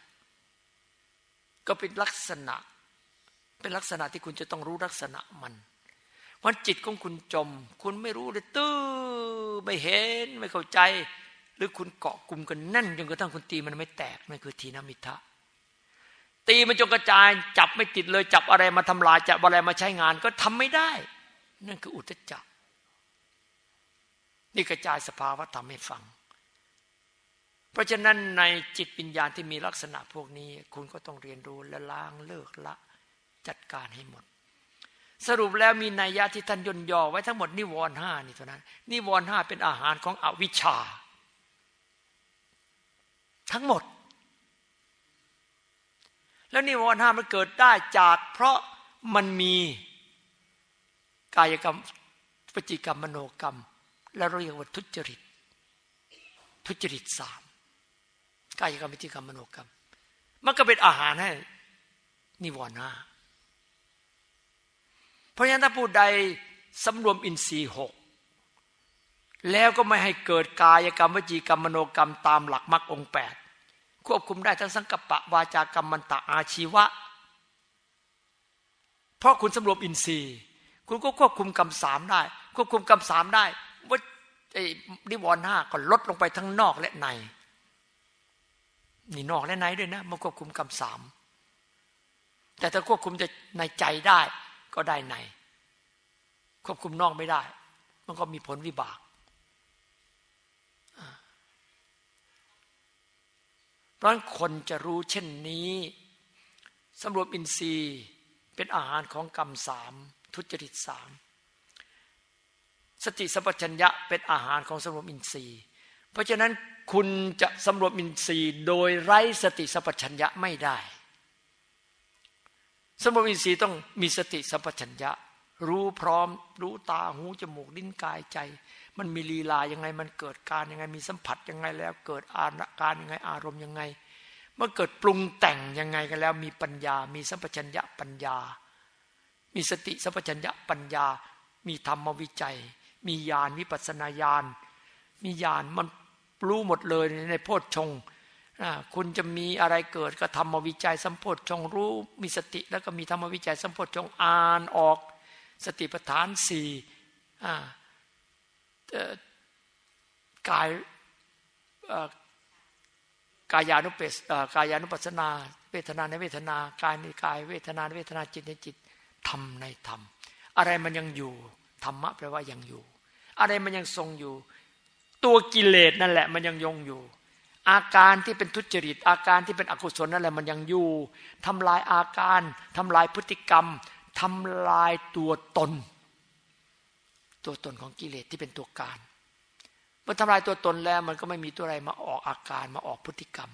ก็เป็นลักษณะ เป็นลักษณะที่คุณจะต้องรู้ลักษณะมันเพราะจิตของคุณจม คุณไม่รู้เลยตื้อไม่เห็นไม่เข้าใจ หรือคุณเกาะกลุ่มกันแน่นจนกระทั่งคุณตีมันไม่แตกนั่นคือทีนมิทะตีมันจนกระจาย จับไม่ติดเลย จับอะไรมาทำลายจับอะไรมาใช้งานก็ทำไม่ได้ นั่นคืออุทจัก นี่กระจายสภาวะทำให้ฟัง เพราะฉะนั้นในจิตปัญญาที่มีลักษณะพวกนี้ คุณก็ต้องเรียนรู้และล้างเลิกละจัดการให้หมด สรุปแล้วมีนัยยะที่ท่านย่นย่อไว้ทั้งหมดนิวรณ์ห้านี่เท่านั้นนิวรณ์ห้าเป็นอาหารของอวิชชา ทั้งหมด แล้วนิวรณ์ห้ามันเกิดได้จากเพราะมันมีกายกรรมปจิกรรมมโนกรรม แล้วเรียกว่าทุจริต ทุจริตสามกายกรรมปจิกรรมมโนกรรม มันก็เป็นอาหารให้นิวรณ์ห้าเพราะฉะนั้นถ้าผู้ใดสำรวมอินทรีย์หกแล้วก็ไม่ให้เกิดกายกรรมวจีกรรมมโนกรรมตามหลักมรรคองแปดควบคุมได้ทั้งสังกัปปะวาจากรรมมันตะอาชีวะ เพราะคุณสำรวมอินทรีย์ คุณก็ควบคุมกรรมสามได้ ควบคุมกรรมสามได้ ว่าไอ้นิวรณ์ห้าก็ลดลงไปทั้งนอกและใน นี่นอกและในด้วยนะมันควบคุมกรรมสามแต่ถ้าควบคุมจะในใจได้ก็ได้ใน ควบคุมนอกไม่ได้ มันก็มีผลวิบากเพราะคนจะรู้เช่นนี้สำรวมอินทรีย์เป็นอาหารของกรรมสามทุจริตสาม สติสัพพัญญะเป็นอาหารของสำรวมอินทรีย์ เพราะฉะนั้นคุณจะสำรวมอินทรีย์ โดยไร้สติสัพพัญญะไม่ได้สำรวมอินทรีย์ต้องมีสติสัพพัญญะ รู้พร้อม รู้ตาหูจมูกลิ้นกายใจ มันมีลีลายังไง มันเกิดการยังไง มีสัมผัสยังไงแล้ว เกิดอาการยังไงอารมณ์ยังไง เมื่อเกิดปรุงแต่งยังไงกันแล้ว มีปัญญา มีสัมปชัญญะปัญญา มีสติสัมปชัญญะปัญญา มีธรรมวิจัย มีญาณวิปัสนาญาณมีญาณมันรู้หมดเลยในโพชฌงคุณจะมีอะไรเกิดก็ธรรมวิจัยสัมโพชฌงรู้มีสติแล้วก็มีธรรมวิจัยสัมโพชฌงอ่านออก สติปัฏฐานสี่กายกายานุเปสกายานุปัสนาเวทนาในเวทนากายในกายเวทนาในเวทนาจิตในจิตธรรมในธรรม อะไรมันยังอยู่ธรรมะแปลว่ายังอยู่ อะไรมันยังทรงอยู่ ตัวกิเลสนั่นแหละมันยังยงอยู่ อาการที่เป็นทุจริต อาการที่เป็นอกุศลนั่นแหละมันยังอยู่ทำลายอาการทำลายพฤติกรรมทำลายตัวตน ตัวตนของกิเลสที่เป็นตัวการเมื่อทำลายตัวตนแล้ว มันก็ไม่มีตัวอะไรมาออกอาการมาออกพฤติกรรม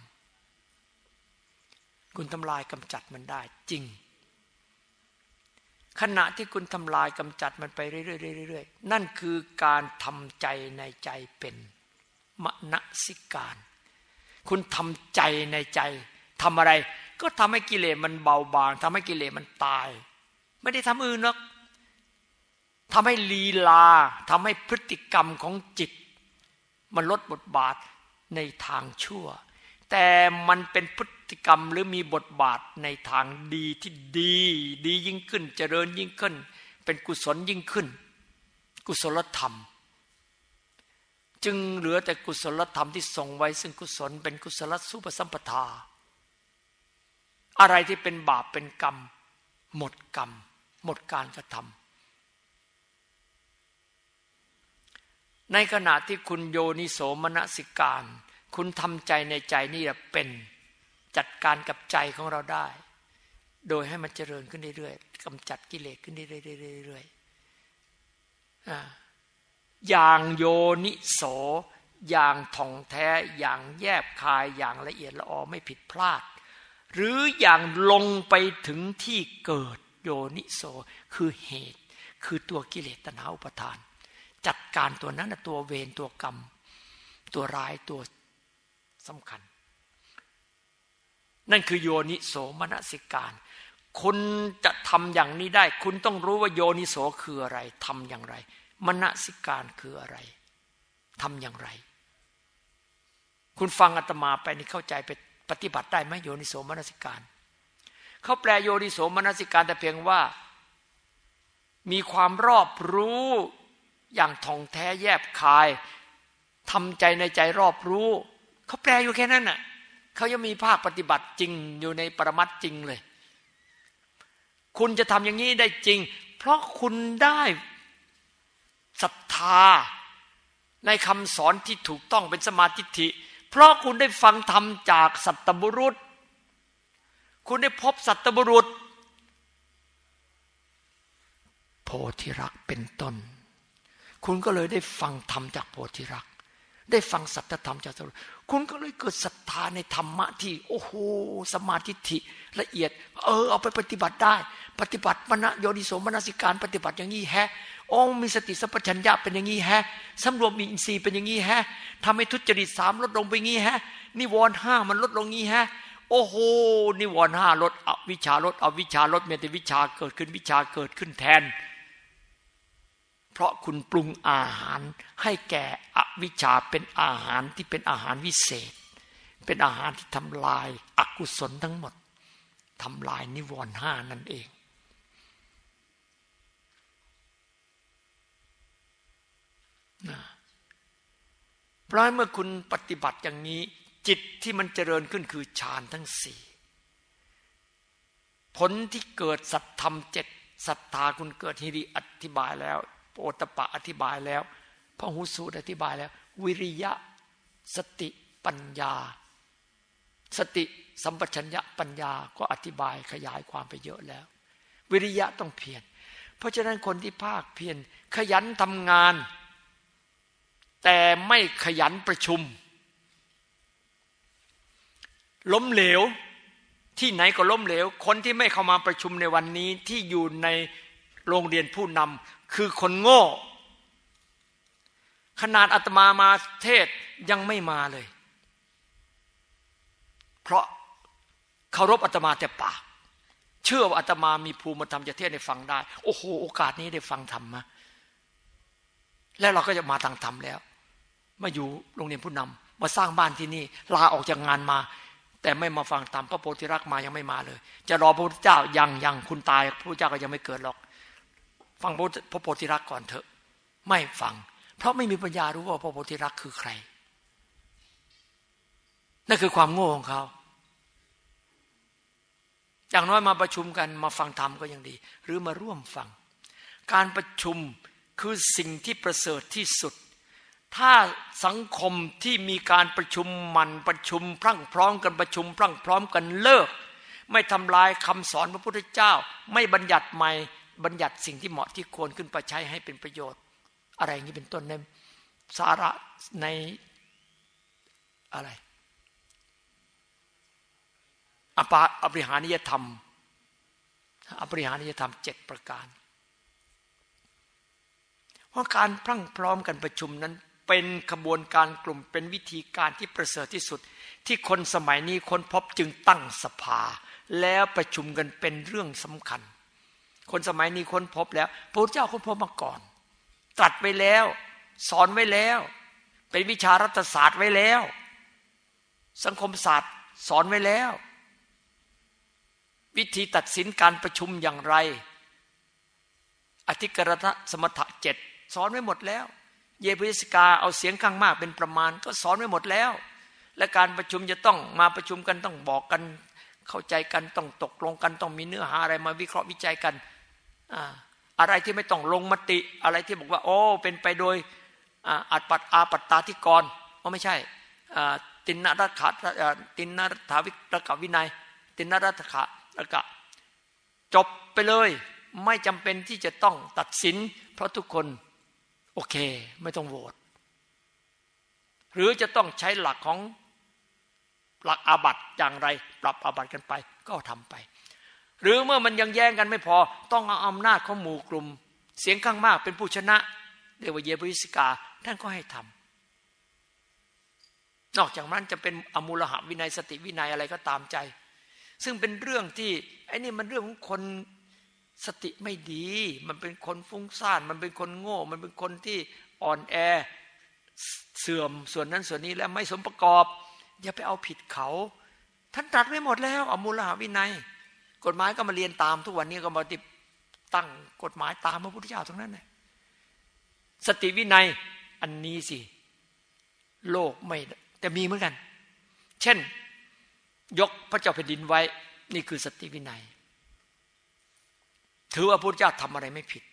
คุณทำลายกำจัดมันได้จริง ขณะที่คุณทำลายกำจัดมันไปเรื่อยๆนั่นคือการทำใจในใจเป็นมณสิการ คุณทำใจในใจทำอะไร ก็ทำให้กิเลสมันเบาบางทำให้กิเลสมันตาย ไม่ได้ทำอื่นหรอกทำให้ลีลาทำให้พฤติกรรมของจิต มันลดบทบาทในทางชั่ว แต่มันเป็นพฤ ติกรรมหรือมีบทบาทในทางดีที่ดี ดียิ่งขึ้น เจริญยิ่งขึ้น เป็นกุศลยิ่งขึ้น กุศลธรรม จึงเหลือแต่กุศลธรรมที่ทรงไว้ ซึ่งกุศลเป็นกุศลสุปสัมปทา อะไรที่เป็นบาปเป็นกรรม หมดกรรม หมดการกระทำในขณะที่คุณโยนิโสมนสิการ คุณทำใจในใจนี่เป็น จัดการกับใจของเราได้ โดยให้มันเจริญขึ้นเรื่อยๆกำจัดกิเลสขึ้นเรื่อยๆอย่างโยนิโสอย่างท่องแท้อย่างแยบคายอย่างละเอียดละออไม่ผิดพลาด หรืออย่างลงไปถึงที่เกิดโยนิโสคือเหตุ คือตัวกิเลสตนาอุปทาน จัดการตัวนั้นตัวเวรตัวกรรม ตัวร้ายตัวสำคัญ นั่นคือโยนิโสมนสิการ คุณจะทำอย่างนี้ได้ คุณต้องรู้ว่าโยนิโสคืออะไรทำอย่างไร มนสิการคืออะไรทำอย่างไร คุณฟังอาตมาไปนี่เข้าใจไปปฏิบัติได้ไหมโยนิโสมนสิการเขาแปลโยนิโสมนสิการแต่เพียงว่า มีความรอบรู้อย่างท่องแท้แยบคายทำใจในใจรอบรู้ เขาแปลอยู่แค่นั้นน่ะ เขายังมีภาคปฏิบัติจริงอยู่ในปรมัตจริงเลย คุณจะทำอย่างนี้ได้จริง เพราะคุณได้ศรัทธาในคำสอนที่ถูกต้องเป็นสมาธิิเพราะคุณได้ฟังธรรมจากสัตบุรุษ คุณได้พบสัตบุรุษ โพธิรักเป็นต้น คุณก็เลยได้ฟังธรรมจากโพธิรัก ได้ฟังสัจธรรมจากสรุษคุณก็เลยเกิดศรัทธาในธรรมะที่ โอ้โหสมาธิิละเอียด เออ เอาไปปฏิบัติได้ ปฏิบัติมณโยนิโสมนสิการ ปฏิบัติอย่างนี้แฮะอ้มีสติสัพพัญญะเป็นอย่างนี้แฮะสำรวมมีอินทรีย์เป็นอย่างนี้แฮะทำให้ทุจริตสามลดลงไปงี้แฮะนิวรณ์ห้ามันลดลงงี้แฮะโอ้โหนิวรณ์ห้าลดอวิชาลดอวิชาลดเมตวิชาเกิดขึ้นวิชาเกิดขึ้นแทน เพราะคุณปรุงอาหารให้แก่อวิชาเป็นอาหารที่เป็นอาหารวิเศษ เป็นอาหารที่ทำลายอากุศลทั้งหมดทำลายนิวรณ์ห้านั่นเองนะเพราะเมื่อคุณปฏิบัติอย่างนี้ จิตที่มันเจริญขึ้นคือฌานทั้งสี่ผลที่เกิดสัตธรรมเจ็ดศรัทธาคุณเกิดฮิริอธิบายแล้ว โอตปะอธิบายแล้วพระหุสูตรอธิบายแล้ว วิริยะ สติปัญญา สติสัมปชัญญะปัญญาก็อธิบายขยายความไปเยอะแล้ว วิริยะต้องเพียรเพราะฉะนั้นคนที่ภาคเพียรขยันทำงาน แต่ไม่ขยันประชุม ล้มเหลวที่ไหนก็ล้มเหลว คนที่ไม่เข้ามาประชุมในวันนี้ที่อยู่ในโรงเรียนผู้นำ คือคนโง่ ขนาดอาตมามาเทศยังไม่มาเลย เพราะเคารพอาตมาแต่ปากเชื่อว่าอาตมามีภูมิธรรมจะเทศให้ฟังได้ โอ้โห โอกาสนี้ได้ฟังธรรมมาแล้วเราก็จะมาทางธรรมแล้ว มาอยู่โรงเรียนผู้นำมาสร้างบ้านที่นี่ ลาออกจากงานมา แต่ไม่มาฟังธรรมพระโพธิรักมายังไม่มาเลย จะรอพระพุทธเจ้ายังยังคุณตายพระพุทธเจ้าก็ยังไม่เกิดหรอก ฟังพระโพธิรักก่อนเถอะ ไม่ฟัง เพราะไม่มีปัญญารู้ว่าพระโพธิรักคือใคร นั่นคือความโง่ของเขาอย่างน้อยมาประชุมกันมาฟังธรรมก็ยังดี หรือมาร่วมฟัง การประชุมคือสิ่งที่ประเสริฐที่สุด ถ้าสังคมที่มีการประชุมมันประชุมพรั่งพร้อมกันประชุมพรั่งพร้อมกันเลิก ไม่ทำลายคำสอนพระพุทธเจ้า ไม่บัญญัติใหม่ บัญญัติสิ่งที่เหมาะที่ควรขึ้นไปใช้ให้เป็นประโยชน์ อะไรอย่างนี้เป็นต้นในสาระในอะไรอปาอภิหานิยธรรมอภิหานิยธรรมเจ็ดประการเพราะการพรั่งพร้อมกันประชุมนั้นเป็นขบวนการกลุ่มเป็นวิธีการที่ประเสริฐที่สุด ที่คนสมัยนี้คนพบจึงตั้งสภา แล้วประชุมกันเป็นเรื่องสำคัญ คนสมัยนี้ค้นพบแล้วพระพุทธเจ้าค้นพบมาก่อน ตรัสไว้แล้ว สอนไว้แล้ว เป็นวิชารัฐศาสตร์ไว้แล้ว สังคมศาสตร์สอนไว้แล้ว วิธีตัดสินการประชุมอย่างไร อธิกรณสมถะเจ็ดสอนไว้หมดแล้ว เยพิสกาเอาเสียงข้างมากเป็นประมาณ ก็สอนไว้หมดแล้ว และการประชุมจะต้องมาประชุมกันต้องบอกกันเข้าใจกันต้องตกลงกันต้องมีเนื้อหาอะไรมาวิเคราะห์วิจัยกัน อะไรที่ไม่ต้องลงมติ อะไรที่บอกว่า โอ้ เป็นไปโดยอัดปัดอาปัตตาธิกรก็ไม่ใช่ตินนรัตขาตินนรัฐาวิรกวินัย ตินนรัตขาแล้วก็จบไปเลย ไม่จำเป็นที่จะต้องตัดสิน เพราะทุกคนโอเค ไม่ต้องโหวตหรือจะต้องใช้หลักของหลักอาบัตอย่างไร ปรับอาบัตกันไปก็ทำไป หรือเมื่อมันยังแย่งกันไม่พอ ต้องเอาอำนาจของหมู่กลุ่ม เสียงข้างมากเป็นผู้ชนะเรียกว่าเยบริสิกาท่านก็ให้ทำนอกจากนั้นจะเป็นอมูลหะวินัยสติวินัยอะไรก็ตามใจ ซึ่งเป็นเรื่องที่ไอ้นี่มันเรื่องของคนสติไม่ดี มันเป็นคนฟุ้งซ่าน มันเป็นคนโง่ มันเป็นคนที่อ่อนแอเสื่อมส่วนนั้นส่วนนี้แล้วไม่สมประกอบ อย่าไปเอาผิดเขา ท่านตรัสไว้หมดแล้วอมูลหาวินัย กฎหมายก็มาเรียนตามทุกวันนี้ก็มาติดตั้งกฎหมายตามพระพุทธเจ้าทั้งนั้นเลยสติวินัยอันนี้สิ โลกไม่แต่มีเหมือนกัน เช่น ยกพระเจ้าแผ่นดินไว้ นี่คือสติวินัย ถือว่าพระพุทธเจ้าทำอะไรไม่ผิด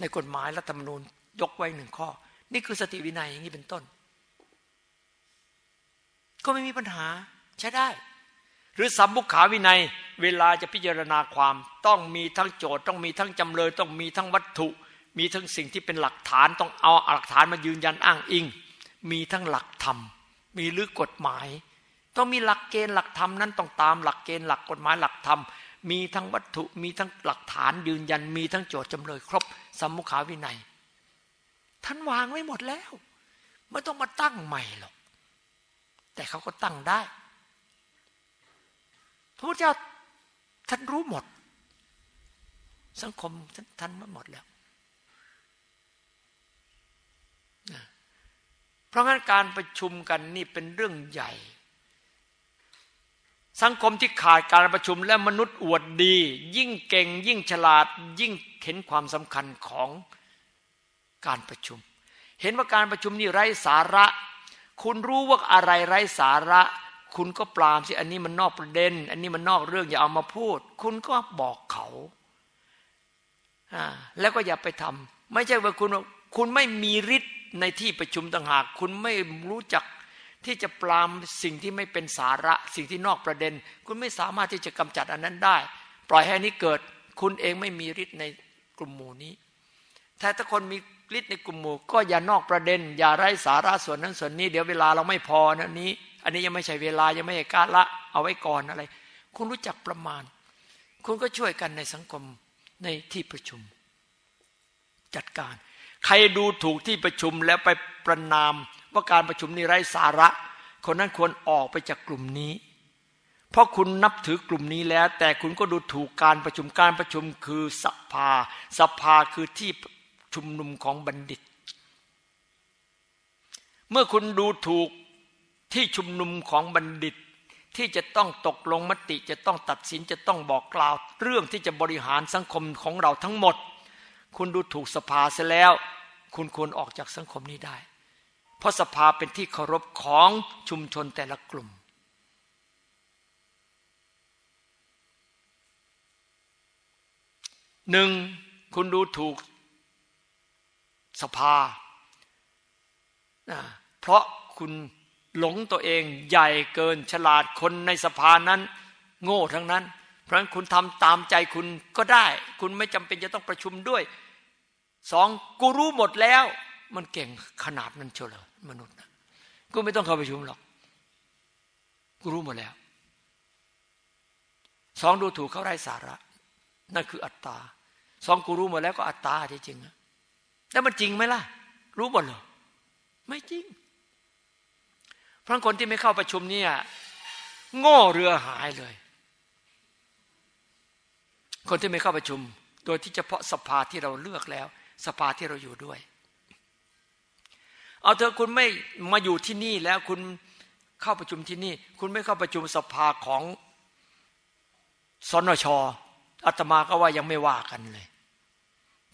ในกฎหมายรัฐธรรมนูญยกไว้หนึ่งข้อ นี่คือสติวินัยอย่างนี้เป็นต้น ก็ไม่มีปัญหาใช้ได้ หรือสัมบุขาวินัยเวลาจะพิจารณาความต้องมีทั้งโจทย์ต้องมีทั้งจำเลย ต้องมีทั้งวัตถุ มีทั้งสิ่งที่เป็นหลักฐานต้องเอาหลักฐานมายืนยันอ้างอิง มีทั้งหลักธรรม มีหรือกฎหมาย ต้องมีหลักเกณฑ์หลักธรรมนั้นต้องตามหลักเกณฑ์หลักกฎหมายหลักธรรม มีทั้งวัตถุมีทั้งหลักฐานยืนยัน มีทั้งโจทย์จำเลย ครบสัมมุขาวินัย ท่านวางไว้หมดแล้ว ไม่ต้องมาตั้งใหม่หรอกแต่เขาก็ตั้งได้ ระพุทธเจ้าท่านรู้หมด สังคมท่านท่านมาหมดแล้วเพราะงั้นการประชุมกันนี่เป็นเรื่องใหญ่ สังคมที่ขาดการประชุมและมนุษย์อวดดี ยิ่งเก่ง ยิ่งฉลาด ยิ่งเห็นความสำคัญของการประชุม เห็นว่าการประชุมนี่ไร้สาระ คุณรู้ว่าอะไรไร้สาระ คุณก็ปรามสิอันนี้มันนอกประเด็น อันนี้มันนอกเรื่องอย่าเอามาพูด คุณก็บอกเขาแล้วก็อย่าไปทำไม่ใช่ว่าคุณคุณไม่มีฤทธิ์ในที่ประชุมต่างหาก คุณไม่รู้จักที่จะปรามสิ่งที่ไม่เป็นสาระ สิ่งที่นอกประเด็น คุณไม่สามารถที่จะกำจัดอันนั้นได้ ปล่อยให้นี้เกิด คุณเองไม่มีฤทธิ์ในกลุ่มหมู่นี้แต่ถ้าคนมีฤทธิ์ในกลุ่มหมู่ ก็อย่านอกประเด็น อย่าไร้สาระส่วนนั้นส่วนนี้ เดี๋ยวเวลาเราไม่พอนะนี้ อันนี้ยังไม่ใช่เวลายังไม่ใช่กาละเอาไว้ก่อนอะไร คุณรู้จักประมาณ คุณก็ช่วยกันในสังคมในที่ประชุม จัดการ ใครดูถูกที่ประชุมแล้วไปประนามว่าการประชุมนี้ไร้สาระ คนนั้นควรออกไปจากกลุ่มนี้ เพราะคุณนับถือกลุ่มนี้แล้ว แต่คุณก็ดูถูกการประชุมการประชุมคือสภา สภาคือที่ชุมนุมของบัณฑิต เมื่อคุณดูถูก ที่ชุมนุมของบัณฑิต ที่จะต้องตกลงมติจะต้องตัดสินจะต้องบอกกล่าว เรื่องที่จะบริหารสังคมของเราทั้งหมด คุณดูถูกสภาเสียแล้ว คุณควรออกจากสังคมนี้ได้ เพราะสภาเป็นที่เคารพของชุมชนแต่ละกลุ่ม หนึ่งคุณดูถูกสภา เพราะคุณ หลงตัวเองใหญ่เกินฉลาดคนในสภานั้น โง่ทั้งนั้น เพราะฉะนั้นคุณทำตามใจคุณก็ได้ คุณไม่จำเป็นจะต้องประชุมด้วยสองกูรู้หมดแล้ว มันเก่งขนาดนั้นเชียวเลยมนุษย์นะกูไม่ต้องเข้าประชุมหรอก กูรู้หมดแล้วสองดูถูกเขาไร้สาระ นั่นคืออัตตาสองกูรู้หมดแล้วก็อัตตาที่จริงอะแล้วมันจริงไหมล่ะ รู้หมดเหรอไม่จริง เพราะคนที่ไม่เข้าประชุมเนี่ย โง่เรือหายเลย คนที่ไม่เข้าประชุม โดยที่เฉพาะสภาที่เราเลือกแล้ว สภาที่เราอยู่ด้วย เอาเถอะคุณไม่มาอยู่ที่นี่แล้วคุณเข้าประชุมที่นี่ คุณไม่เข้าประชุมสภาของสนชอาตมาก็ว่ายังไม่ว่ากันเลย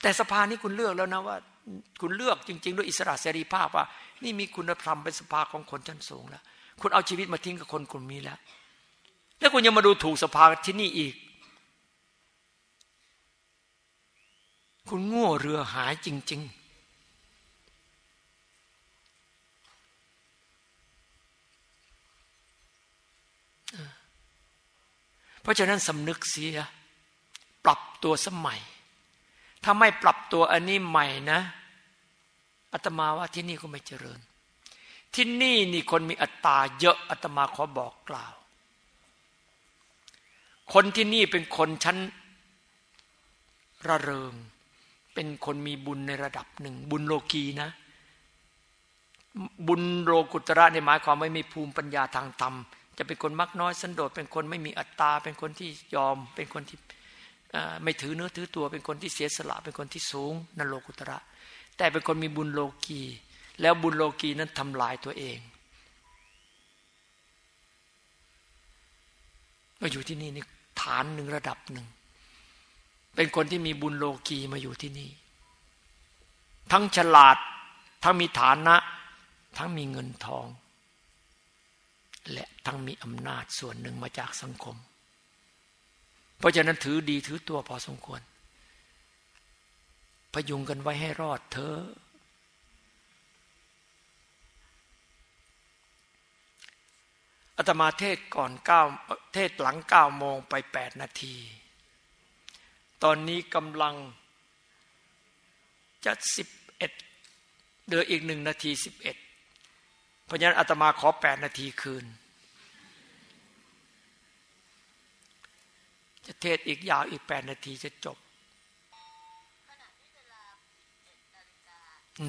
แต่สภานี้คุณเลือกแล้วนะว่า คุณเลือกจริง ๆ ด้วยอิสระเสรีภาพว่า นี่มีคุณธรรมเป็นสภาของคนชั้นสูงแล้วคุณเอาชีวิตมาทิ้งกับคนกลุ่มนี้แล้ว แล้วคุณยังมาดูถูกสภาที่นี่อีก คุณโง่เรือหายจริง ๆเพราะฉะนั้นสำนึกเสีย ปรับตัวสมัย ถ้าไม่ปรับตัวอันนี้ใหม่นะอาตมาว่าที่นี่ก็ไม่เจริญ ที่นี่นี่คนมีอัตตาเยอะอาตมาขอบอกกล่าว คนที่นี่เป็นคนชั้นระเริง เป็นคนมีบุญในระดับหนึ่ง บุญโลกีนะ บุญโลกุตระในหมายความไม่มีภูมิปัญญาทางธรรม จะเป็นคนมักน้อยสันโดษเป็นคนไม่มีอัตตา เป็นคนที่ยอม เป็นคนที่ ไม่ถือเนื้อถือตัวเป็นคนที่เสียสละเป็นคนที่สูงนโลกุตระ แต่เป็นคนมีบุญโลกีแล้วบุญโลกีนั้นทำลายตัวเองมาอยู่ที่นี่นี่ฐานหนึ่งระดับหนึ่ง เป็นคนที่มีบุญโลกีมาอยู่ที่นี่ ทั้งฉลาด ทั้งมีฐานะ ทั้งมีเงินทอง และทั้งมีอำนาจส่วนหนึ่งมาจากสังคม เพราะฉะนั้นถือดีถือตัวพอสมควร พยุงกันไว้ให้รอดเธออาตมาเทศก่อนเก้าเทศหลังเก้าโมงไปแปดนาที ตอนนี้กำลังจะสิบเอ็ดเดืออีกหนึ่งนาทีสิบเอ็ดเพราะฉะนั้นอาตมาขอแปดนาทีคืน จะเทศอีกยาวอีกแปดนาทีจะจบ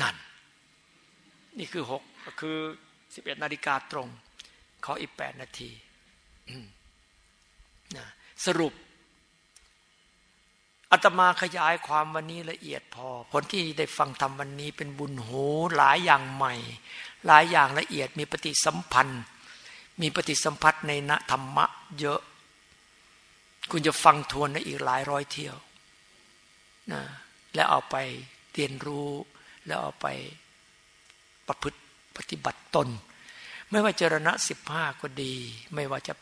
นั่น นี่คือหกคือสิบเอ็ดนาฬิกาตรง ขออีกแปดนาทีนะสรุปอาตมาขยายความวันนี้ละเอียดพอคนที่ได้ฟังธรรมวันนี้เป็นบุญโหหลายอย่างใหม่ หลายอย่างละเอียดมีปฏิสัมพันธ์ มีปฏิสัมพัทธ์ในณธรรมะเยอะ คุณจะฟังทวนได้อีกหลายร้อยเที่ยวนะแล้วเอาไปเรียนรู้ แล้วเอาไปประพฤติปฏิบัติตน ไม่ว่าเจรณะสิบห้าก็ดี ไม่ว่าจะ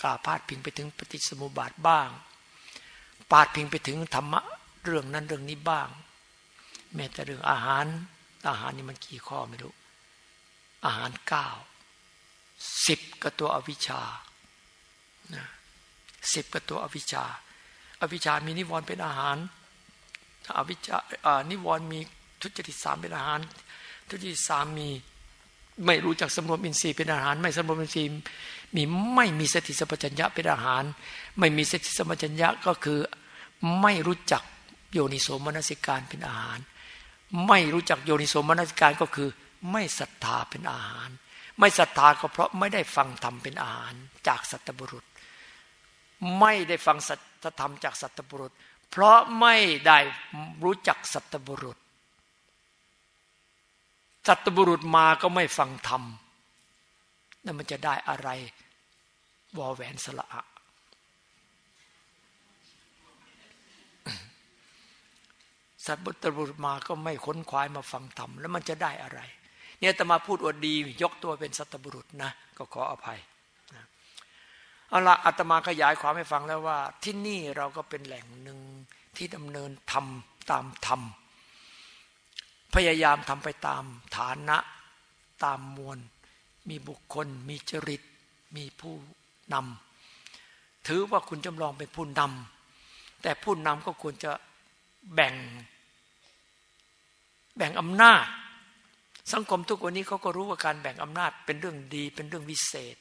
กล่าวพาดพิงไปถึงปฏิสมุบาทบ้าง ปาดพิงไปถึงธรรมะเรื่องนั้นเรื่องนี้บ้าง แม้แต่เรื่องอาหาร อาหารนี่มันกี่ข้อไม่รู้ อาหารเก้าสิบกับตัวอวิชชา สิบกับตัวอวิชชาอวิชชามีนิวรณ์เป็นอาหารอวิชชานิวรณ์มีทุจริตสามเป็นอาหาร ทุจริตสามมีไม่รู้จักสำรวมอินทรีย์เป็นอาหาร ไม่สำรวมอินทรีย์มีไม่มีสติสัมปชัญญะเป็นอาหาร ไม่มีสติสัมปชัญญะก็คือไม่รู้จักโยนิโสมนสิการเป็นอาหาร ไม่รู้จักโยนิโสมนสิการก็คือ ไม่ศรัทธาเป็นอาหาร ไม่ศรัทธาก็เพราะไม่ได้ฟังธรรมเป็นอาหาร จากสัตบุรุษ ไม่ได้ฟังสัตธรรมจากสัตบุรุษ เพราะไม่ได้รู้จักสัตบุรุษ สัตบุรุษมาก็ไม่ฟังธรรมนั่นมันจะได้อะไรวอแหวนสละอะสัตบุรุษมาก็ไม่ค้นคว้ามาฟังธรรมแล้วมันจะได้อะไร เนี่ยตมาพูดอวดดียกตัวเป็นสัตบุรุษนะ ก็ขออภัย เอาละอาตมาขยายความให้ฟังแล้วว่า ที่นี่เราก็เป็นแหล่งหนึ่งที่ดำเนินทำตามธรรม พยายามทำไปตามฐานะตามมวล มีบุคคล มีจริต มีผู้นำถือว่าคุณจำลองเป็นผู้นำแต่ผู้นำก็ควรจะแบ่ง แบ่งอำนาจ สังคมทุกวันนี้เขาก็รู้ว่าการแบ่งอำนาจเป็นเรื่องดีเป็นเรื่องวิเศษ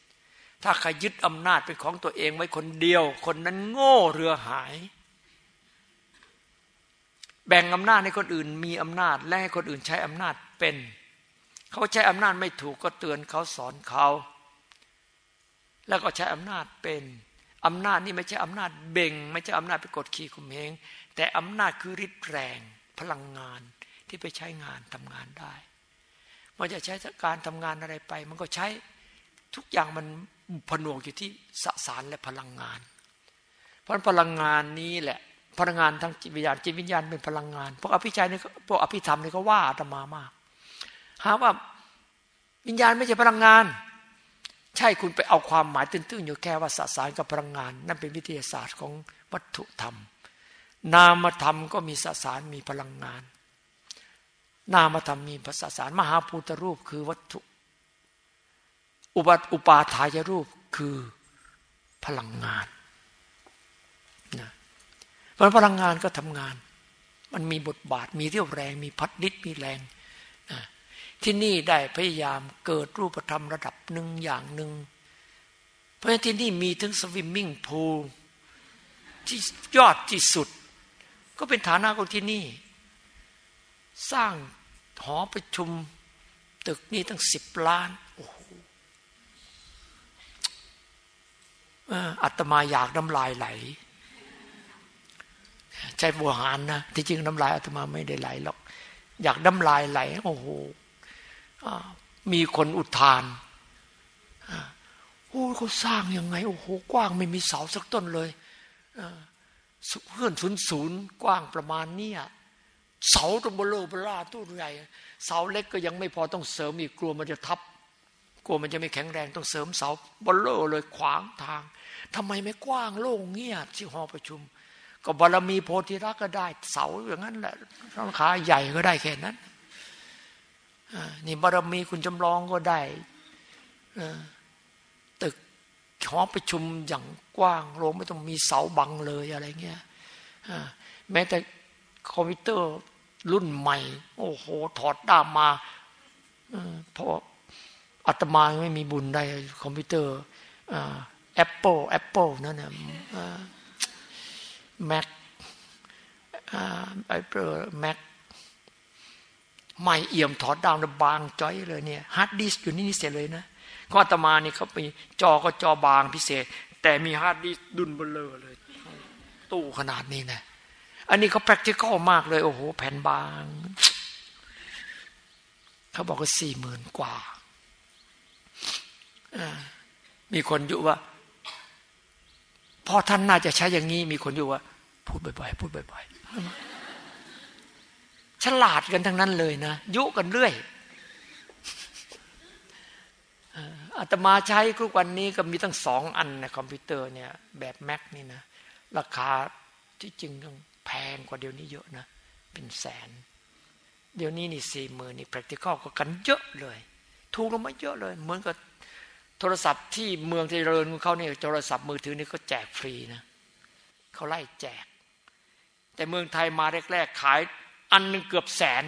ถ้าใครยึดอำนาจเป็นของตัวเองไว้คนเดียว คนนั้นโง่เรือหาย แบ่งอำนาจให้คนอื่นมีอำนาจ และให้คนอื่นใช้อำนาจเป็น เขาใช้อำนาจไม่ถูกก็เตือนเขาสอนเขา แล้วก็ใช้อำนาจเป็นอำนาจนี่ไม่ใช่อำนาจเบ่ง ไม่ใช่อำนาจไปกดขี่ข่มเหงแต่อำนาจคือฤทธิ์แรงพลังงานที่ไปใช้งานทำงานได้ มันจะใช้การทำงานอะไรไป มันก็ใช้ทุกอย่างมัน ผนวกอยู่ที่สสารและพลังงาน เพราะพลังงานนี้แหละ พลังงานทั้งจิตวิญญาณจิตวิญญาณเป็นพลังงานพวกอภิชัยนี่พวกอภิธรรมนี่ก็ว่าอาตมามากหาว่าวิญญาณไม่ใช่พลังงาน ใช่คุณไปเอาความหมายตื้นๆอยู่แค่ว่าสสารกับพลังงาน นั่นเป็นวิทยาศาสตร์ของวัตถุธรรม นามธรรมก็มีสสารมีพลังงาน นามธรรมมีภาษาสารมหาภูตรูปคือวัตถุ อุปอุปาทายรูปคือพลังงานนะเพราะพลังงานก็ทำงาน มันมีบทบาทมีเรี่ยวแรง มีพัดนิดมีแรงนะที่นี่ได้พยายามเกิดรูปธรรมระดับหนึ่งอย่างหนึ่ง เพราะฉะนั้นที่นี่มีถึงสวิมมิ่งพูลที่ยอดที่สุด ก็เป็นฐานะของที่นี่ สร้างหอประชุม ตึกนี้ตั้งสิบล้าน โอัตมาอยากน้ำลายไหล ใช้บัวหานนะที่จริงน้ำลายอาตมาไม่ได้ไหลหรอก อยากน้ำลายไหล โอ้โหมีคนอุทานโอ้เขาสร้างยังไง โอ้โห กว้างไม่มีเสาสักต้นเลยเพื่อนศูนย์ศูนย์กว้างประมาณนี้เสาตัวเบ้อเร่อเบ้อร่าตู้ใหญ่ เสาเล็กก็ยังไม่พอต้องเสริมอีกกลัวมันจะทับ กลัวมันจะไม่แข็งแรงต้องเสริมเสาเบ้อเร่อเลยขวางทางทำไมไม่กว้างโล่งเงียบที่หอประชุม ก็บารมีโพธิรักษ์ก็ได้เสาอย่างนั้นแหละราคาใหญ่ก็ได้แค่นั้นนี่บารมีคุณจำลองก็ได้ตึกหอประชุมอย่างกว้างโรงไม่ต้องมีเสาบังเลยอะไรเงี้ยแม้แต่คอมพิวเตอร์รุ่นใหม่ โอ้โห ถอดด้ามมาเพราะ อาตมาไม่มีบุญได้คอมพิวเตอร์แอปเปิลแอปเปิลนั่นน่ะแม็กไอเปอร์แม็กไม่เอี่ยมถอดดาวน์บางจ้อยเลยเนี่ยฮาร์ดดิสอยู่นี่นี่เสร็จเลยนะก็อาตมานี่เขาไปจอก็จอบางพิเศษ แต่มี hard disk ดุ้นเบ้อเร่อเลย ตู้ขนาดนี้นะอันนี้เขา practical มากเลย โอ้โห แผ่นบาง เขาบอกว่าสี่หมื่นกว่า มีคนยุว่าพ่อท่านน่าจะใช้อย่างนี้ มีคนยุว่า พูดบ่อยๆพูดบ่อยๆฉลาดกันทั้งนั้นเลยนะยุกันเรื่อยอาตมาใช้ทุกวันนี้ก็มีตั้งสองอันในคอมพิวเตอร์เนี่ยแบบแม็กนี่นะราคาที่จริงต้องแพงกว่าเดี๋ยวนี้เยอะนะ เป็นแสน เดี๋ยวนี้นี่สี่หมื่นนี่ practical ก็กันเยอะเลย ถูกลงมาเยอะเลย เหมือนกับ โทรศัพท์ที่เมืองเจริญของเขาเนี่ยโทรศัพท์มือถือนี่เขาแจกฟรีนะเขาไล่แจก แต่เมืองไทยมาแรกๆขายอันหนึ่งเกือบแสน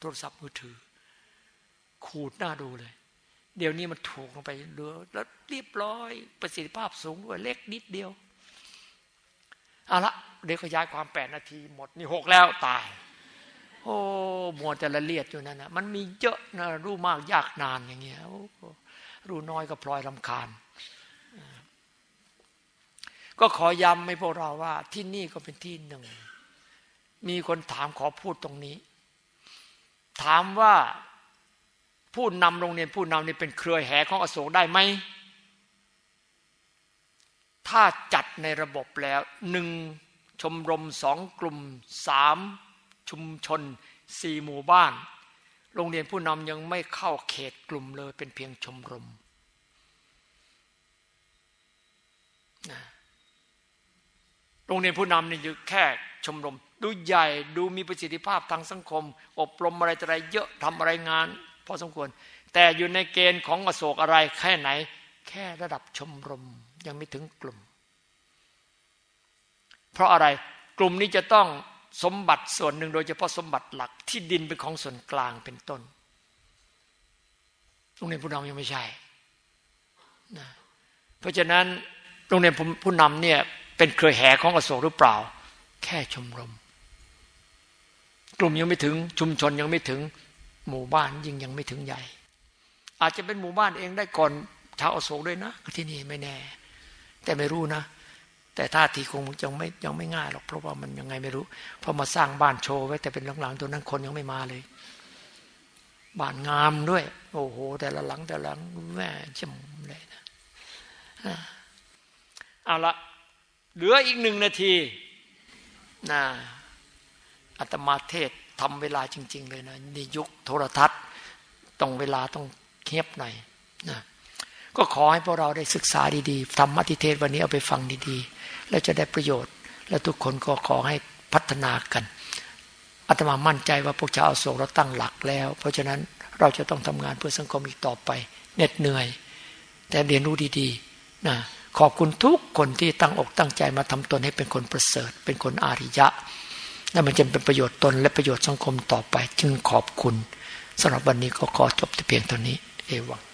โทรศัพท์มือถือ ขูดหน้าดูเลย เดี๋ยวนี้มันถูกลงไปเหลือแล้วเรียบร้อย ประสิทธิภาพสูงด้วยเล็กนิดเดียวเอาละเดี๋ยวขยายความแปดนาทีหมดนี่หกแล้วตาย โอ้มัวแต่ละเลียดอยู่นั่นนะมันมีเยอะนะรู้มากยากนานอย่างเงี้ยรู้น้อยก็พลอยลำคาญ ก็ขอย้ำให้พวกเราว่า ที่นี่ก็เป็นที่หนึ่ง มีคนถามขอพูดตรงนี้ ถามว่าผู้นำโรงเรียนผู้นำนี่เป็นเครือแห่ของอโศกได้ไหม ถ้าจัดในระบบแล้วหนึ่งชมรมสองกลุ่มสาม ชุมชนสี่หมู่บ้าน โรงเรียนผู้นำยังไม่เข้าเขตกลุ่มเลยเป็นเพียงชมรมโรงเรียนผู้นำนี่อยู่แค่ชมรม ดูใหญ่ดูมีประสิทธิภาพทางสังคม อบรมอะไรอะไรเยอะทำอะไรงานพอสมควร แต่อยู่ในเกณฑ์ของอโศกอะไรแค่ไหน แค่ระดับชมรมยังไม่ถึงกลุ่ม เพราะอะไรกลุ่มนี้จะต้อง สมบัติส่วนหนึ่งโดยเฉพาะสมบัติหลักที่ดินเป็นของส่วนกลางเป็นต้นโรงเรียนผู้นำยังไม่ใช่นะเพราะฉะนั้นโรงเรียนผู้นำเนี่ยเป็นเครือแห่ของอโศกหรือเปล่า แค่ชมรม กลุ่มยังไม่ถึงชุมชนยังไม่ถึงหมู่บ้านยิ่งยังไม่ถึงใหญ่ อาจจะเป็นหมู่บ้านเองได้ก่อนชาวอโศกด้วยนะที่นี่ไม่แน่ แต่ไม่รู้นะ แต่ท่าทีคงยังไม่ยังไม่ง่ายหรอกเพราะว่ามันยังไงไม่รู้พอมาสร้างบ้านโชว์ไว้แต่เป็นหลังๆตัวนั้นคนยังไม่มาเลย บ้านงามด้วย โอ้โห แต่ละหลังแต่ละหลังแม่จมเลยนะเอาละเหลืออีกหนึ่งนาทีนะอาตมาเทศทำเวลาจริง ๆ เลยนะในยุคโทรทัศน์ต้องเวลาต้องเคียบหน่อยนะก็ขอให้พวกเราได้ศึกษาดีๆทำมัติเทศวันนี้เอาไปฟังดีๆ แล้วจะได้ประโยชน์ และทุกคนก็ขอให้พัฒนากันอาตมามั่นใจว่าพวกชาวอโศกเราตั้งหลักแล้ว เพราะฉะนั้นเราจะต้องทำงานเพื่อสังคมอีกต่อไปเหน็ดเหนื่อย แต่เรียนรู้ดีๆนะขอบคุณทุกคนที่ตั้งอกตั้งใจมาทำตนให้เป็นคนประเสริฐ เป็นคนอาริยะและมันจะเป็นประโยชน์ตนและประโยชน์สังคมต่อไป จึงขอบคุณสำหรับวันนี้ก็ขอจบแต่เพียงเท่านี้ เอวัง